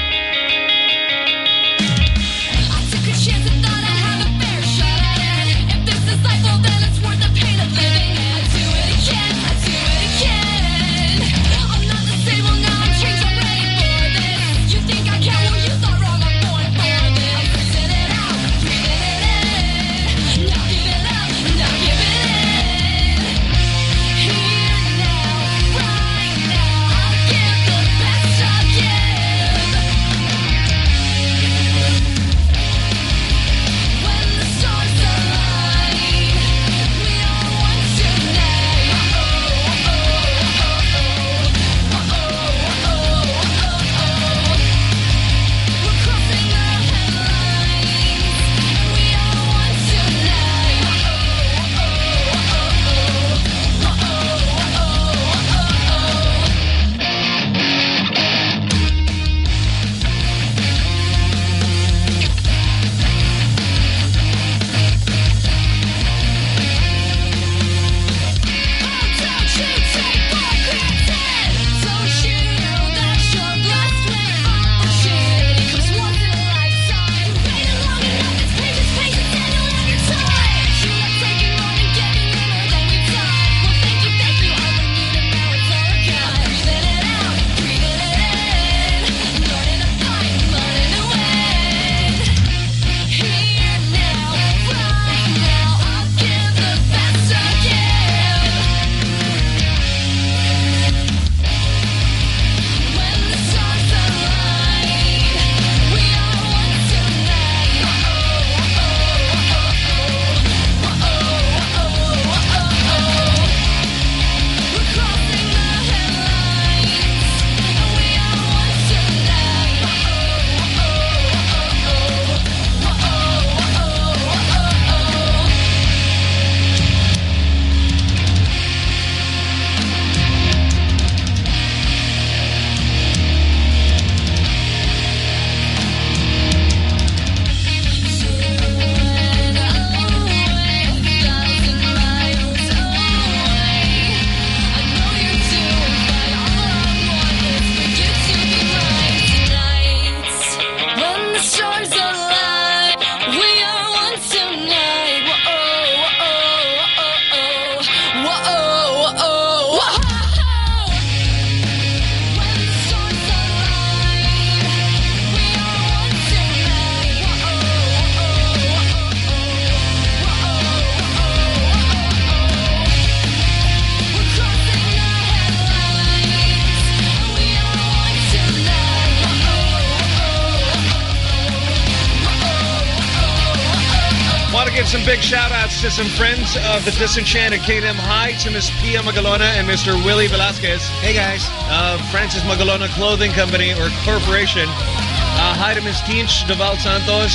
Some friends of the Disenchanted Kingdom. Hi to Miss Pia Magalona and Mr. Willie Velasquez.
Hey, guys.
Of Francis Magalona Clothing Company or Corporation. Uh, hi to Miss Tinch Deval Santos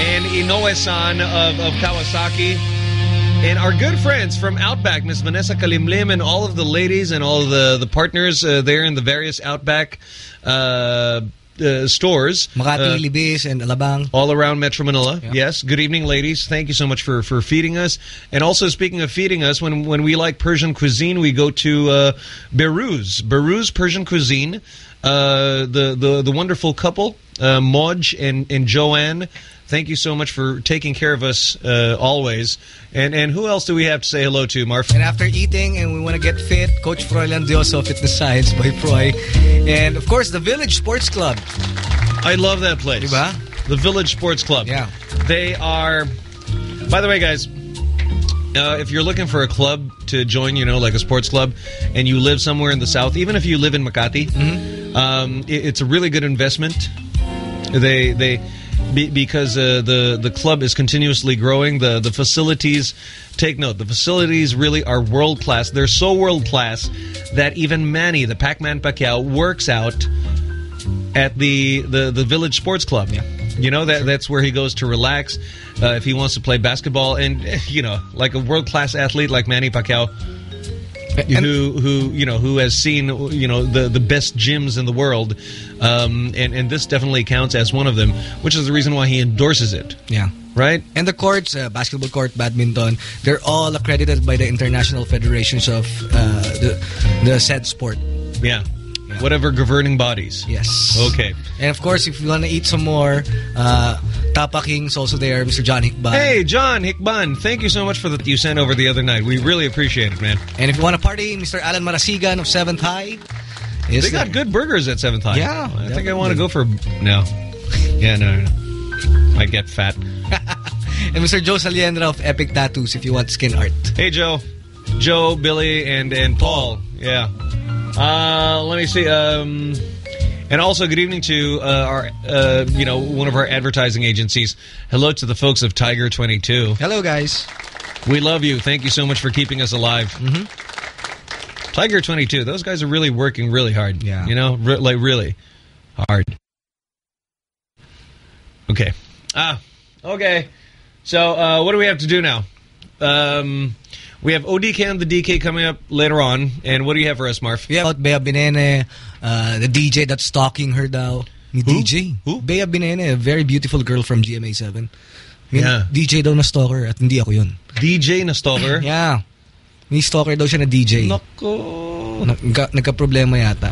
and Inoue-san of, of Kawasaki. And our good friends from Outback, Miss Vanessa Kalimlim and all of the ladies and all the, the partners uh, there in the various Outback uh, uh, stores.
Makati,
Uh,
Libis, and Alabang.
all around Metro Manila. Yes. Good evening, ladies. Thank you so much for for feeding us. And also, speaking of feeding us, when when we like Persian cuisine, we go to uh, Behrouz. Behrouz Persian cuisine. Uh, the the the wonderful couple, uh, Moj and and Joanne. Thank you so much for taking care of us uh, always. And and who else do we have to say hello to, Marf?
And after eating and we want to get fit, Coach Froilan Dioso, Fitness Science by Froy. And of course, the Village Sports Club.
I love that place.
Diba?
The Village Sports Club. Yeah. They are, by the way, guys, uh, if you're looking for a club to join, you know, like a sports club, and you live somewhere in the South, even if you live in Makati, um, it, it's a really good investment. They, they, be, because uh, the the club is continuously growing. The the facilities, take note, the facilities really are world class. They're so world class that even Manny, the Pac-Man Pacquiao, works out at the the the Village Sports Club. Yeah. You know that that's where he goes to relax uh, if he wants to play basketball and you know like a world class athlete like Manny Pacquiao who who you know who has seen you know the the best gyms in the world um, and and this definitely counts as one of them which is the reason why he endorses it
Yeah.
right
And the courts, uh, basketball court, badminton, they're all accredited by the international federations of uh, the, the said sport.
yeah. Whatever governing bodies
Yes.
okay
And of course, if you want to eat some more, uh, Tapa King's also there, Mr. John Hikban.
Hey, John Hikban, thank you so much for that you sent over the other night. We really appreciate it, man.
And if you want to party, Mr. Alan Marasigan of 7th High.
They got
there.
good burgers at 7th High.
Yeah,
I think I want to go for... No. Yeah, no, no, no. Might get fat.
And Mr. Joe Saliendra of Epic Tattoos if you want skin art.
Hey, Joe. Joe, Billy, and and Paul. Yeah. Uh, let me see. Um, and also, good evening to uh, our, uh, you know, one of our advertising agencies. Hello to the folks of Tiger 22.
Hello, guys.
We love you. Thank you so much for keeping us alive.
Mm-hmm.
Tiger 22. Those guys are really working really hard. Yeah. You know, re like really hard. Okay. Ah, okay. So, uh, what do we have to do now? Um, we have ODK and the DK coming up later on. And what do you have for us, Marf?
Have about Bea Binene, uh, the DJ that's stalking her daw. Ni DJ. Who? Bea Binene, a very beautiful girl from GMA7. May
Yeah.
DJ daw na stalker at hindi ako yun.
DJ na stalker?
yeah. May stalker daw siya na DJ.
Nako.
Nagka, nagka-problema yata.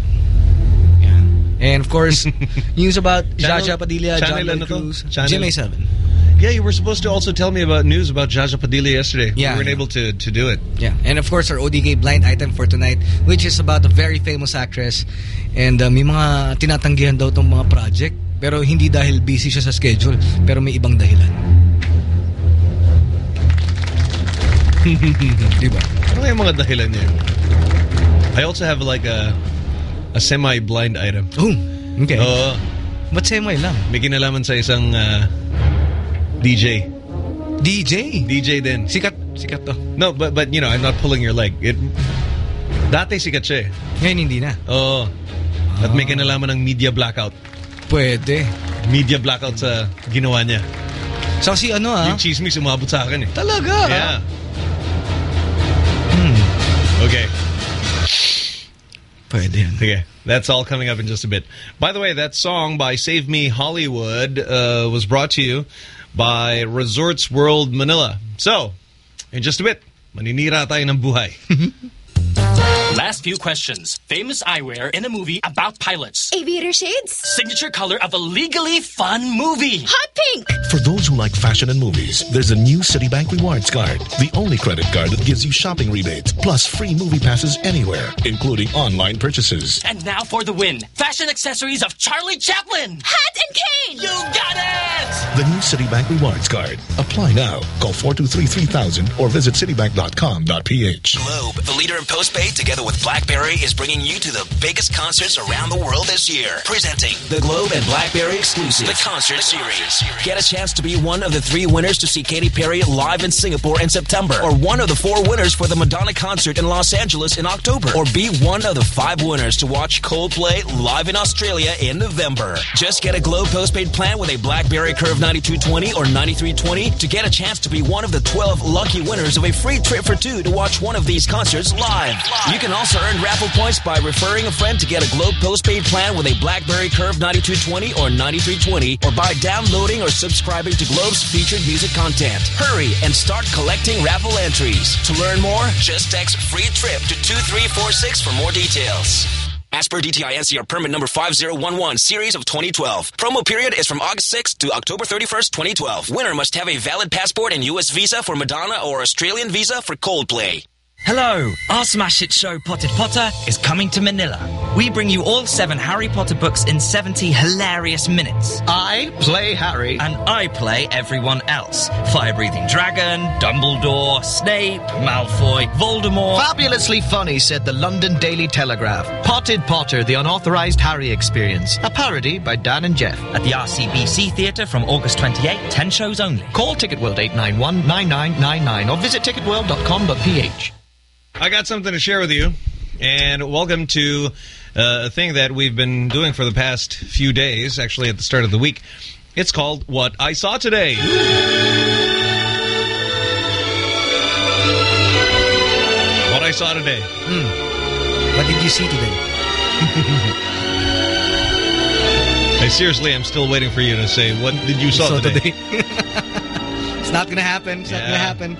Yeah. And of course, news about Jaja Padilla, John? Cruz, GMA7.
Yeah, you were supposed to also tell me about news about Zsa Zsa Padilla yesterday.
Yeah,
We weren't
yeah.
able to, to do it.
Yeah, and of course our ODK blind item for tonight, which is about a very famous actress. And uh, may mga tinatanggihan daw tong mga project, pero hindi dahil busy siya sa schedule, pero may ibang dahilan.
diba? Ano yung mga dahilan niya? I also have like a a semi-blind item.
Oh, okay.
Oo.
Ba't semi lang?
May kinalaman sa isang uh, DJ.
DJ?
DJ din.
Sikat, sikat to.
No, but but you know, I'm not pulling your leg. It Dati sikat siya eh.
Ngayon hindi na.
Oo. At may kinalaman ng media blackout.
Pwede.
Media blackout sa ginawa niya.
So si ano ah?
Yung chismis umabot sa akin eh.
Talaga?
Yeah. Okay.
Pwede yan.
Okay. That's all coming up in just a bit. By the way, that song by Save Me Hollywood uh, was brought to you by Resorts World Manila. So, in just a bit, maninira tayo ng buhay.
Last few questions. Famous eyewear in a movie about pilots.
Aviator shades?
Signature color of a legally fun movie.
Hot pink!
For those who like fashion and movies, there's a new Citibank Rewards Card, the only credit card that gives you shopping rebates, plus free movie passes anywhere, including online purchases.
And now for the win. Fashion accessories of Charlie Chaplin.
Hat and cane!
You got it!
The new Citibank Rewards Card. Apply now. Call 423-3000 or visit citibank.com.ph.
Globe, the leader in postpaid, together with with BlackBerry is bringing you to the biggest concerts around the world this year. Presenting the Globe and BlackBerry exclusive, the concert series. Get a chance to be one of the three winners to see Katy Perry live in Singapore in September, or one of the four winners for the Madonna concert in Los Angeles in October, or be one of the five winners to watch Coldplay live in Australia in November. Just get a Globe postpaid plan with a BlackBerry Curve 9220 or 9320 to get a chance to be one of the 12 lucky winners of a free trip for two to watch one of these concerts live. You can also earn raffle points by referring a friend to get a Globe postpaid plan with a BlackBerry Curve 9220 or 9320 or by downloading or subscribing to Globe's featured music content. Hurry and start collecting raffle entries. To learn more, just text free trip to 2346 for more details. As per DTI NCR permit number 5011 series of 2012. Promo period is from August 6th to October 31st, 2012. Winner must have a valid passport and US visa for Madonna or Australian visa for Coldplay.
Hello, our smash hit show Potted Potter is coming to Manila. We bring you all seven Harry Potter books in 70 hilarious minutes.
I play Harry.
And I play everyone else. Fire breathing dragon, Dumbledore, Snape, Malfoy, Voldemort.
Fabulously funny, said the London Daily Telegraph. Potted Potter, the unauthorized Harry experience. A parody by Dan and Jeff.
At the RCBC Theatre from August 28, 10 shows only.
Call Ticket World 891 9999 or visit ticketworld.com.ph.
I got something to share with you, and welcome to uh, a thing that we've been doing for the past few days, actually at the start of the week. It's called What I Saw Today. What I saw today.
What did you see today?
I seriously am still waiting for you to say, what did you saw,
saw
today?
It's not gonna happen. It's not gonna happen.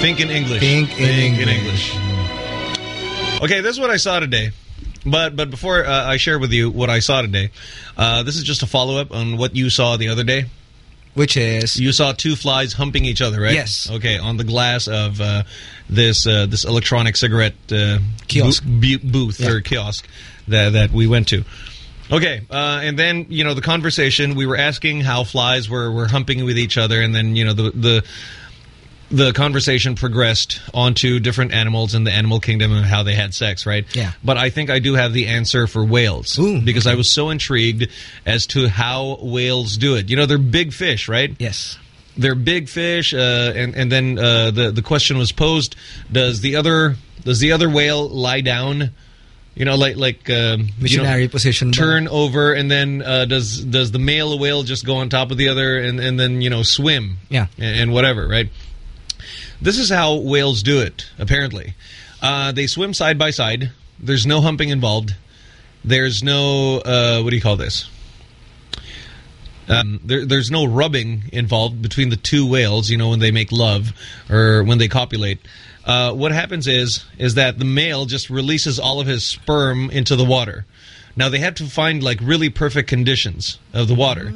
Think in English.
Think in
English. Okay, this is what I saw today. But but before uh, I share with you what I saw today, uh, this is just a follow-up on what you saw the other day.
Which is?
You saw two flies humping each other, right?
Yes.
Okay, on the glass of uh, this uh, this electronic cigarette uh,
Kiosk.
bu- booth
Yeah.
or kiosk that, that we went to. Okay, uh, and then, you know, the conversation, we were asking how flies were, were humping with each other, and then, you know, the... the the conversation progressed onto different animals in the animal kingdom and how they had sex, right?
Yeah.
But I think I do have the answer for whales. Because I was so intrigued as to how whales do it. You know, they're big fish, right?
Yes.
They're big fish, uh, and and then uh, the the question was posed: Does the other does the other whale lie down? You know, like like um, you know,
Missionary position.
turn over, and then uh, does does the male whale just go on top of the other, and and then you know swim?
Yeah.
and, and whatever, right? This is how whales do it. Apparently, uh, they swim side by side. There's no humping involved. There's no uh, what do you call this? Um, there, there's no rubbing involved between the two whales. You know, when they make love or when they copulate. Uh, what happens is is that the male just releases all of his sperm into the water. Now they have to find like really perfect conditions of the water.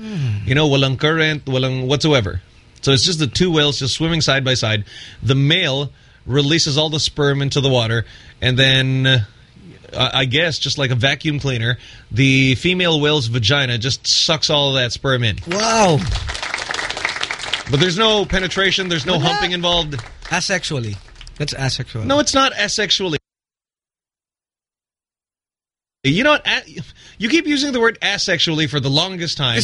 You know, walang current, walang whatsoever. So it's just the two whales just swimming side by side. The male releases all the sperm into the water, and then uh, I I guess just like a vacuum cleaner, the female whale's vagina just sucks all of that sperm in.
Wow.
But there's no penetration, there's no humping involved.
Asexually. That's asexual.
No, it's not asexually. You know what? You keep using the word asexually for the longest time.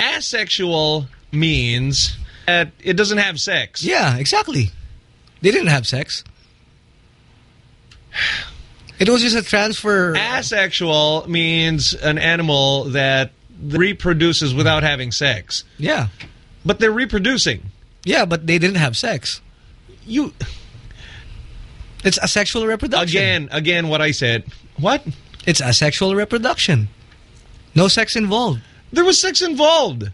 Asexual means it doesn't have sex.
Yeah, exactly. They didn't have sex. It was just a transfer.
Asexual means an animal that reproduces without having sex.
Yeah.
But they're reproducing.
Yeah, but they didn't have sex.
You...
It's asexual reproduction.
Again, again, what I said. What?
It's asexual reproduction. No sex involved.
There was sex involved.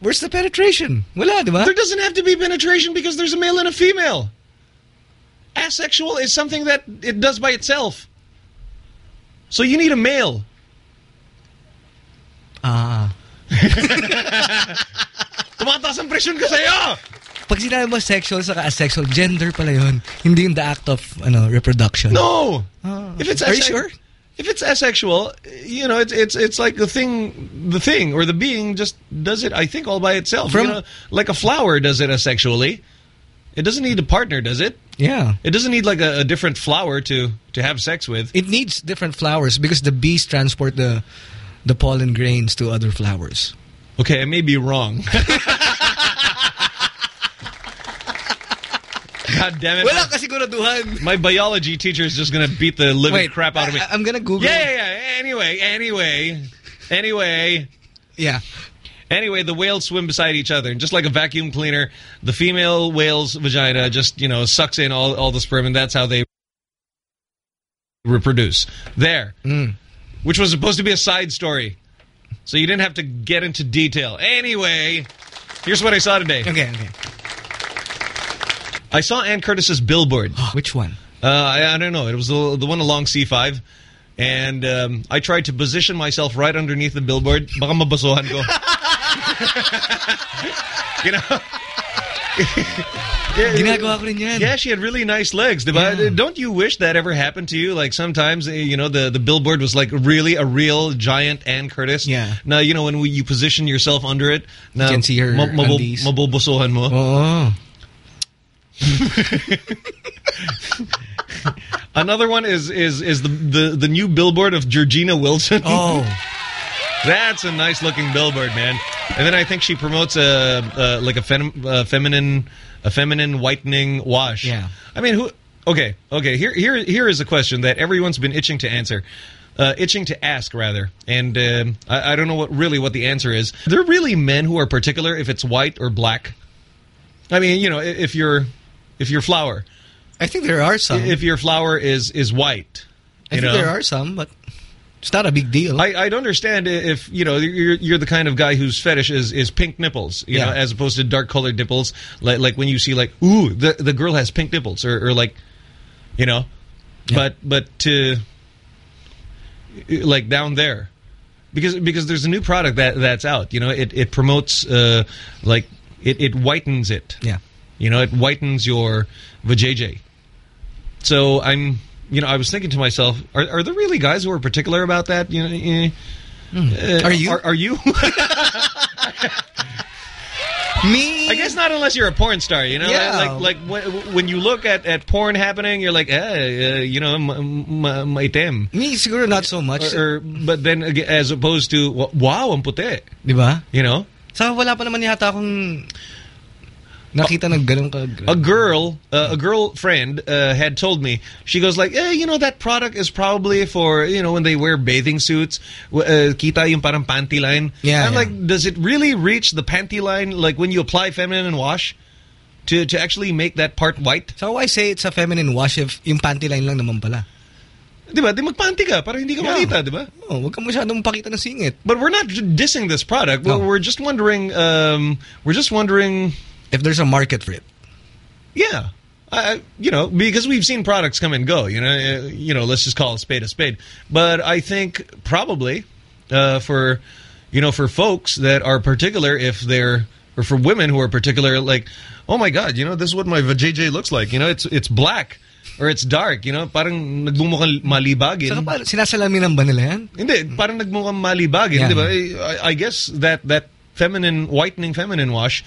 Where's the penetration? Wala, di ba?
There doesn't have to be penetration because there's a male and a female. Asexual is something that it does by itself. So you need a male.
Ah.
Tumataas ang presyon ko sa'yo!
Pag sinabi mo sexual sa asexual, gender pala yun. Hindi yung the act of ano reproduction.
No!
Ah.
If it's
Are you sure?
If it's asexual, you know, it's it's it's like the thing, the thing or the being just does it. I think all by itself.
From-
you know, like a flower does it asexually. It doesn't need a partner, does it?
Yeah.
It doesn't need like a, a different flower to to have sex with.
It needs different flowers because the bees transport the the pollen grains to other flowers.
Okay, I may be wrong. God damn it.
Wala.
My biology teacher is just going to beat the living
Wait,
crap out of me.
I, am gonna Google.
Yeah, yeah, yeah. Anyway, anyway, anyway.
Yeah.
Anyway, the whales swim beside each other. And just like a vacuum cleaner, the female whale's vagina just, you know, sucks in all, all the sperm, and that's how they reproduce. There.
Mm.
Which was supposed to be a side story. So you didn't have to get into detail. Anyway, here's what I saw today.
Okay, okay.
I saw Anne Curtis's billboard.
Which one?
Uh, I, I don't know. It was the, the one along C5. And um, I tried to position myself right underneath the billboard. Baka mabasuhan ko. you know?
Ginagawa ko rin yan.
Yeah, she had really nice legs. Diba? Don't you wish that ever happened to you? Like sometimes, eh, you know, the, the billboard was like really a real giant Anne Curtis.
Yeah.
Now, you know, when we, you position yourself under it. Now,
can see her
ma- mabul- mo.
Oh.
Another one is is is the, the the new billboard of Georgina Wilson.
Oh.
That's a nice looking billboard, man. And then I think she promotes a, a like a fem, a feminine a feminine whitening wash.
Yeah.
I mean, who? Okay, okay. Here here here is a question that everyone's been itching to answer. Uh, itching to ask, rather, and um, I, I don't know what really what the answer is. Are there really men who are particular if it's white or black? I mean, you know, if if your if your flower,
I think there are some.
if your flower is is white,
I think
know,
there are some, but it's not a big deal.
I, I'd understand if you know you're you're the kind of guy whose fetish is is pink nipples, you know,
Yeah.
as opposed to dark colored nipples. Like like when you see like, ooh, the the girl has pink nipples, or, or like, you know, but but to like down there, because because there's a new product that that's out. You know, it it promotes uh like it it whitens it.
Yeah.
You know, it whitens your vajayjay. So I'm, you know, I was thinking to myself, are, are there really guys who are particular about that? You know, eh, uh,
Are you?
Are, are you?
Me?
I guess not unless you're a porn star, you know?
Yeah.
Like, like when, when you look at, at porn happening, you're like, eh, uh, you know, my ma-
Me, siguro not so much.
Or, or- but then, as opposed to, wow, ang puti.
Di ba?
You know?
Sa wala pa naman yata akong nakita ng ganun ka.
A girl, uh, a girlfriend uh, had told me, she goes like, eh, you know, that product is probably for, you know, when they wear bathing suits, uh, kita yung parang panty line.
Yeah,
I'm
yeah.
like, does it really reach the panty line, like when you apply feminine and wash, to, to actually make that part white?
So why say it's a feminine wash if yung panty line lang naman pala?
Di ba? Di magpanty ka para hindi ka
Yeah.
makita, di ba?
Oh, wag ka masyadong pakita ng singit.
But we're not dissing this product. We're,
No.
we're just wondering, um, we're just wondering...
If there's a market for it.
Yeah. I, you know, because we've seen products come and go, you know, uh, you know, let's just call a spade a spade. But I think probably uh, for, you know, for folks that are particular if they're, or for women who are particular, like, oh my God, you know, this is what my vajayjay looks like. You know, it's it's black or it's dark, you know, parang nagmumukhang malibagin.
Saka sinasalamin ba nila yan?
Hindi, parang nagmukhang malibagin,
Yeah.
di ba? I, I guess that that feminine whitening feminine wash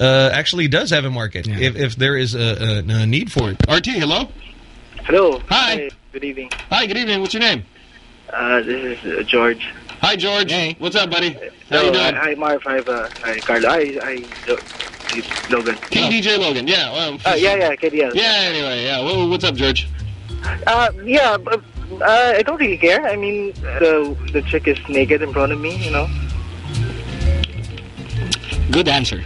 uh, actually does have a market if if there is a, a, a need for it. RT, hello.
Hello.
Hi.
Good evening.
Hi. Good evening. What's your name?
Uh, this is uh, George.
Hi, George. Hey. What's up, buddy? How
Hello,
you doing?
Hi, Marf. Hi, uh, hi, Carlo. Hi, hi, Logan.
King DJ Logan. Yeah. Um,
Uh, yeah, yeah, KDL.
Yeah. Anyway. Yeah. Well, what's up, George?
Uh, yeah, uh, I don't really care. I mean, the the chick is naked in front of me, you know.
Good answer.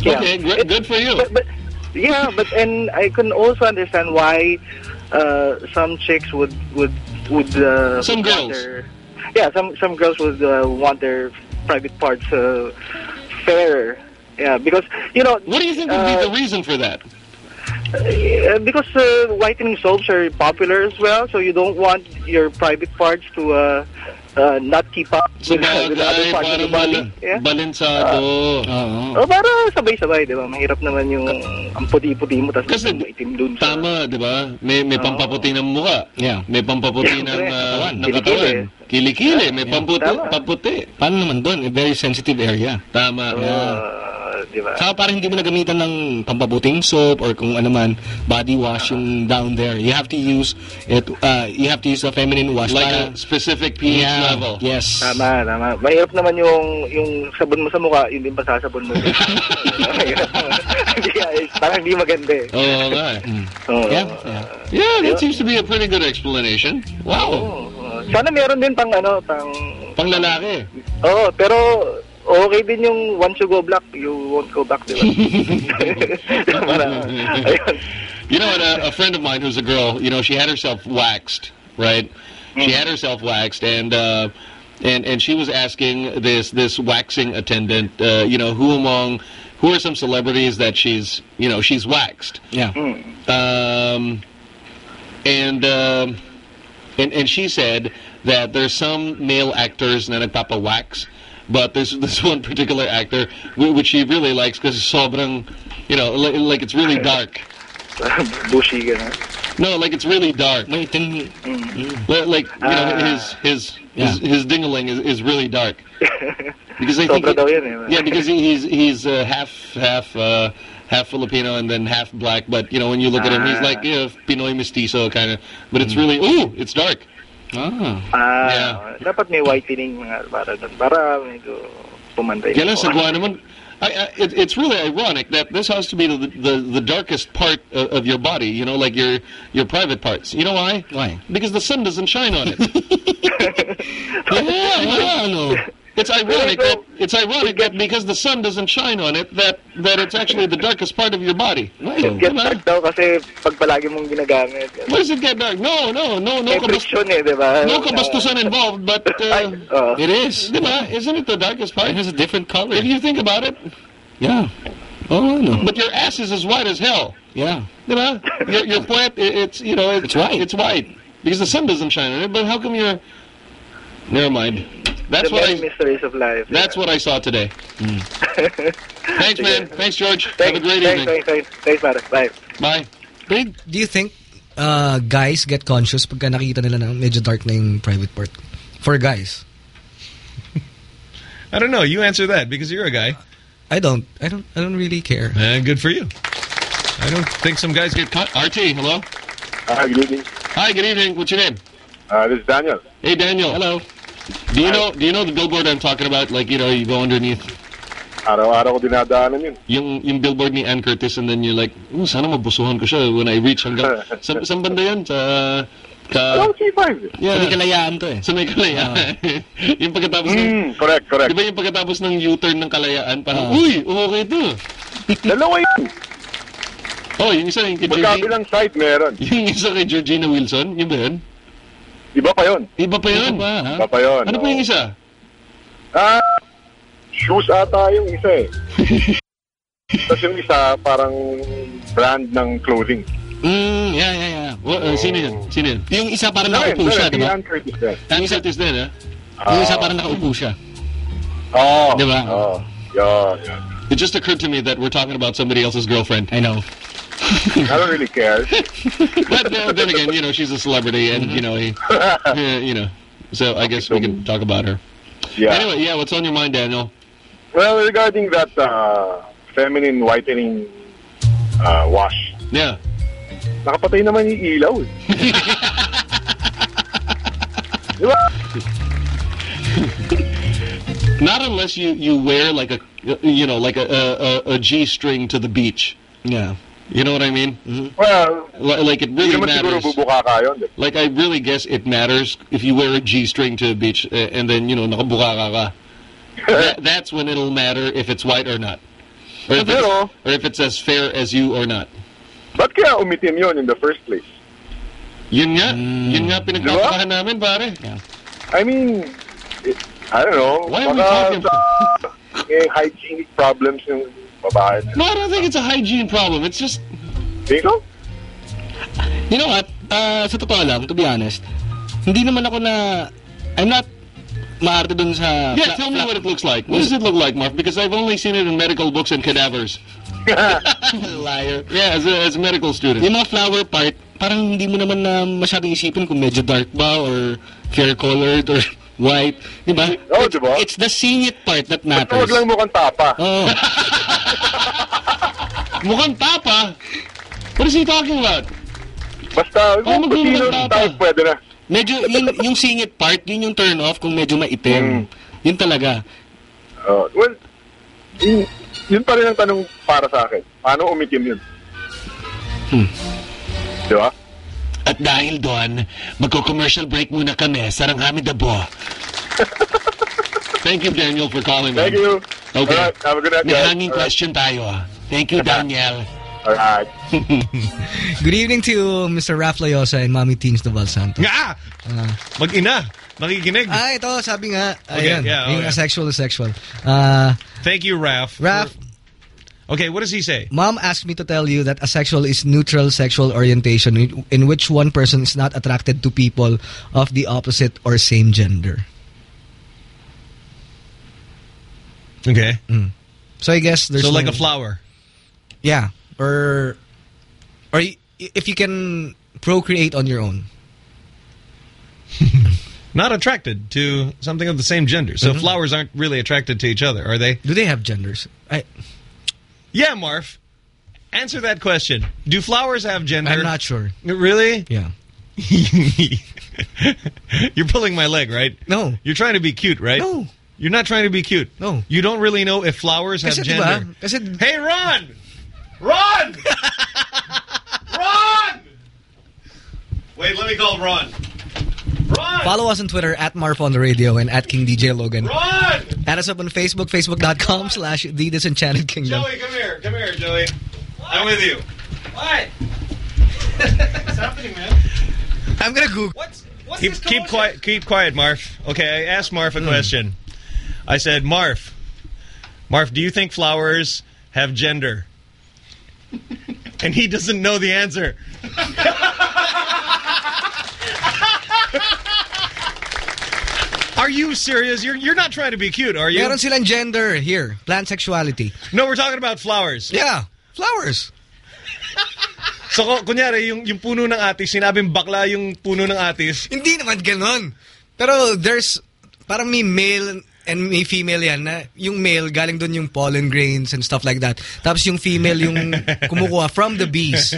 Yeah.
Okay. Good. Good for you.
But, but yeah, but and I can also understand why uh, some chicks would would would uh,
Some girls.
want their, yeah, some some girls would uh, want their private parts uh, fairer. Yeah, because you know.
What do you think would be the reason for that?
Uh, because uh, whitening soaps are popular as well, so you don't want your private parts to uh, uh, not keep up with, with the other parts of the body. Yeah?
balinsado.
Oh, para sabay-sabay, di ba? Mahirap naman yung ang puti-puti mo, tapos
Kasi
maitim dun sa...
Tama, di ba? May, may pampaputi ng mukha.
Yeah.
May pampaputi ng, uh, ng
Kilikili.
katawan. Kilikili. May
Yeah.
pamputi, paputi.
Paano naman doon? A very sensitive area.
Tama.
Uh, di ba?
Saka parang hindi mo nagamitan ng pampabuting soap or kung ano man, body wash yung down there. You have to use it, uh, you have to use a feminine wash.
Like
para-
a specific pH
Yeah,
level.
Yes.
Tama, tama. Mahirap naman yung yung sabon mo sa mukha, yun din pa sasabon mo. Eh, parang hindi maganda eh.
Oh, nga.
Oo.
Yeah, yeah. that seems to be a pretty good explanation. Wow.
Oo. Sana meron din pang ano, pang...
Pang lalaki.
Oo, pero okay din yung once you go black, you won't go back, di ba?
You know, what, a, a friend of mine who's a girl, you know, she had herself waxed, right? She had herself waxed, and uh, and and she was asking this this waxing attendant, uh, you know, who among who are some celebrities that she's you know she's waxed.
Yeah.
Um, and um, and and she said that there's some male actors na nagpapa-wax, but there's this one particular actor which he really likes because it's sobrang, you know, like, like it's really dark.
Bushy, gano'n.
No, like it's really dark. Like, like you know,
Ah.
his his his, his dingaling is, is really dark. Because I think he-
daw yun eh.
yeah, because he's he's uh, half half uh, half Filipino and then half black. But you know, when you look at him, he's
Ah.
like you know, Pinoy mestizo kind of. But it's really ooh, it's dark.
Ah.
Ah, dapat may whitening mga para doon. Para medyo pumantay.
Kaya lang,
yung
sagwa naman. I, I, it, it's really ironic that this has to be the the, the darkest part of, of your body. You know, like your your private parts. You know why?
Why?
Because the sun doesn't shine on it. yeah, yeah, no. It's ironic that it's ironic that because the sun doesn't shine on it, that that it's actually the darkest part of your body.
It gets dark daw kasi pag palagi mong ginagamit.
Why does it get dark? No, no, no, no.
May friction eh, di?
No kabastusan involved, but uh,
oh.
it is. Diba? Isn't it the darkest part? It
has a different color.
If you think about it.
Yeah. Oh, no.
But your ass is as white as hell.
Yeah.
Diba? Your, your plant, i- it's, you know, it's, white. It's white. Because the sun doesn't shine on it, but how come you're... Never mind. That's
the
what
many
I...
mysteries of life.
That's what I saw today. Thanks, man. Thanks, George. Have a great
thanks,
evening.
Thanks, thanks, thanks, pare. Bye.
Bye.
But do you think uh, guys get conscious pagka nakita nila na medyo dark na yung private part? For guys.
I don't know. You answer that because you're a guy.
I don't. I don't. I don't really care.
And good for you. I don't think some guys get
caught. RT, hello.
Hi, good evening.
Hi, good evening. What's your name?
Uh, this is Daniel.
Hey, Daniel. Hello. Do you know? Do you know the billboard I'm talking about? Like you know, you go underneath.
Araw-araw ko dinadaanan yun.
Yung yung billboard ni Ann Curtis, and then you're like, oh, sana mabusuhan ko siya when I reach hanggang. sa, saan banda yan? Sa ka.
Alam, C5.
Yeah.
Sa may kalayaan to eh.
Sa may kalayaan. yung pagkatapos ng...
Mm, correct, correct.
Di ba yung pagkatapos ng U-turn ng kalayaan, parang,
Ah.
uy, okay to.
Dalawa yun.
Oh, yung isa yung kay Georgina.
Magkabilang side meron.
Yung isa kay Georgina Wilson, yun ba yun?
Iba pa yun.
Iba pa yun?
Iba pa, ha?
Iba pa yun.
Ano pa yung isa?
Ah, shoes ata yung isa eh. Tapos yung isa, parang brand ng clothing.
Mm, yeah, yeah, yeah. Well, uh, sino yun? Sino yun?
Yung isa parang
Sorry,
nakaupo siya,
sorry,
di ba?
Ann Curtis din.
Ang Curtis din, ha?
Yung isa parang nakaupo siya.
Oo.
Di ba?
Oo. Yeah, yeah.
It just occurred to me that we're talking about somebody else's girlfriend.
I know.
I don't really care.
but uh, then again, you know, she's a celebrity, and you know, he, you know, so I guess we can talk about her.
Yeah.
Anyway, yeah, what's on your mind, Daniel?
Well, regarding that uh, feminine whitening uh, wash,
Yeah.
nakapatay naman yung ilaw eh. Di ba?
Not unless you you wear like a you know like a a, a, a G string to the beach.
Yeah.
You know what I mean?
Well,
Li- like it really matters.
yun. eh.
Like I really guess it matters if you wear a G string to the beach uh, and then you know nakabuka ka ka. That, that's when it'll matter if it's white or not, or if, it's,
Pero-
or if it's as fair as you or not.
Ba't kaya umitim yun in the first place?
Yun nga, yun nga pinagtatakahan namin, pare.
I mean, it, I don't know.
Why are we talking-
sa- may hygienic problems yung babae.
No, I don't think it's a hygiene problem. It's just
Dito?
You know what? Uh, sa totoo lang, to be honest, hindi naman ako na... I'm not maarte dun sa...
Yeah, tell me what it looks like. What does it look like, Mark? Because I've only seen it in medical books and cadavers.
Liar.
Yeah, as a, as a medical student.
Yung mga flower part, parang hindi mo naman na masyadong isipin kung medyo dark ba or fair colored or white. Di ba?
Oo, di ba?
It's the singit part that matters.
huwag lang mukhang tapa.
Oo.
Mukhang tapa. What is he talking about?
Basta,
Oh,
kung sino tayo pwede na.
Medyo, yung, yung singit part, yun yung turn off kung medyo maitim. Yun talaga.
Uh, well, yun, yun pa rin ang tanong para sa akin. Paano umitim yun?
Hmm.
Di ba?
At dahil doon, magko-commercial break muna kami. Sarang kami dabo. Thank you, Daniel, for calling.
Thank
man.
you.
Okay.
Alright, have a good night,
May
guys.
hanging
Alright.
question tayo. ah. Thank you, Daniel.
Alright.
Good evening to Mr. Raf Loyosa and Mami Teens Noval Santos.
Nga! Mag-ina. Nakikinig.
Ah, ito, sabi nga.
Okay,
Ayan,
yeah,
yung
okay.
asexual is sexual. Uh,
Thank you, Raf.
Raf.
Okay, what does he say?
Mom asked me to tell you that asexual is neutral sexual orientation in, in which one person is not attracted to people of the opposite or same gender.
Okay.
So I guess there's
so like
no-
a flower.
Yeah, or or if you can procreate on your own.
Not attracted to something of the same gender. So
Mhm.
flowers aren't really attracted to each other, are they?
Do they have genders? I
Yeah, Marf. Answer that question. Do flowers have gender?
I'm not sure.
Really?
Yeah.
You're pulling my leg, right?
No.
You're trying to be cute, right?
No.
You're not trying to be cute.
No.
You don't really know if flowers have
Kasi
gender.
diba? Kasi
Hey, Ron! Ron! Ron! Wait, let me call Ron. Ron!
Follow us on Twitter at Marf on the radio and at King DJ Logan.
Ron!
Add us up on Facebook, facebook.com slash The Disenchanted Kingdom.
Joey, come here. Come here, Joey. I'm with you. What?
What's happening, man?
I'm gonna Google.
What's, what's
Keep
this
keep quiet. Keep quiet, Marf. Okay, I asked Marf a hmm. question. I said, Marf, Marf, do you think flowers have gender? and he doesn't know the answer. Are you serious? You're you're not trying to be cute, are you?
Meron silang gender here. Plant sexuality.
No, we're talking about flowers.
Yeah, flowers.
So, ku- kunyari, yung, yung puno ng atis, sinabing bakla yung puno ng atis.
Hindi naman ganon. Pero there's, parang may male and may female yan na yung male galing doon yung pollen grains and stuff like that. Tapos yung female yung kumukuha from the bees.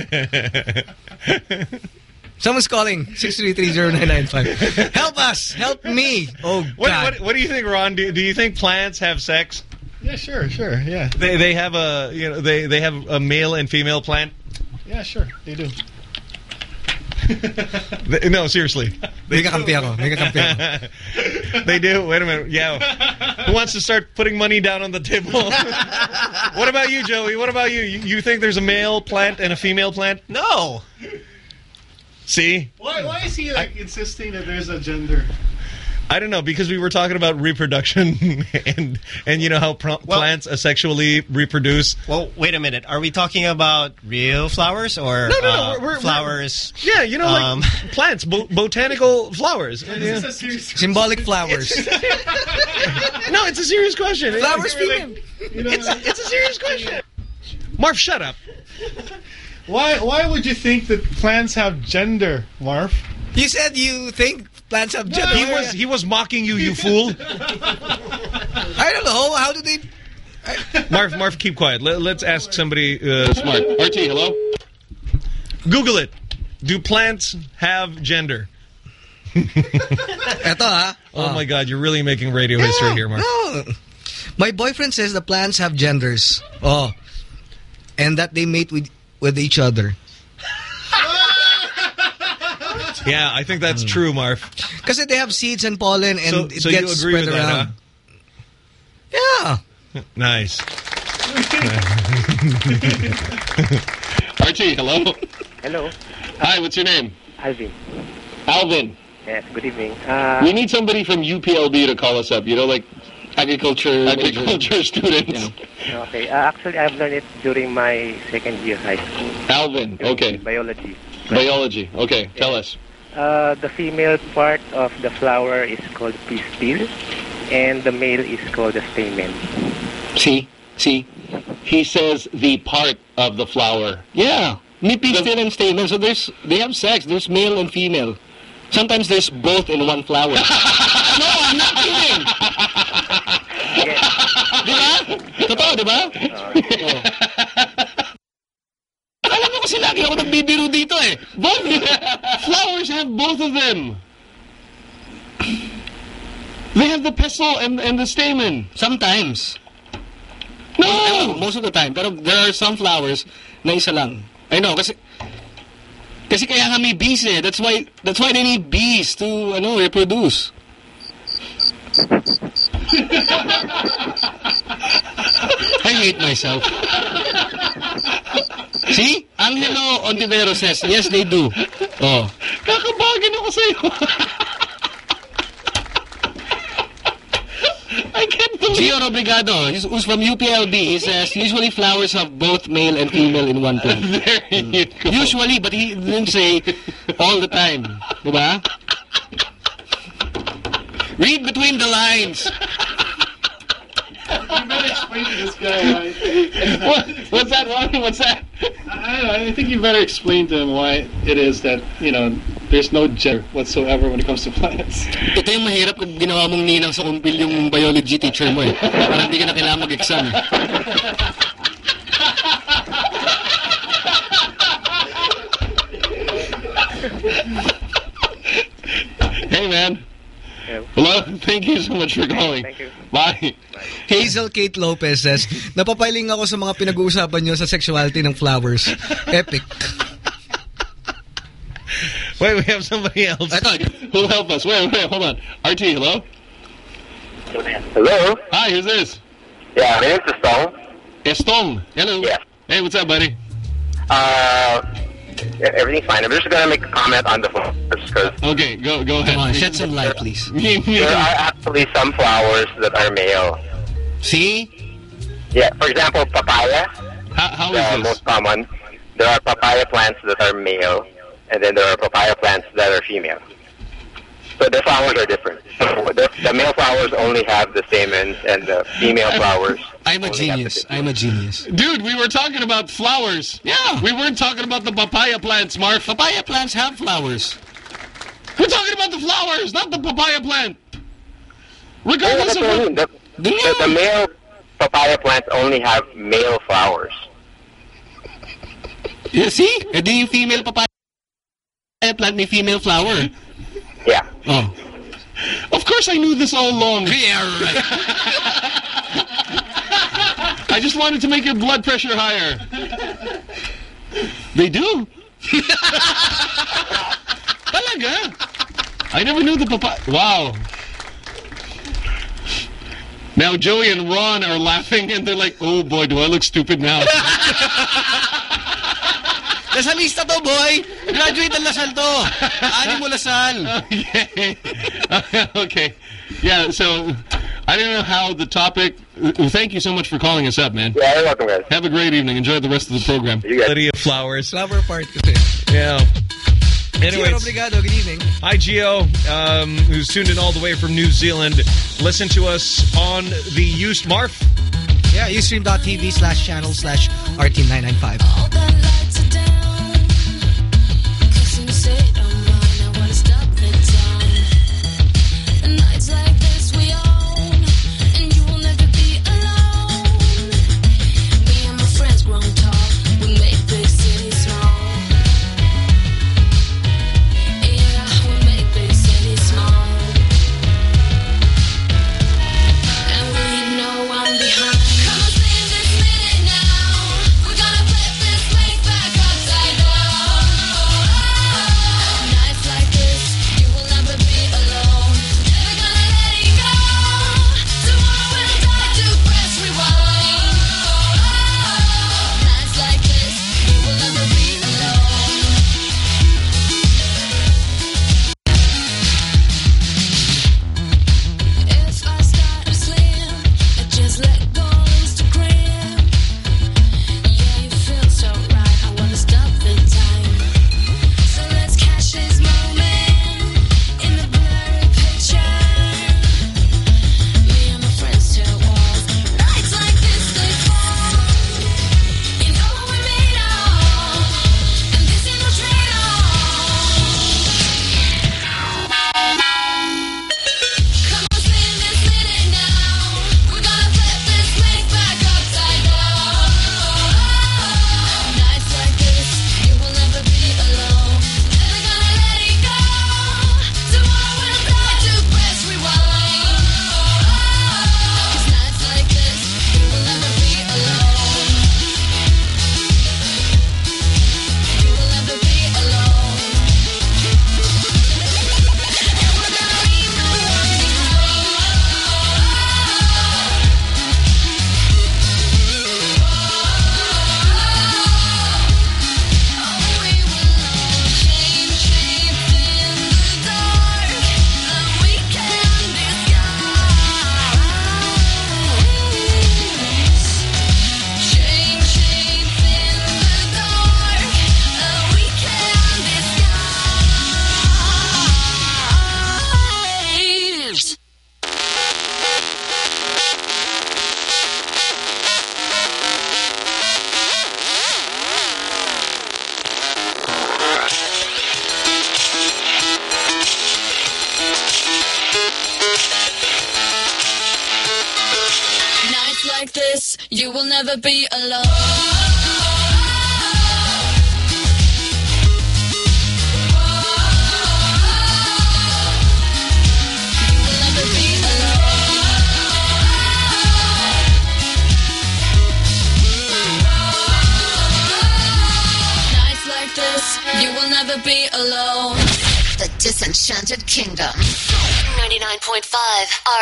Someone's calling 6330995. Help us! Help me! Oh
What,
God!
what, what do you think, Ron? Do, do you think plants have sex?
Yeah, sure, sure, yeah.
They they have a you know they they have a male and female plant.
Yeah, sure, they do.
They- no, seriously.
May kakampi ako. May kakampi ako.
they do. Wait a minute. Yeah. Who wants to start putting money down on the table? what about you, Joey? What about you? you? You think there's a male plant and a female plant?
No.
See,
Why, why is he like insisting that there's a gender?
I don't know because we were talking about reproduction and and you know how pr- plants asexually reproduce.
Well, wait a minute. Are we talking about real flowers or
No, no, no,
uh,
we're- we're-
flowers?
Yeah, you know, like
Um,
plants, bo- botanical flowers.
This is a serious
Symbolic flowers.
no, it's a serious question.
Flowers,
It's-
female.
You know,
It's, it's a serious question. Marf, shut up.
why why would you think that plants have gender, Marf?
You said you think plants have gender.
He was he was mocking you, you fool.
I don't know. How do they...
Marf, Marf, keep quiet. Let, us ask somebody uh, smart.
RT, hello?
Google it. Do plants have gender?
Eto ha.
Oh my God, you're really making radio history here, Marf.
No. My boyfriend says the plants have genders. Oh. And that they mate with with each other.
Yeah, I think that's true, Marf.
Because they have seeds and pollen and
So,
it
so you
gets
agree
spread
with
around.
that?
Yeah.
Nice.
RT, hello?
Hello,
Hi, what's your name?
Alvin.
Alvin.
Yes, good evening. Uh,
we need somebody from UPLB to call us up. You know, like agriculture agriculture students.
okay, uh, actually, I've learned it during my second year high school.
Alvin, okay.
Biology.
Biology. Okay, tell us.
Uh, the female part of the flower is called pistil, and the male is called the stamen.
See? See? He says the part of the flower. Yeah. May pistil and stamen. So there's they have sex. There's male and female. Sometimes there's both in one flower. no, I'm not kidding. Di ba? Totoo, di ba? Alam mo kasi lagi ako nagbibiro dito eh. Both flowers have both of them. They have the pestle and and the stamen.
Sometimes.
No!
Most of the time. Pero there are some flowers na isa lang. I know, kasi kasi kaya nga may bees eh. That's why that's why they need bees to ano reproduce. I hate myself. See? Angelo Ontivero says, yes, they do. Oh.
Kakabagin ako sa'yo. I can't believe
Gio Robrigado, who's from UPLB, he says, usually flowers have both male and female in one plant.
There you go.
Usually, but he didn't say all the time. Diba? Read between the lines.
You better explain to this guy why.
What, what's that, Ronnie? What's that?
I. I think you better explain to him why it is that you know there's no gender whatsoever when it comes to plants.
Ito yung mahirap kung ginawa mong ninang sa kumpil yung biology teacher mo eh. Parang hindi ka na kailangan mag-exam eh.
Hey, man. Hello? Thank you so much for calling. Thank you. Bye.
Hazel Kate Lopez says, napapiling ako sa mga pinag-uusapan nyo sa sexuality ng flowers. Epic.
Wait, we have somebody else.
Who'll help us? Wait, wait, hold on. RT, hello?
Hello?
Hi, who's this?
Yeah, my name's Estong.
Estong. Hello.
Yeah.
Hey, what's up, buddy?
Uh, everything's fine. I'm just gonna make a comment on the flowers because
Okay, go go ahead.
Come on, shed some light, please.
there are actually some flowers that are male.
See?
Yeah, for example, papaya.
How, how
the
is this?
most common. There are papaya plants that are male, and then there are papaya plants that are female. So the flowers are different. The, the male flowers only have the stamens, and the female flowers.
I'm a genius. I'm a genius.
Dude, we were talking about flowers. Yeah. We weren't talking about the papaya plants, Marf.
Papaya plants have flowers.
We're talking about the flowers, not the papaya plant. Regardless of
what I
what...
mean. The, the, the male papaya plants only have male flowers.
You see? Di yung female papaya plant may female flower.
Yeah.
Oh.
Of course I knew this all along.
Yeah, right.
I just wanted to make your blood pressure higher. They do. Talaga. I never knew the papaya. Wow. Now Joey and Ron are laughing and they're like, oh boy, do I look stupid now.
Nasa lista to, boy. Graduate ng La Salle to. Ani mo La Salle.
okay. okay. Yeah, so I don't know how the topic. Thank you so much for calling us up, man.
Yeah, you're welcome, guys.
Have a great evening. Enjoy the rest of the program.
Plenty of flowers.
Flower part kasi.
Yeah.
Gio
Anyways,
Obrigado, good evening.
hi Gio, um, who's tuned in all the way from New Zealand. Listen to us on the used Marf.
Yeah, ustream.tv slash channel slash RT995.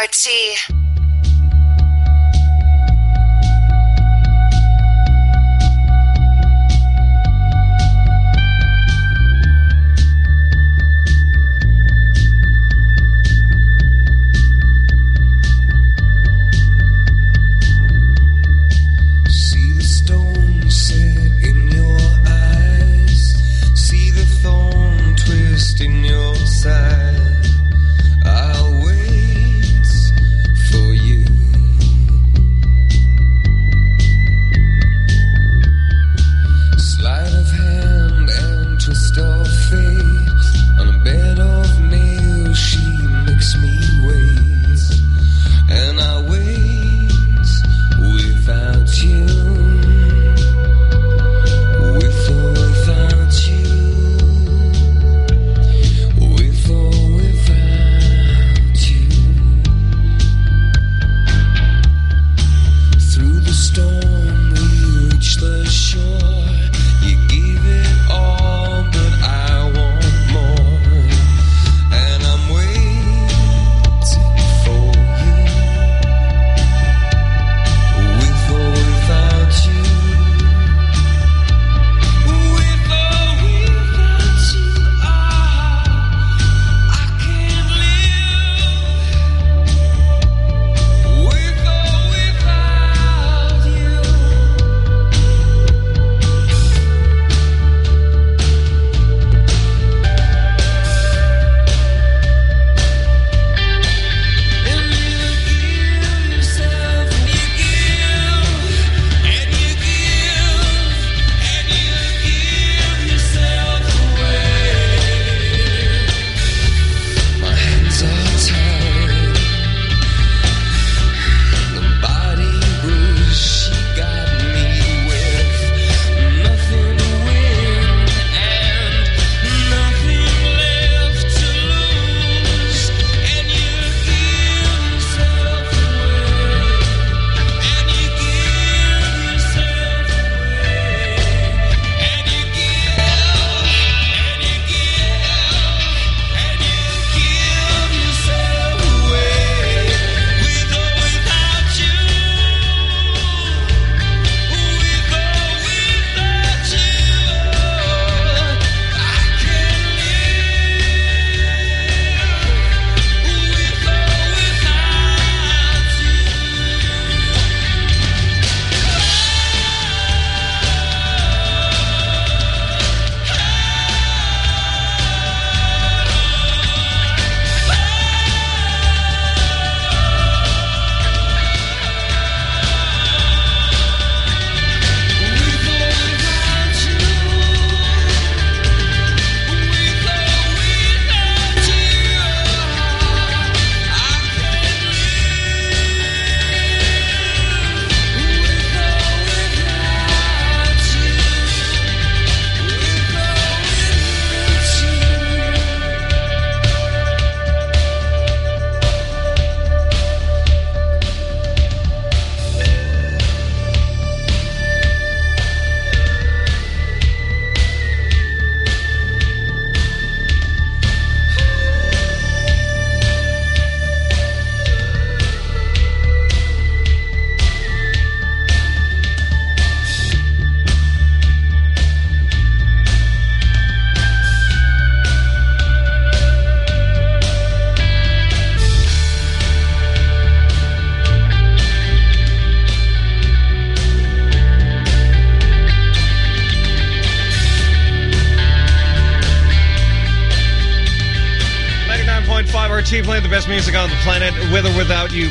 let's
see.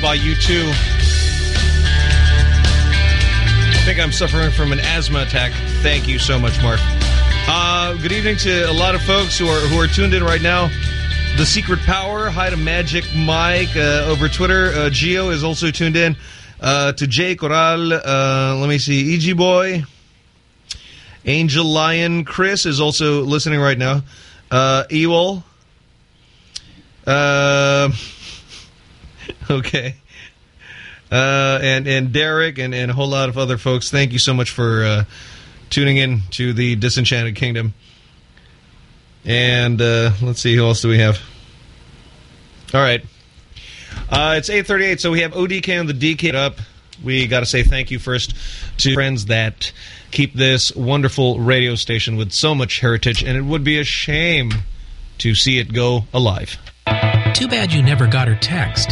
by too. I think I'm suffering from an asthma attack. Thank you so much, Mark. Uh, good evening to a lot of folks who are who are tuned in right now. The Secret Power, hi to Magic Mike uh, over Twitter. Uh, Geo is also tuned in. Uh, to Jay Coral, uh, let me see, E.G. Boy, Angel Lion, Chris is also listening right now. Uh, Ewell, uh, okay. Uh, and and Derek and, and a whole lot of other folks. Thank you so much for uh, tuning in to the Disenchanted Kingdom. And uh, let's see, who else do we have? All right. Uh, it's 8.38, so we have ODK and the DK up. We got to say thank you first to friends that keep this wonderful radio station with so much heritage, and it would be a shame to see it go alive.
Too bad you never got her text.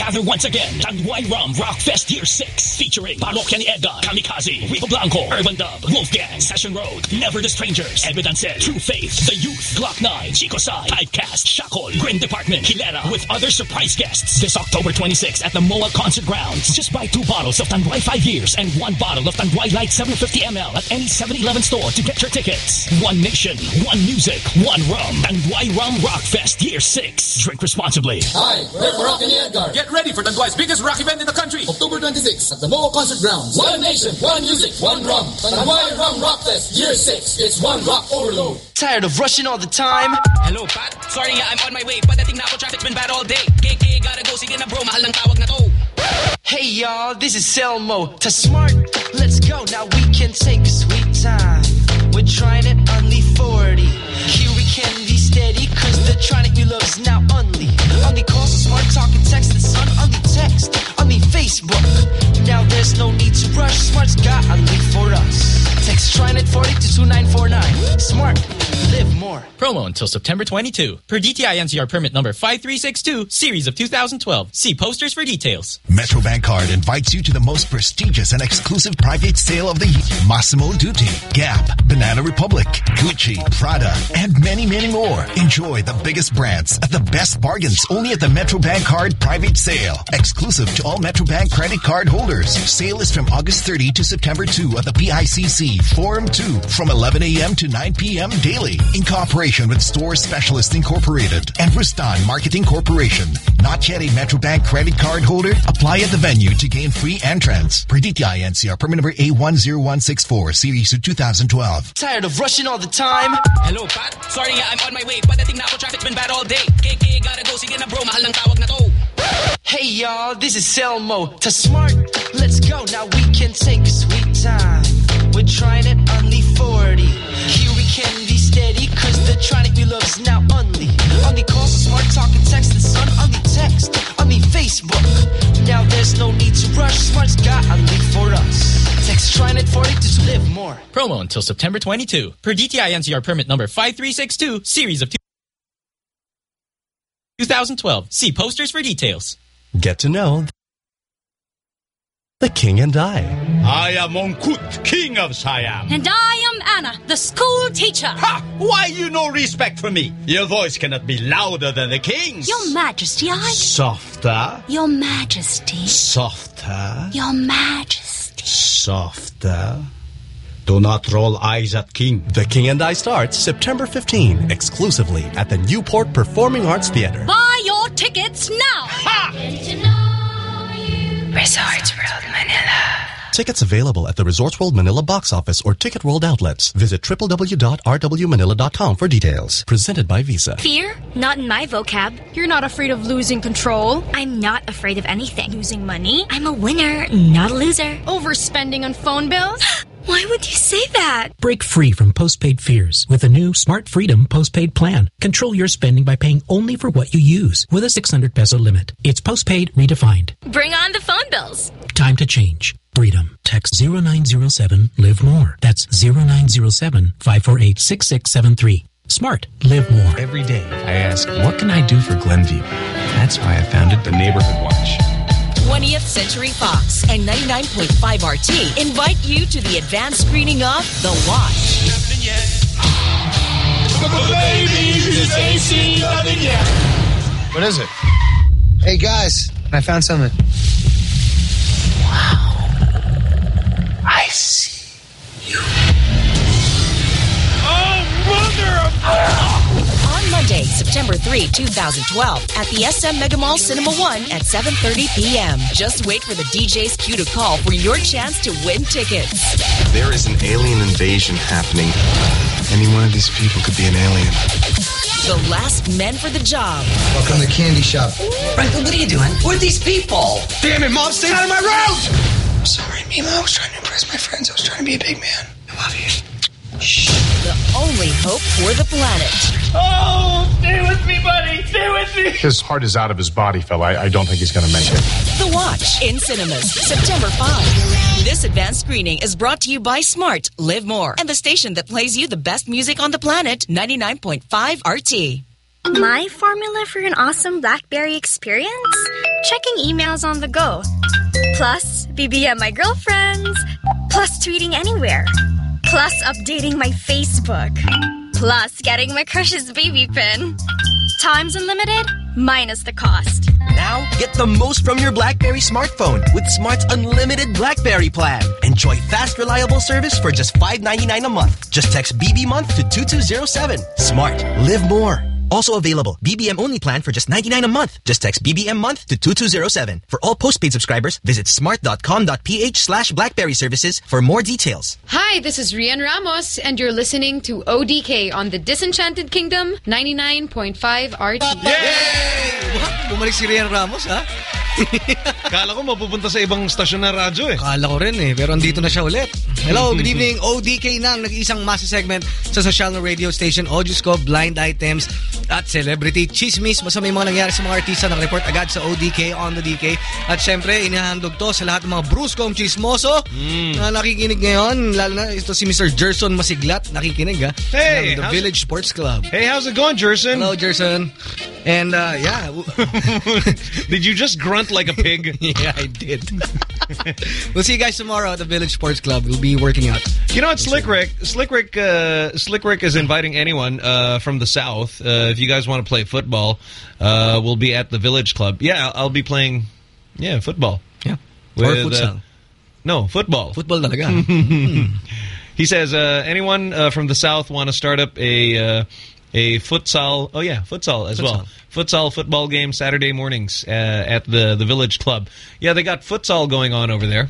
gather once again. Rum Rock Fest Year 6 featuring Parokya ni Edgar, Kamikazee, Rico Blanco, Urban Dub, Wolfgang, Session Road, Never the Strangers, Evidence, True Faith, The Youth, Gloc-9, Chico Sai, Typecast, Shackle, Grin Department, Hilera, with other surprise guests this October 26th at the MOA Concert Grounds. Just buy two bottles of Tanduay 5 years and one bottle of Tanduay Light 750ml at any 7-Eleven store to get your tickets. One nation, one music, one rum. Tanduay Rum Rock Fest Year 6. Drink responsibly.
Hi, we're and Edgar. Get ready for Tanduay's biggest rock event in the country. October 26th at the Moa Concert Grounds. One nation, one music, one rum. Tanduay Rum Rock Fest Year 6. It's one rock overload.
Tired of rushing all the time?
Hello, Pat. Sorry nga, I'm on my way. But Padating na ako, traffic's been bad all day. KK, gotta go. Sige na bro, mahal ng tawag na to.
Hey y'all, this is Selmo. To smart, let's go. Now we can take a sweet time. We're trying it only 40. Here we can be steady, cause the tronic you love is now only. Only calls, smart talk and text, and son, only text, only Facebook. Now there's no need to rush, smart's got only for us. Text TRINET 40 to 2949. Smart, live more.
Promo until September 22. Per DTI NCR permit number 5362, series of 2012. See posters for details.
Metrobank Card invites you to the most prestigious and exclusive private sale of the year. Massimo Dutti, Gap, Banana Republic, Gucci, Prada, and many, many more. Enjoy the biggest brands at the best bargains only at the Metrobank Card private sale. Exclusive to all Metrobank credit card holders. Sale is from August 30 to September 2 at the PICC Forum 2 from 11 a.m. to 9 p.m. daily in cooperation with Store Specialist Incorporated and Rustan Marketing Corporation. Not yet a Metrobank credit card holder? Apply at the venue to gain free entrance. Per DTI NCR permit number A10164 series of 2012.
Tired of rushing all the time?
Hello, Pat. Sorry nga, I'm on my way. Padating na ako, traffic's been bad all day. KK, gotta go. Sige na bro, mahal ng tawag na to.
Hey y'all, this is Selmo. To smart, let's go. Now we can take a sweet time. We're trying it only 40. Here we can be steady, cause the tronic we love is now only. Only calls, smart talk and text, and son, only text, only Facebook. Now there's no need to rush, smart's got only for us. Text TRINET 40 to live more.
Promo until September 22. Per DTI NCR permit number 5362, series of 2012. See posters for details.
Get to know the King and I.
I am Mongkut, king of Siam.
And I am Anna, the school teacher.
Ha! Why you no respect for me? Your voice cannot be louder than the king's.
Your Majesty, I.
Softer,
Your Majesty.
softer,
Your Majesty.
softer. Do not roll eyes at king.
The King and I starts September 15 exclusively at the Newport Performing Arts Theater.
Buy your tickets now. Resorts World Manila.
Tickets available at the Resorts World Manila box office or Ticket World outlets. Visit www.rwmanila.com for details. Presented by Visa.
Fear? Not in my vocab. You're not afraid of losing control. I'm not afraid of anything. Losing money? I'm a winner, not a loser. Overspending on phone bills? Why would you say that?
Break free from postpaid fears with a new Smart Freedom postpaid plan. Control your spending by paying only for what you use with a 600 peso limit. It's postpaid redefined.
Bring on the phone bills.
Time to change. Freedom. Text 0907 Live More. That's 0907 548 6673. Smart. Live more.
Every day, I ask, what can I do for Glenview? That's why I founded the Neighborhood Watch.
20th Century Fox and 99.5 RT invite you to the advanced screening of The Watch.
What is it? Hey guys, I found something. Wow.
I see.
On Monday, September 3, 2012, at the SM Mega Mall Cinema 1 at 7.30 p.m. Just wait for the DJ's cue to call for your chance to win tickets.
There is an alien invasion happening. Any one of these people could be an alien.
The last men for the job.
Welcome to the candy shop.
Franklin, what are you doing? Who are these people?
Damn it, Mom, stay out of my road!
I'm sorry, Mima. I was trying to impress my friends. I was trying to be a big man. I love you.
The only hope for the planet.
Oh, stay with me, buddy. Stay with me.
His heart is out of his body, fella. I, I don't think he's going to make it.
The Watch in cinemas, September 5. This advanced screening is brought to you by Smart, Live More, and the station that plays you the best music on the planet, 99.5 RT.
My formula for an awesome BlackBerry experience? Checking emails on the go. Plus, BBM my girlfriends. Plus, tweeting anywhere. Plus, updating my Facebook. Plus, getting my crush's BB PIN. Times unlimited, minus the cost.
Now, get the most from your BlackBerry smartphone with Smart's unlimited BlackBerry plan. Enjoy fast, reliable service for just $5.99 a month. Just text BB month to 2207. Smart. Live more. Also available, BBM only plan for just 99 a month. Just text BBM month to 2207. For all postpaid subscribers, visit smart.com.ph slash blackberry services for more details.
Hi, this is Rian Ramos, and you're listening to ODK on the Disenchanted Kingdom 99.5 RT.
Bumalik si Rian Ramos, ha?
Kala ko mapupunta sa ibang stasyon ng radyo eh.
Kala ko rin eh, pero andito na siya ulit. Hello, good evening. ODK nang nag-isang masa segment sa social na radio station, Audioscope, Blind Items, at Celebrity Chismis. Basta may mga nangyari sa mga artista, nag-report agad sa ODK, on the DK. At syempre, inihandog to sa lahat ng mga bruskong chismoso na nakikinig ngayon. Lalo na ito si Mr. Gerson Masiglat, nakikinig ha.
Hey,
ng The Village Sports Club.
Hey, how's it going, Jerson?
Hello, Gerson. And uh, yeah.
did you just grunt like a pig?
yeah, I did. we'll see you guys tomorrow at the Village Sports Club. We'll be working out.
You know what, Slick Rick? Slick Rick, uh, Slick Rick is inviting anyone uh, from the South. Uh, if you guys want to play football, uh, we'll be at the Village Club. Yeah, I'll be playing, yeah, football.
Yeah. Or
uh,
futsal.
no, football.
Football talaga.
He says, uh, anyone uh, from the South want to start up a uh, a futsal? Oh yeah, futsal as well. Futsal football game Saturday mornings uh, at the the Village Club. Yeah, they got futsal going on over there.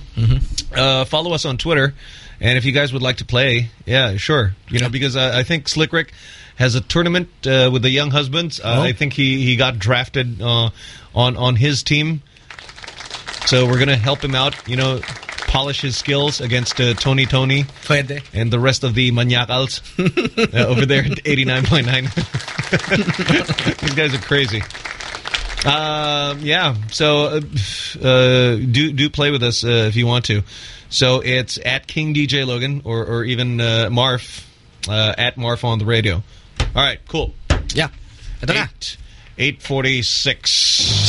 Uh, follow us on Twitter, and if you guys would like to play, yeah, sure. You know, because uh, I think Slick Rick has a tournament uh, with the young husbands. Uh,
Oh.
I think he he got drafted uh, on on his team. So we're gonna help him out. You know, polish his skills against uh, Tony
Toni
and the rest of the maniacals uh, over there at 89.9. These guys are crazy. Uh, yeah, so uh, uh, do do play with us uh, if you want to. So it's at King DJ Logan or, or even Marf, at Marf on the radio. All right, cool.
Yeah.
846.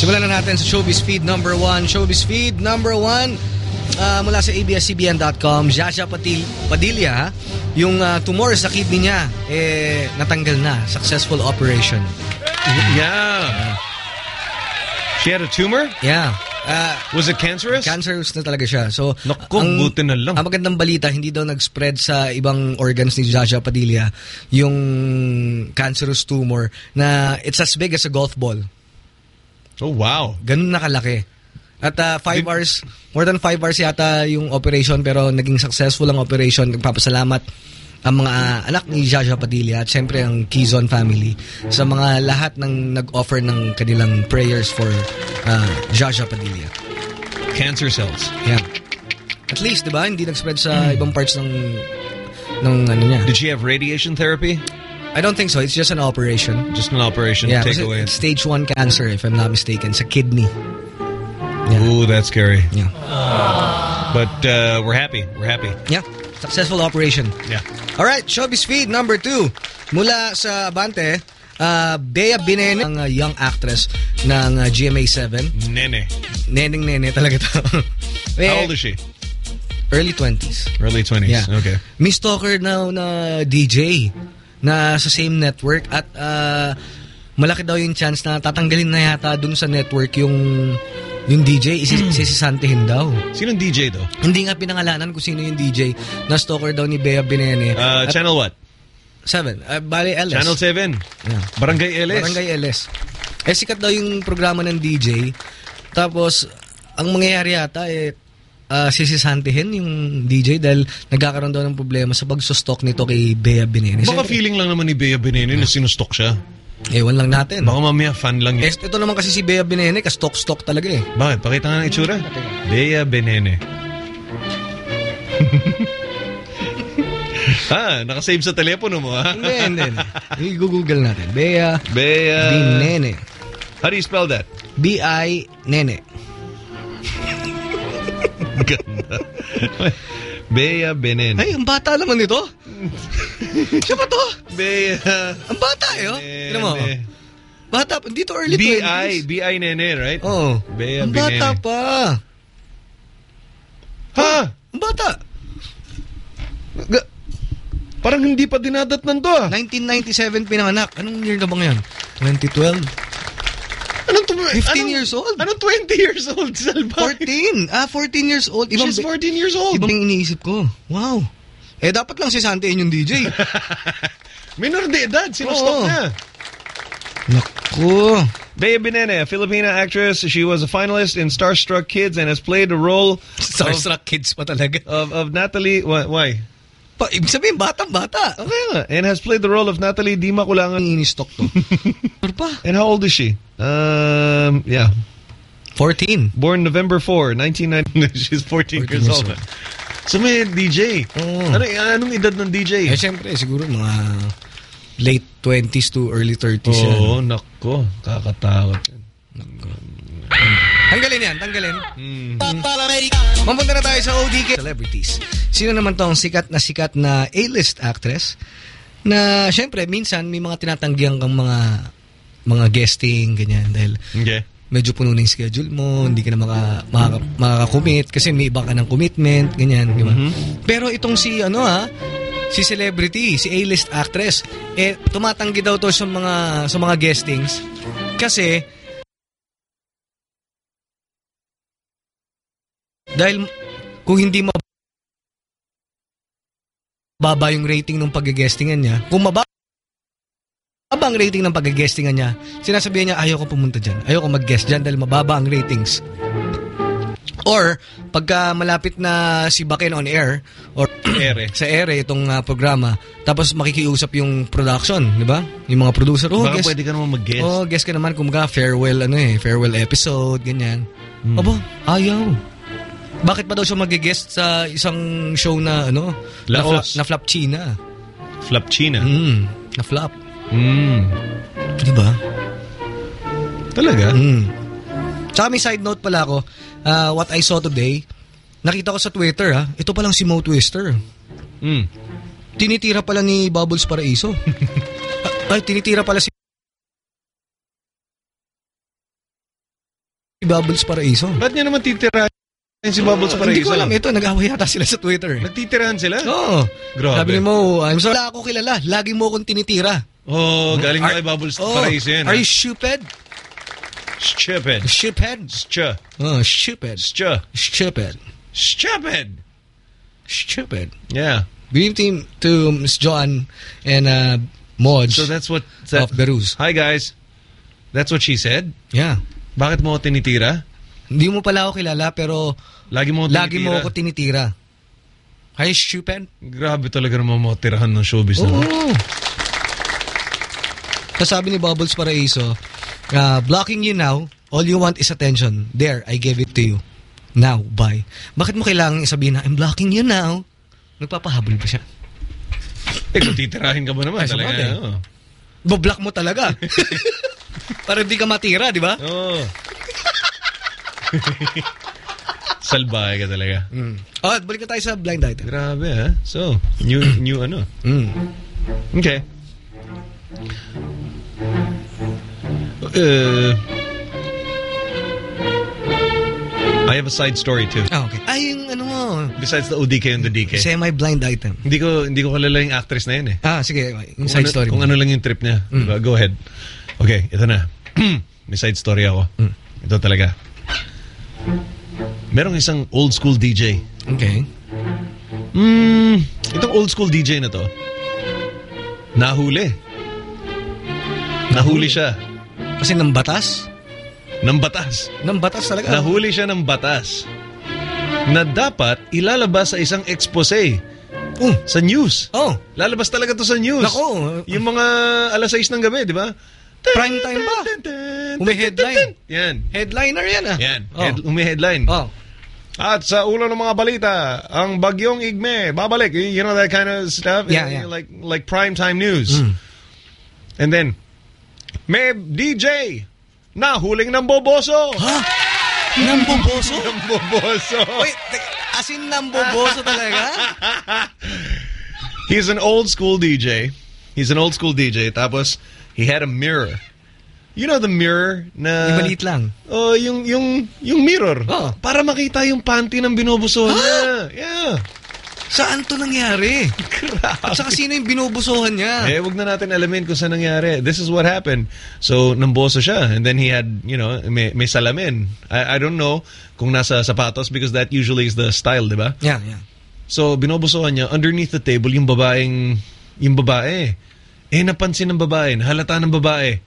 Simulan na natin sa Showbiz Feed number 1. Showbiz Feed number 1. uh, mula sa ABS-CBN.com, Jaja Patil Padilla, yung uh, tumor sa kidney niya, eh, natanggal na. Successful operation.
Yeah. She had a tumor?
Yeah. Uh,
was it cancerous?
Cancerous na talaga siya. So,
Naku, ang, buti na lang.
Ang magandang balita, hindi daw nag-spread sa ibang organs ni Jaja Padilla yung cancerous tumor na it's as big as a golf ball.
Oh, wow.
Ganun na kalaki. At uh, five hours, more than five hours yata yung operation pero naging successful ang operation. Nagpapasalamat ang mga anak ni Jaja Padilla at syempre ang Kizon family sa mga lahat ng nag-offer ng kanilang prayers for uh, Jaja Padilla.
Cancer cells.
Yeah. At least, di ba? Hindi nag-spread sa ibang parts ng ng ano niya.
Did she have radiation therapy?
I don't think so. It's just an operation.
Just an operation.
Yeah,
take away.
stage 1 cancer if I'm not mistaken sa kidney.
Ooh, that's scary.
Yeah.
But uh, we're happy. We're happy.
Yeah. Successful operation.
Yeah.
Alright, Showbiz Feed number 2. Mula sa Abante, Ah, Bea Binene, ang ah, young actress ng ah, GMA7.
Nene.
Neneng nene talaga to.
How old is she?
Early 20s.
Early 20s.
Yeah.
Okay.
Miss Talker now na DJ na sa same network at ah, malaki daw yung chance na tatanggalin na yata dun sa network yung yung DJ, isi, sisisantihin daw.
Sinong DJ daw?
Hindi nga pinangalanan kung sino yung DJ na stalker daw ni Bea Binene.
Uh,
At-
channel what?
Seven. Uh, bali, LS.
Channel 7.
Yeah.
Barangay LS.
Barangay LS. Eh, sikat daw yung programa ng DJ. Tapos, ang mangyayari yata, eh, ah, sisisantihin yung DJ dahil nagkakaroon daw ng problema sa pagsustok nito kay Bea Binene.
Baka feeling lang naman ni Bea Benene na sinustok siya.
Ewan lang natin.
Baka mamaya fan lang yun.
ito naman kasi si Bea Binene, ka-stock-stock talaga eh.
Bakit? Pakita nga ng itsura. Bea Benene. ah, nakasave sa telepono mo, ha?
Hindi, hindi. I-google natin. Bea
Bea...
Binene.
How do you spell that?
B-I Nene.
Ganda. Bea Benene.
Ay, ang bata naman ito. Siya ba to?
Bea...
Ang bata eh, oh. Mo. oh. Bata pa. Dito early
B.I.
20s.
B.I. Nene, right?
Oo.
Bea
Ang bata
Benene.
pa.
Ha?
Ang bata.
Ga- Parang hindi pa dinadatnan to ah.
1997 pinanganak. Anong year na ba ngayon? 2012?
Anong to,
15
anong-
years old?
Anong 20 years old, Salva?
14. Ah, 14 years old.
She's 14 years old.
Ibang iniisip ko. Wow. Eh, dapat lang si Santiin yung DJ.
Minor de edad, sinustok na.
Naku.
Bea Binene, a Filipina actress, she was a finalist in Starstruck Kids and has played the role
Starstruck Kids pa talaga.
of, of Natalie... Why? why?
Pa, ibig sabihin, batang-bata.
Okay nga. And has played the role of Natalie Di Maculangan.
Ini-stock to. Pa?
And how old is she? Um, yeah.
14.
Born November 4, 1990. She's 14, years
years
old. So may DJ.
Oo.
Ano, anong edad ng DJ?
Eh, syempre, siguro mga late 20s to early 30s yan.
Oo, nako. Kakatakot yan.
Tanggalin yan, tanggalin. Mapunta na tayo sa ODK celebrities. Sino naman tong sikat na sikat na A-list actress na syempre minsan may mga tinatanggihan kang mga mga guesting ganyan dahil
Okay.
Medyo puno na yung schedule mo, hindi ka na maka, makaka, makaka-commit kasi may iba ka ng commitment, ganyan, di ba? Pero itong si, ano ha, si celebrity, si A-list actress, eh, tumatanggi daw to sa mga, sa mga guestings kasi dahil kung hindi ma baba yung rating ng pag-guestingan niya, kung mababa mababa ang rating ng pag-guestingan niya, sinasabihan niya, ayaw ko pumunta dyan. Ayaw ko mag-guest dyan dahil mababa ang ratings. Or, pagka malapit na si Baken on air, or
Ere.
sa ere itong ah, programa, tapos makikiusap yung production, di ba? Yung mga producer, oh,
Baka
guest,
pwede ka naman mag-guest.
oh, guest ka naman, kumbaga, farewell, ano eh, farewell episode, ganyan.
Hmm.
Aba, ayaw. Bakit pa daw siya mag-guest sa isang show na, ano, na, flop,
Laos.
na flop China?
Flapchina.
Mm, na flop.
Mm.
Di ba?
Talaga?
Mm. May side note pala ako, ah, what I saw today, nakita ko sa Twitter ha, ito palang si Mo Twister.
Mm.
Tinitira pala ni Bubbles Paraiso. Ah, ay, tinitira pala si Bubbles Paraiso.
Ba't niya naman titirahin si Bubbles
Ah,
para
Hindi ko alam, ito, nag-away yata sila sa Twitter. eh.
Nagtitirahan sila?
Oo.
Grabe.
Sabi ni Mo, I'm sorry, wala ako kilala. Lagi mo akong tinitira.
Oh, galing na kay Bubbles
Oh,
Paraiso yan.
Are
ha?
you stupid?
Stupid.
Stupid?
Stupid.
Oh, stupid.
Stupid.
Stupid.
Stupid.
Stupid.
Yeah.
Good evening to Miss Joan and uh, Modge
So that's what...
of Beruz.
Hi guys. That's what she said?
Yeah.
Bakit mo tinitira?
Hindi mo pala ako kilala pero
Lagi mo ako
lagi
tinitira.
mo ako tinitira. You stupid?
Grabe talaga naman mga tirahan ng showbiz.
Oo. Tapos sabi ni Bubbles Paraiso, uh, blocking you now, all you want is attention. There, I gave it to you. Now, bye. Bakit mo kailangan isabihin na, I'm blocking you now? Nagpapahabol pa siya.
Eh, kung titirahin ka ba naman
Ay,
talaga?
sabagay.
oo.
Bablock mo talaga. Para di ka matira, di ba?
Oo. Salbahe ka talaga.
Mm. Oh, balik na tayo sa blind item.
Grabe ha. So, new, new ano.
Mm.
Okay. Uh, I have a side story too.
Ah, okay. Ay, yung ano mo.
Besides the ODK and the DK.
Semi-blind item.
Hindi ko hindi ko kilala yung actress na yun eh.
Ah, sige. Yung
Kung
side
ano,
story
Kung
mo.
ano lang yung trip niya.
Mm.
Diba? Go ahead. Okay, ito na. May side story ako.
Mm.
Ito talaga. Merong isang old school DJ.
Okay.
Hmm, itong old school DJ na to, nahuli. Nahuli siya.
Kasi ng batas?
Ng batas.
Ng batas talaga.
Nahuli siya ng batas. Na dapat ilalabas sa isang expose. Sa news.
Oh.
Lalabas talaga to sa news.
Nako.
Yung mga alas 6 ng gabi, di ba?
Prime time ba? Umi headline.
Yan.
Headliner yan ah.
Yan.
Oh.
Head, umi headline.
Oh.
At sa ulo ng mga balita, ang bagyong Igme, babalik. You know that kind of stuff?
Yeah, yeah.
Like, like prime time news. And then, may DJ na huling ng boboso.
Ha? Ng boboso?
ng boboso.
Wait, as in ng boboso talaga?
He's an old school DJ. He's an old school DJ. Tapos, he had a mirror. You know the mirror na...
Maliit lang.
Oh, yung, yung, yung mirror.
Oh.
Para makita yung panty ng binubusuhan niya. Yeah.
Saan to nangyari? At saka sino yung binubusuhan niya?
Eh, wag na natin alamin kung saan nangyari. This is what happened. So, namboso siya. And then he had, you know, may, may salamin. I, I don't know kung nasa sapatos because that usually is the style, di ba?
Yeah, yeah.
So, binubusuhan niya, underneath the table, yung babaeng, yung babae. Eh, napansin ng babae, halata ng babae.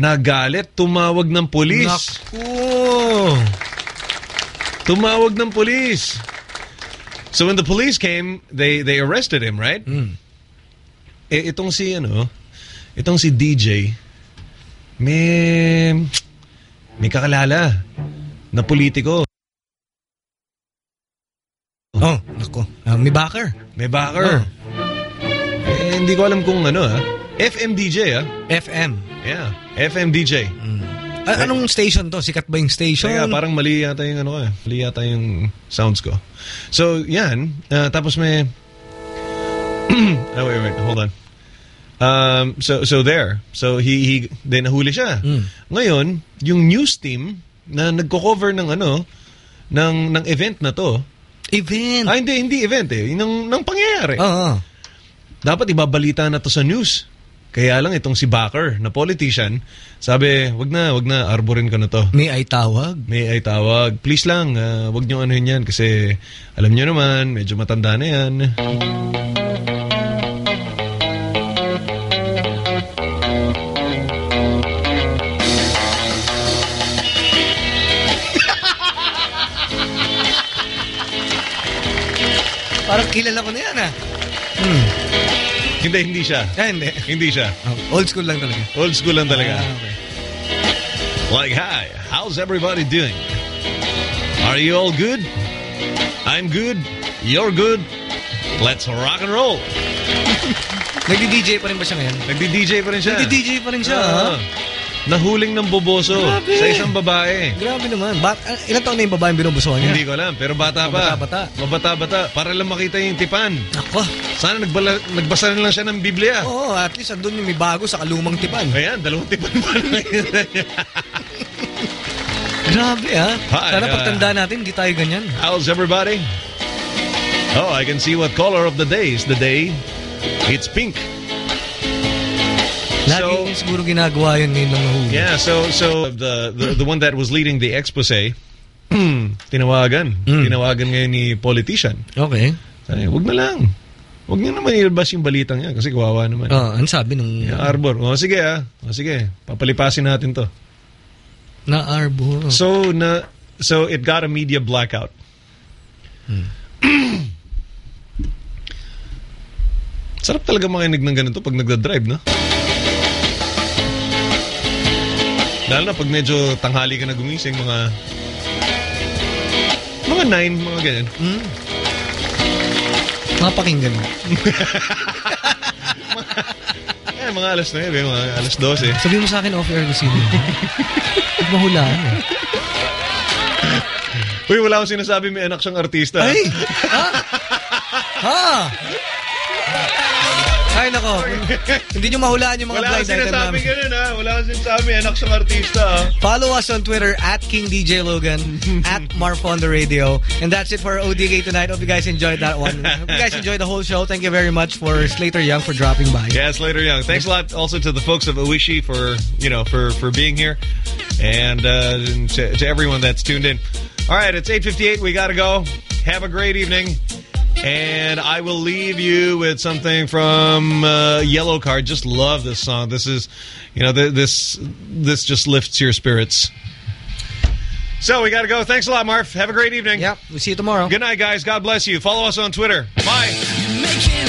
Nagalit, tumawag ng polis.
Naku!
Tumawag ng polis. So when the police came, they they arrested him, right? Eh, itong si, ano, itong si DJ, may, may kakalala na politiko.
Oh, nako. Ah, may backer.
May backer. Eh, hindi ko alam kung ano, ah. FM DJ, ah.
FM.
Yeah, FM DJ.
Ah, anong station to? Sikat ba yung station?
Kaya parang mali yata yung ano eh. Mali yata yung sounds ko. So, yan. Uh, tapos may... oh, wait, wait. Hold on. Um, so, so there. So, he, he, then nahuli siya. Ngayon, yung news team na nagko-cover ng ano, ng, ng event na to.
Event?
Ah, hindi, hindi event eh. Ng, ng pangyayari.
Oo.
Dapat ibabalita na to sa news. Kaya lang itong si Backer na politician, sabi, wag na, wag na, arborin ka na to.
May ay tawag?
May ay tawag. Please lang, uh, wag niyo anuhin yan kasi alam niyo naman, medyo matanda na yan.
Parang kilala ko na yan ah.
Hindi, hindi siya.
Ah, hindi.
Hindi siya.
Old school lang talaga.
Old school lang talaga.
Ah, okay.
Like, hi, how's everybody doing? Are you all good? I'm good. You're good. Let's rock and roll.
Nagdi-DJ pa rin ba siya ngayon?
Nagdi-DJ pa rin siya.
Nagdi-DJ pa rin siya,
Ah.
ha?
Nahuling ng boboso
Grabe.
sa isang babae.
Grabe naman. Bat ah, ilan taon na yung babaeng binubusuhan niya?
Hindi ko alam, pero bata pa.
Mabata-bata.
Mabata-bata. Para lang makita yung tipan.
Ako.
Sana nagbala, nagbasa na lang siya ng Biblia.
Oo, at least andun yung may bago sa kalumang tipan.
Ayan, dalawang tipan pa lang.
Grabe ah.
Hi,
Sana
uh,
pagtanda natin, hindi tayo ganyan.
How's everybody? Oh, I can see what color of the day is the day. It's pink.
Lagi
So-
siguro ginagawa yun ngayon lang nahuli.
Yeah, so so the the, the one that was leading the expose, tinawagan. Tinawagan ngayon ni politician.
Okay.
Sabi, wag na lang. Wag niyo naman ilabas yung balitang yan kasi kawawa naman.
Oh, ano sabi nung
Yeah, Arbor. O sige ah. O sige, papalipasin natin to.
na Arbor?
So na so it got a media blackout. Sarap talaga makinig ng ganito pag nagda-drive, no? Lalo na pag medyo tanghali ka na gumising, mga mga 9, mga ganyan.
Hmm. Mapakinggan mo.
Eh, mga alas 9, mga alas 12.
Sabi mo sa akin off-air ko sino. Huwag mahulaan eh.
Uy, wala akong sinasabi may anak siyang artista.
Ay! Ha? Ha? Ay, nako. Hindi nyo mahulaan yung mga
Wala
blind item
sinasabi
namin.
ganun ha. Wala kang sinasabi. Anak sa artista ha.
Follow us on Twitter at King DJ Logan, at Marfo on the radio. And that's it for ODK tonight. Hope you guys enjoyed that one. Hope you guys enjoyed the whole show. Thank you very much for Slater Young for dropping by.
Yes, Slater young. Thanks a lot also to the folks of Oishi for, you know, for, for being here. And uh, to, to everyone that's tuned in. All right, it's 8.58. We got to go. Have a great evening. And I will leave you with something from uh, Yellowcard. Just love this song. This is, you know, th this this just lifts your spirits. So we got to go. Thanks a lot, Marf. Have a great evening.
Yep. We'll see you tomorrow.
Good night, guys. God bless you. Follow us on Twitter. Bye.